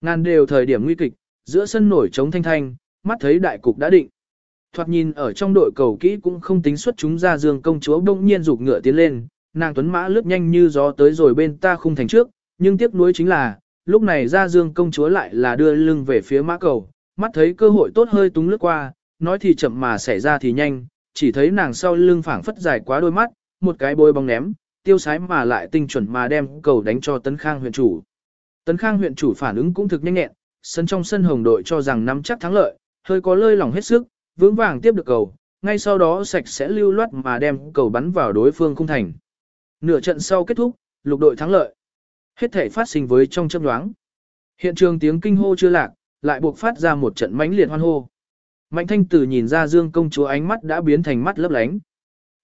Ngàn đều thời điểm nguy kịch, giữa sân nổi trống thanh thanh, mắt thấy đại cục đã định. Thoạt nhìn ở trong đội cầu kỹ cũng không tính xuất chúng ra dương công chúa bỗng nhiên rụt ngựa tiến lên, nàng tuấn mã lướt nhanh như gió tới rồi bên ta khung thành trước, nhưng tiếc nuối chính là, lúc này ra dương công chúa lại là đưa lưng về phía mã cầu, mắt thấy cơ hội tốt hơi túng lướt qua, nói thì chậm mà xảy ra thì nhanh, chỉ thấy nàng sau lưng phảng phất dài quá đôi mắt, một cái bôi bóng ném, tiêu sái mà lại tinh chuẩn mà đem cầu đánh cho Tấn Khang huyện chủ. Tấn Khang huyện chủ phản ứng cũng thực nhanh nhẹn, sân trong sân hồng đội cho rằng nắm chắc thắng lợi, hơi có lơi lòng hết sức, vững vàng tiếp được cầu, ngay sau đó sạch sẽ lưu loát mà đem cầu bắn vào đối phương khung thành. Nửa trận sau kết thúc, lục đội thắng lợi. Hết thể phát sinh với trong chớp nhoáng. Hiện trường tiếng kinh hô chưa lạc, lại buộc phát ra một trận mãnh liệt hoan hô. Mạnh thanh tử nhìn ra dương công chúa ánh mắt đã biến thành mắt lấp lánh.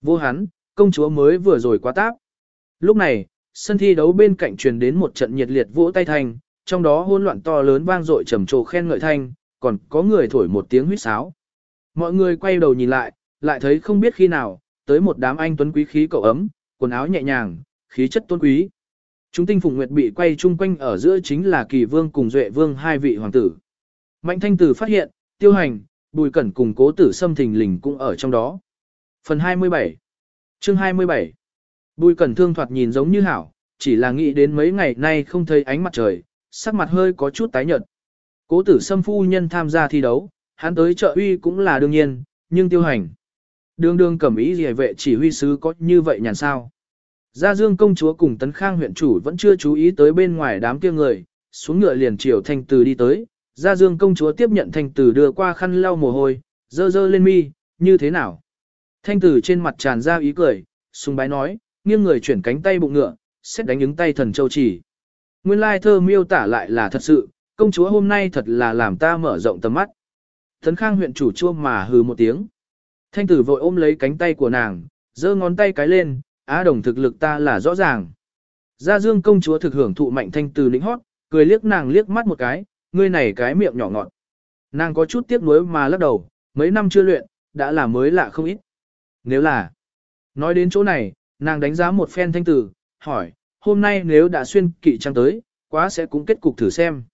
Vô hắn, công chúa mới vừa rồi quá táp. Lúc này, sân thi đấu bên cạnh truyền đến một trận nhiệt liệt vỗ tay thành, trong đó hỗn loạn to lớn vang dội trầm trồ khen ngợi thanh, còn có người thổi một tiếng huýt sáo. Mọi người quay đầu nhìn lại, lại thấy không biết khi nào, tới một đám anh tuấn quý khí cậu ấm, quần áo nhẹ nhàng, khí chất tôn quý. Chúng tinh phùng nguyệt bị quay chung quanh ở giữa chính là kỳ vương cùng duệ vương hai vị hoàng tử. Mạnh thanh tử phát hiện, tiêu hành, bùi cẩn cùng cố tử xâm thình lình cũng ở trong đó. Phần 27 Chương 27 Bùi cẩn thương thoạt nhìn giống như hảo, chỉ là nghĩ đến mấy ngày nay không thấy ánh mặt trời, sắc mặt hơi có chút tái nhợt. Cố tử xâm phu nhân tham gia thi đấu, hắn tới trợ uy cũng là đương nhiên, nhưng tiêu hành. Đương đương cẩm ý gì vệ chỉ huy sứ có như vậy nhàn sao. Gia Dương công chúa cùng Tấn Khang huyện chủ vẫn chưa chú ý tới bên ngoài đám kia người, xuống ngựa liền chiều thanh từ đi tới. Gia Dương công chúa tiếp nhận thanh từ đưa qua khăn lau mồ hôi, dơ dơ lên mi, như thế nào? Thanh từ trên mặt tràn ra ý cười, sung bái nói, nghiêng người chuyển cánh tay bụng ngựa, xét đánh ứng tay thần châu chỉ. Nguyên lai thơ miêu tả lại là thật sự, công chúa hôm nay thật là làm ta mở rộng tầm mắt. Tấn Khang huyện chủ chua mà hừ một tiếng. Thanh tử vội ôm lấy cánh tay của nàng, giơ ngón tay cái lên, á đồng thực lực ta là rõ ràng. Gia Dương công chúa thực hưởng thụ mạnh thanh từ lĩnh hót, cười liếc nàng liếc mắt một cái, ngươi này cái miệng nhỏ ngọt. Nàng có chút tiếc nuối mà lắc đầu, mấy năm chưa luyện, đã là mới lạ không ít. Nếu là, nói đến chỗ này, nàng đánh giá một phen thanh tử, hỏi, hôm nay nếu đã xuyên kỵ trang tới, quá sẽ cũng kết cục thử xem.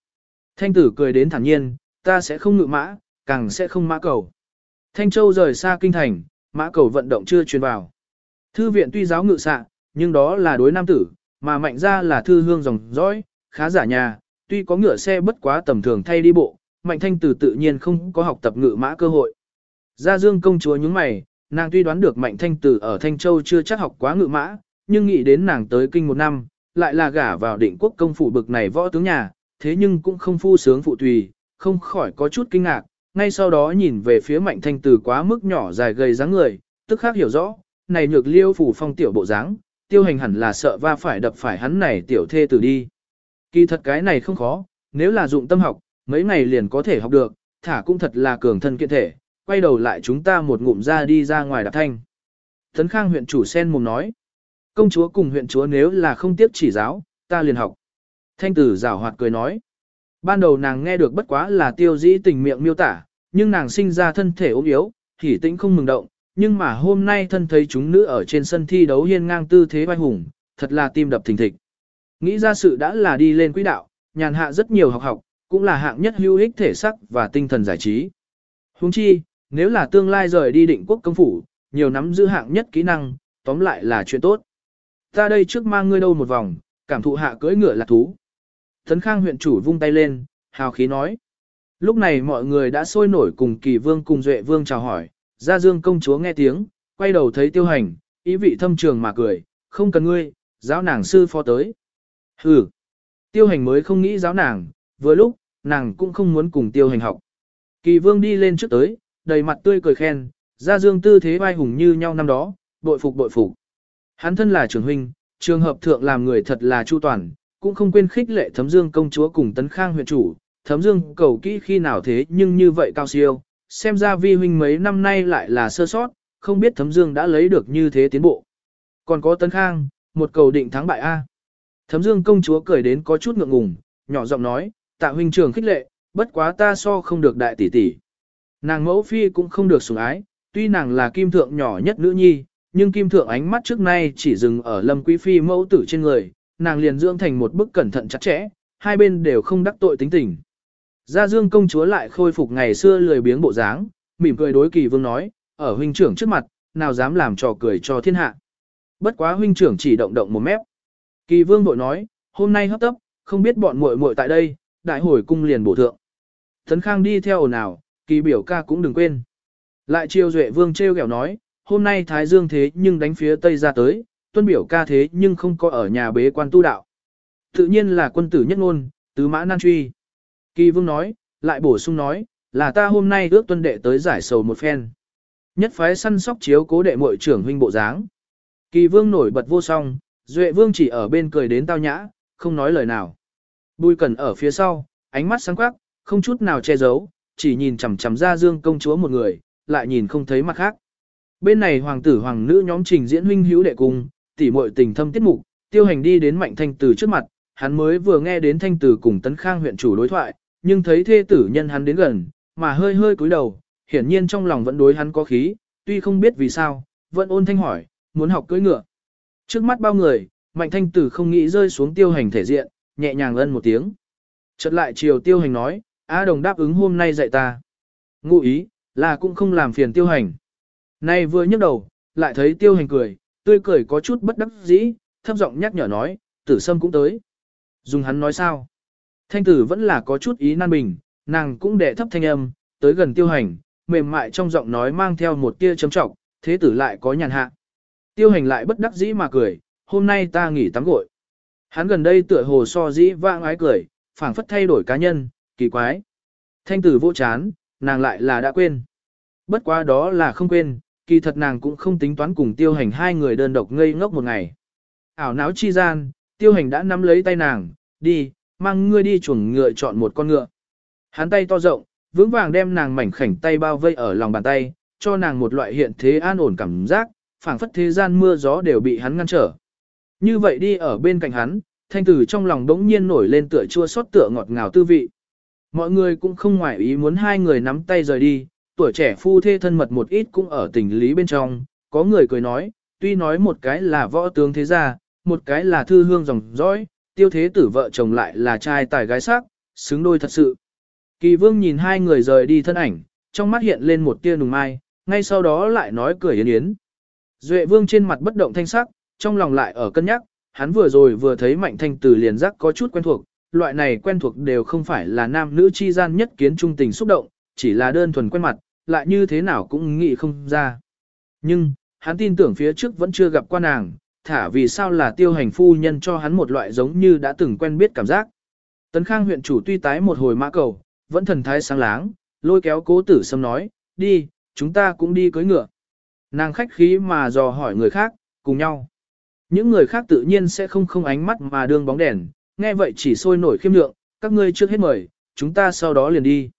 Thanh tử cười đến thản nhiên, ta sẽ không ngự mã, càng sẽ không mã cầu. Thanh Châu rời xa kinh thành, mã cầu vận động chưa truyền vào. Thư viện tuy giáo ngự xạ, nhưng đó là đối nam tử, mà mạnh ra là thư hương dòng dõi, khá giả nhà, tuy có ngựa xe bất quá tầm thường thay đi bộ, mạnh thanh tử tự nhiên không có học tập ngự mã cơ hội. Gia Dương công chúa nhướng mày, nàng tuy đoán được mạnh thanh tử ở Thanh Châu chưa chắc học quá ngự mã, nhưng nghĩ đến nàng tới kinh một năm, lại là gả vào định quốc công phủ bực này võ tướng nhà, thế nhưng cũng không phu sướng phụ tùy, không khỏi có chút kinh ngạc, ngay sau đó nhìn về phía mạnh thanh tử quá mức nhỏ dài gầy dáng người, tức khác hiểu rõ, này nhược liêu phủ phong tiểu bộ dáng, tiêu hành hẳn là sợ va phải đập phải hắn này tiểu thê tử đi. Kỳ thật cái này không khó, nếu là dụng tâm học, mấy ngày liền có thể học được, thả cũng thật là cường thân kiện thể, quay đầu lại chúng ta một ngụm ra đi ra ngoài đạp thanh. Thấn Khang huyện chủ sen mồm nói, công chúa cùng huyện chúa nếu là không tiếp chỉ giáo, ta liền học. Thanh tử rảo hoạt cười nói, ban đầu nàng nghe được bất quá là tiêu dĩ tình miệng miêu tả, nhưng nàng sinh ra thân thể ốm yếu, thì tĩnh không mừng động, nhưng mà hôm nay thân thấy chúng nữ ở trên sân thi đấu hiên ngang tư thế vai hùng, thật là tim đập thình thịch. Nghĩ ra sự đã là đi lên quỹ đạo, nhàn hạ rất nhiều học học, cũng là hạng nhất hữu ích thể sắc và tinh thần giải trí. Huống chi, nếu là tương lai rời đi định quốc công phủ, nhiều nắm giữ hạng nhất kỹ năng, tóm lại là chuyện tốt. Ta đây trước mang ngươi đâu một vòng, cảm thụ hạ cưỡi ngựa là thú. Thấn Khang huyện chủ vung tay lên, hào khí nói. Lúc này mọi người đã sôi nổi cùng kỳ vương cùng duệ vương chào hỏi, Gia Dương công chúa nghe tiếng, quay đầu thấy tiêu hành, ý vị thâm trường mà cười, không cần ngươi, giáo nàng sư phó tới. Hừ, tiêu hành mới không nghĩ giáo nàng, vừa lúc, nàng cũng không muốn cùng tiêu hành học. Kỳ vương đi lên trước tới, đầy mặt tươi cười khen, Gia Dương tư thế vai hùng như nhau năm đó, bội phục bội phục. Hắn thân là trưởng huynh, trường hợp thượng làm người thật là chu toàn, cũng không quên khích lệ thấm dương công chúa cùng tấn khang huyện chủ, thấm dương cầu kỹ khi nào thế nhưng như vậy cao siêu, xem ra vi huynh mấy năm nay lại là sơ sót, không biết thấm dương đã lấy được như thế tiến bộ. Còn có tấn khang, một cầu định thắng bại A. Thấm dương công chúa cười đến có chút ngượng ngùng, nhỏ giọng nói, tạ huynh trường khích lệ, bất quá ta so không được đại tỷ tỷ. Nàng mẫu phi cũng không được sủng ái, tuy nàng là kim thượng nhỏ nhất nữ nhi, nhưng kim thượng ánh mắt trước nay chỉ dừng ở lâm quý phi mẫu tử trên người, nàng liền dưỡng thành một bức cẩn thận chặt chẽ, hai bên đều không đắc tội tính tình. Gia Dương công chúa lại khôi phục ngày xưa lười biếng bộ dáng, mỉm cười đối kỳ vương nói, ở huynh trưởng trước mặt, nào dám làm trò cười cho thiên hạ. Bất quá huynh trưởng chỉ động động một mép. Kỳ vương bội nói, hôm nay hấp tấp, không biết bọn muội muội tại đây, đại hồi cung liền bổ thượng. Tấn Khang đi theo ồn ào, kỳ biểu ca cũng đừng quên. Lại triều duệ vương treo kẹo nói, hôm nay Thái Dương thế nhưng đánh phía Tây ra tới, tuân biểu ca thế nhưng không có ở nhà bế quan tu đạo. Tự nhiên là quân tử nhất ngôn, tứ mã nan truy. Kỳ vương nói, lại bổ sung nói, là ta hôm nay ước tuân đệ tới giải sầu một phen. Nhất phái săn sóc chiếu cố đệ muội trưởng huynh bộ dáng. Kỳ vương nổi bật vô song, duệ vương chỉ ở bên cười đến tao nhã, không nói lời nào. Bùi cẩn ở phía sau, ánh mắt sáng quắc, không chút nào che giấu, chỉ nhìn chằm chằm ra dương công chúa một người, lại nhìn không thấy mặt khác. Bên này hoàng tử hoàng nữ nhóm trình diễn huynh hữu đệ cùng, tỉ muội tình thâm tiết mục, tiêu hành đi đến mạnh thanh tử trước mặt, hắn mới vừa nghe đến thanh tử cùng tấn khang huyện chủ đối thoại, nhưng thấy thê tử nhân hắn đến gần, mà hơi hơi cúi đầu, hiển nhiên trong lòng vẫn đối hắn có khí, tuy không biết vì sao, vẫn ôn thanh hỏi, muốn học cưỡi ngựa. Trước mắt bao người, mạnh thanh tử không nghĩ rơi xuống tiêu hành thể diện, nhẹ nhàng ân một tiếng. Chợt lại chiều tiêu hành nói, A đồng đáp ứng hôm nay dạy ta. Ngụ ý, là cũng không làm phiền tiêu hành. Nay vừa nhấc đầu, lại thấy tiêu hành cười, tươi cười có chút bất đắc dĩ, thấp giọng nhắc nhở nói, tử sâm cũng tới. Dùng hắn nói sao? Thanh tử vẫn là có chút ý nan bình, nàng cũng đệ thấp thanh âm, tới gần tiêu hành, mềm mại trong giọng nói mang theo một tia chấm trọng, thế tử lại có nhàn hạ. Tiêu hành lại bất đắc dĩ mà cười, hôm nay ta nghỉ tắm gội. Hắn gần đây tựa hồ so dĩ vãng ái cười, phảng phất thay đổi cá nhân, kỳ quái. Thanh tử vô chán, nàng lại là đã quên. Bất quá đó là không quên, kỳ thật nàng cũng không tính toán cùng tiêu hành hai người đơn độc ngây ngốc một ngày. Ảo não chi gian, tiêu hành đã nắm lấy tay nàng, đi, mang ngươi đi chuồng ngựa chọn một con ngựa. Hắn tay to rộng, vững vàng đem nàng mảnh khảnh tay bao vây ở lòng bàn tay, cho nàng một loại hiện thế an ổn cảm giác, phảng phất thế gian mưa gió đều bị hắn ngăn trở. Như vậy đi ở bên cạnh hắn, thanh tử trong lòng đống nhiên nổi lên tựa chua xót tựa ngọt ngào tư vị. Mọi người cũng không ngoại ý muốn hai người nắm tay rời đi, tuổi trẻ phu thê thân mật một ít cũng ở tình lý bên trong, có người cười nói, tuy nói một cái là võ tướng thế gia, một cái là thư hương dòng dõi, tiêu thế tử vợ chồng lại là trai tài gái sắc, xứng đôi thật sự. Kỳ vương nhìn hai người rời đi thân ảnh, trong mắt hiện lên một tia nùng mai, ngay sau đó lại nói cười yến yến. Duệ vương trên mặt bất động thanh sắc, trong lòng lại ở cân nhắc, hắn vừa rồi vừa thấy mạnh thanh tử liền giác có chút quen thuộc, loại này quen thuộc đều không phải là nam nữ chi gian nhất kiến trung tình xúc động, chỉ là đơn thuần quen mặt, lại như thế nào cũng nghĩ không ra. Nhưng, hắn tin tưởng phía trước vẫn chưa gặp qua nàng, thả vì sao là tiêu hành phu nhân cho hắn một loại giống như đã từng quen biết cảm giác. Tấn Khang huyện chủ tuy tái một hồi mã cầu, vẫn thần thái sáng láng, lôi kéo cố tử sâm nói, đi, chúng ta cũng đi cưới ngựa. Nàng khách khí mà dò hỏi người khác, cùng nhau. Những người khác tự nhiên sẽ không không ánh mắt mà đương bóng đèn, nghe vậy chỉ sôi nổi khiêm lượng, các ngươi trước hết mời, chúng ta sau đó liền đi.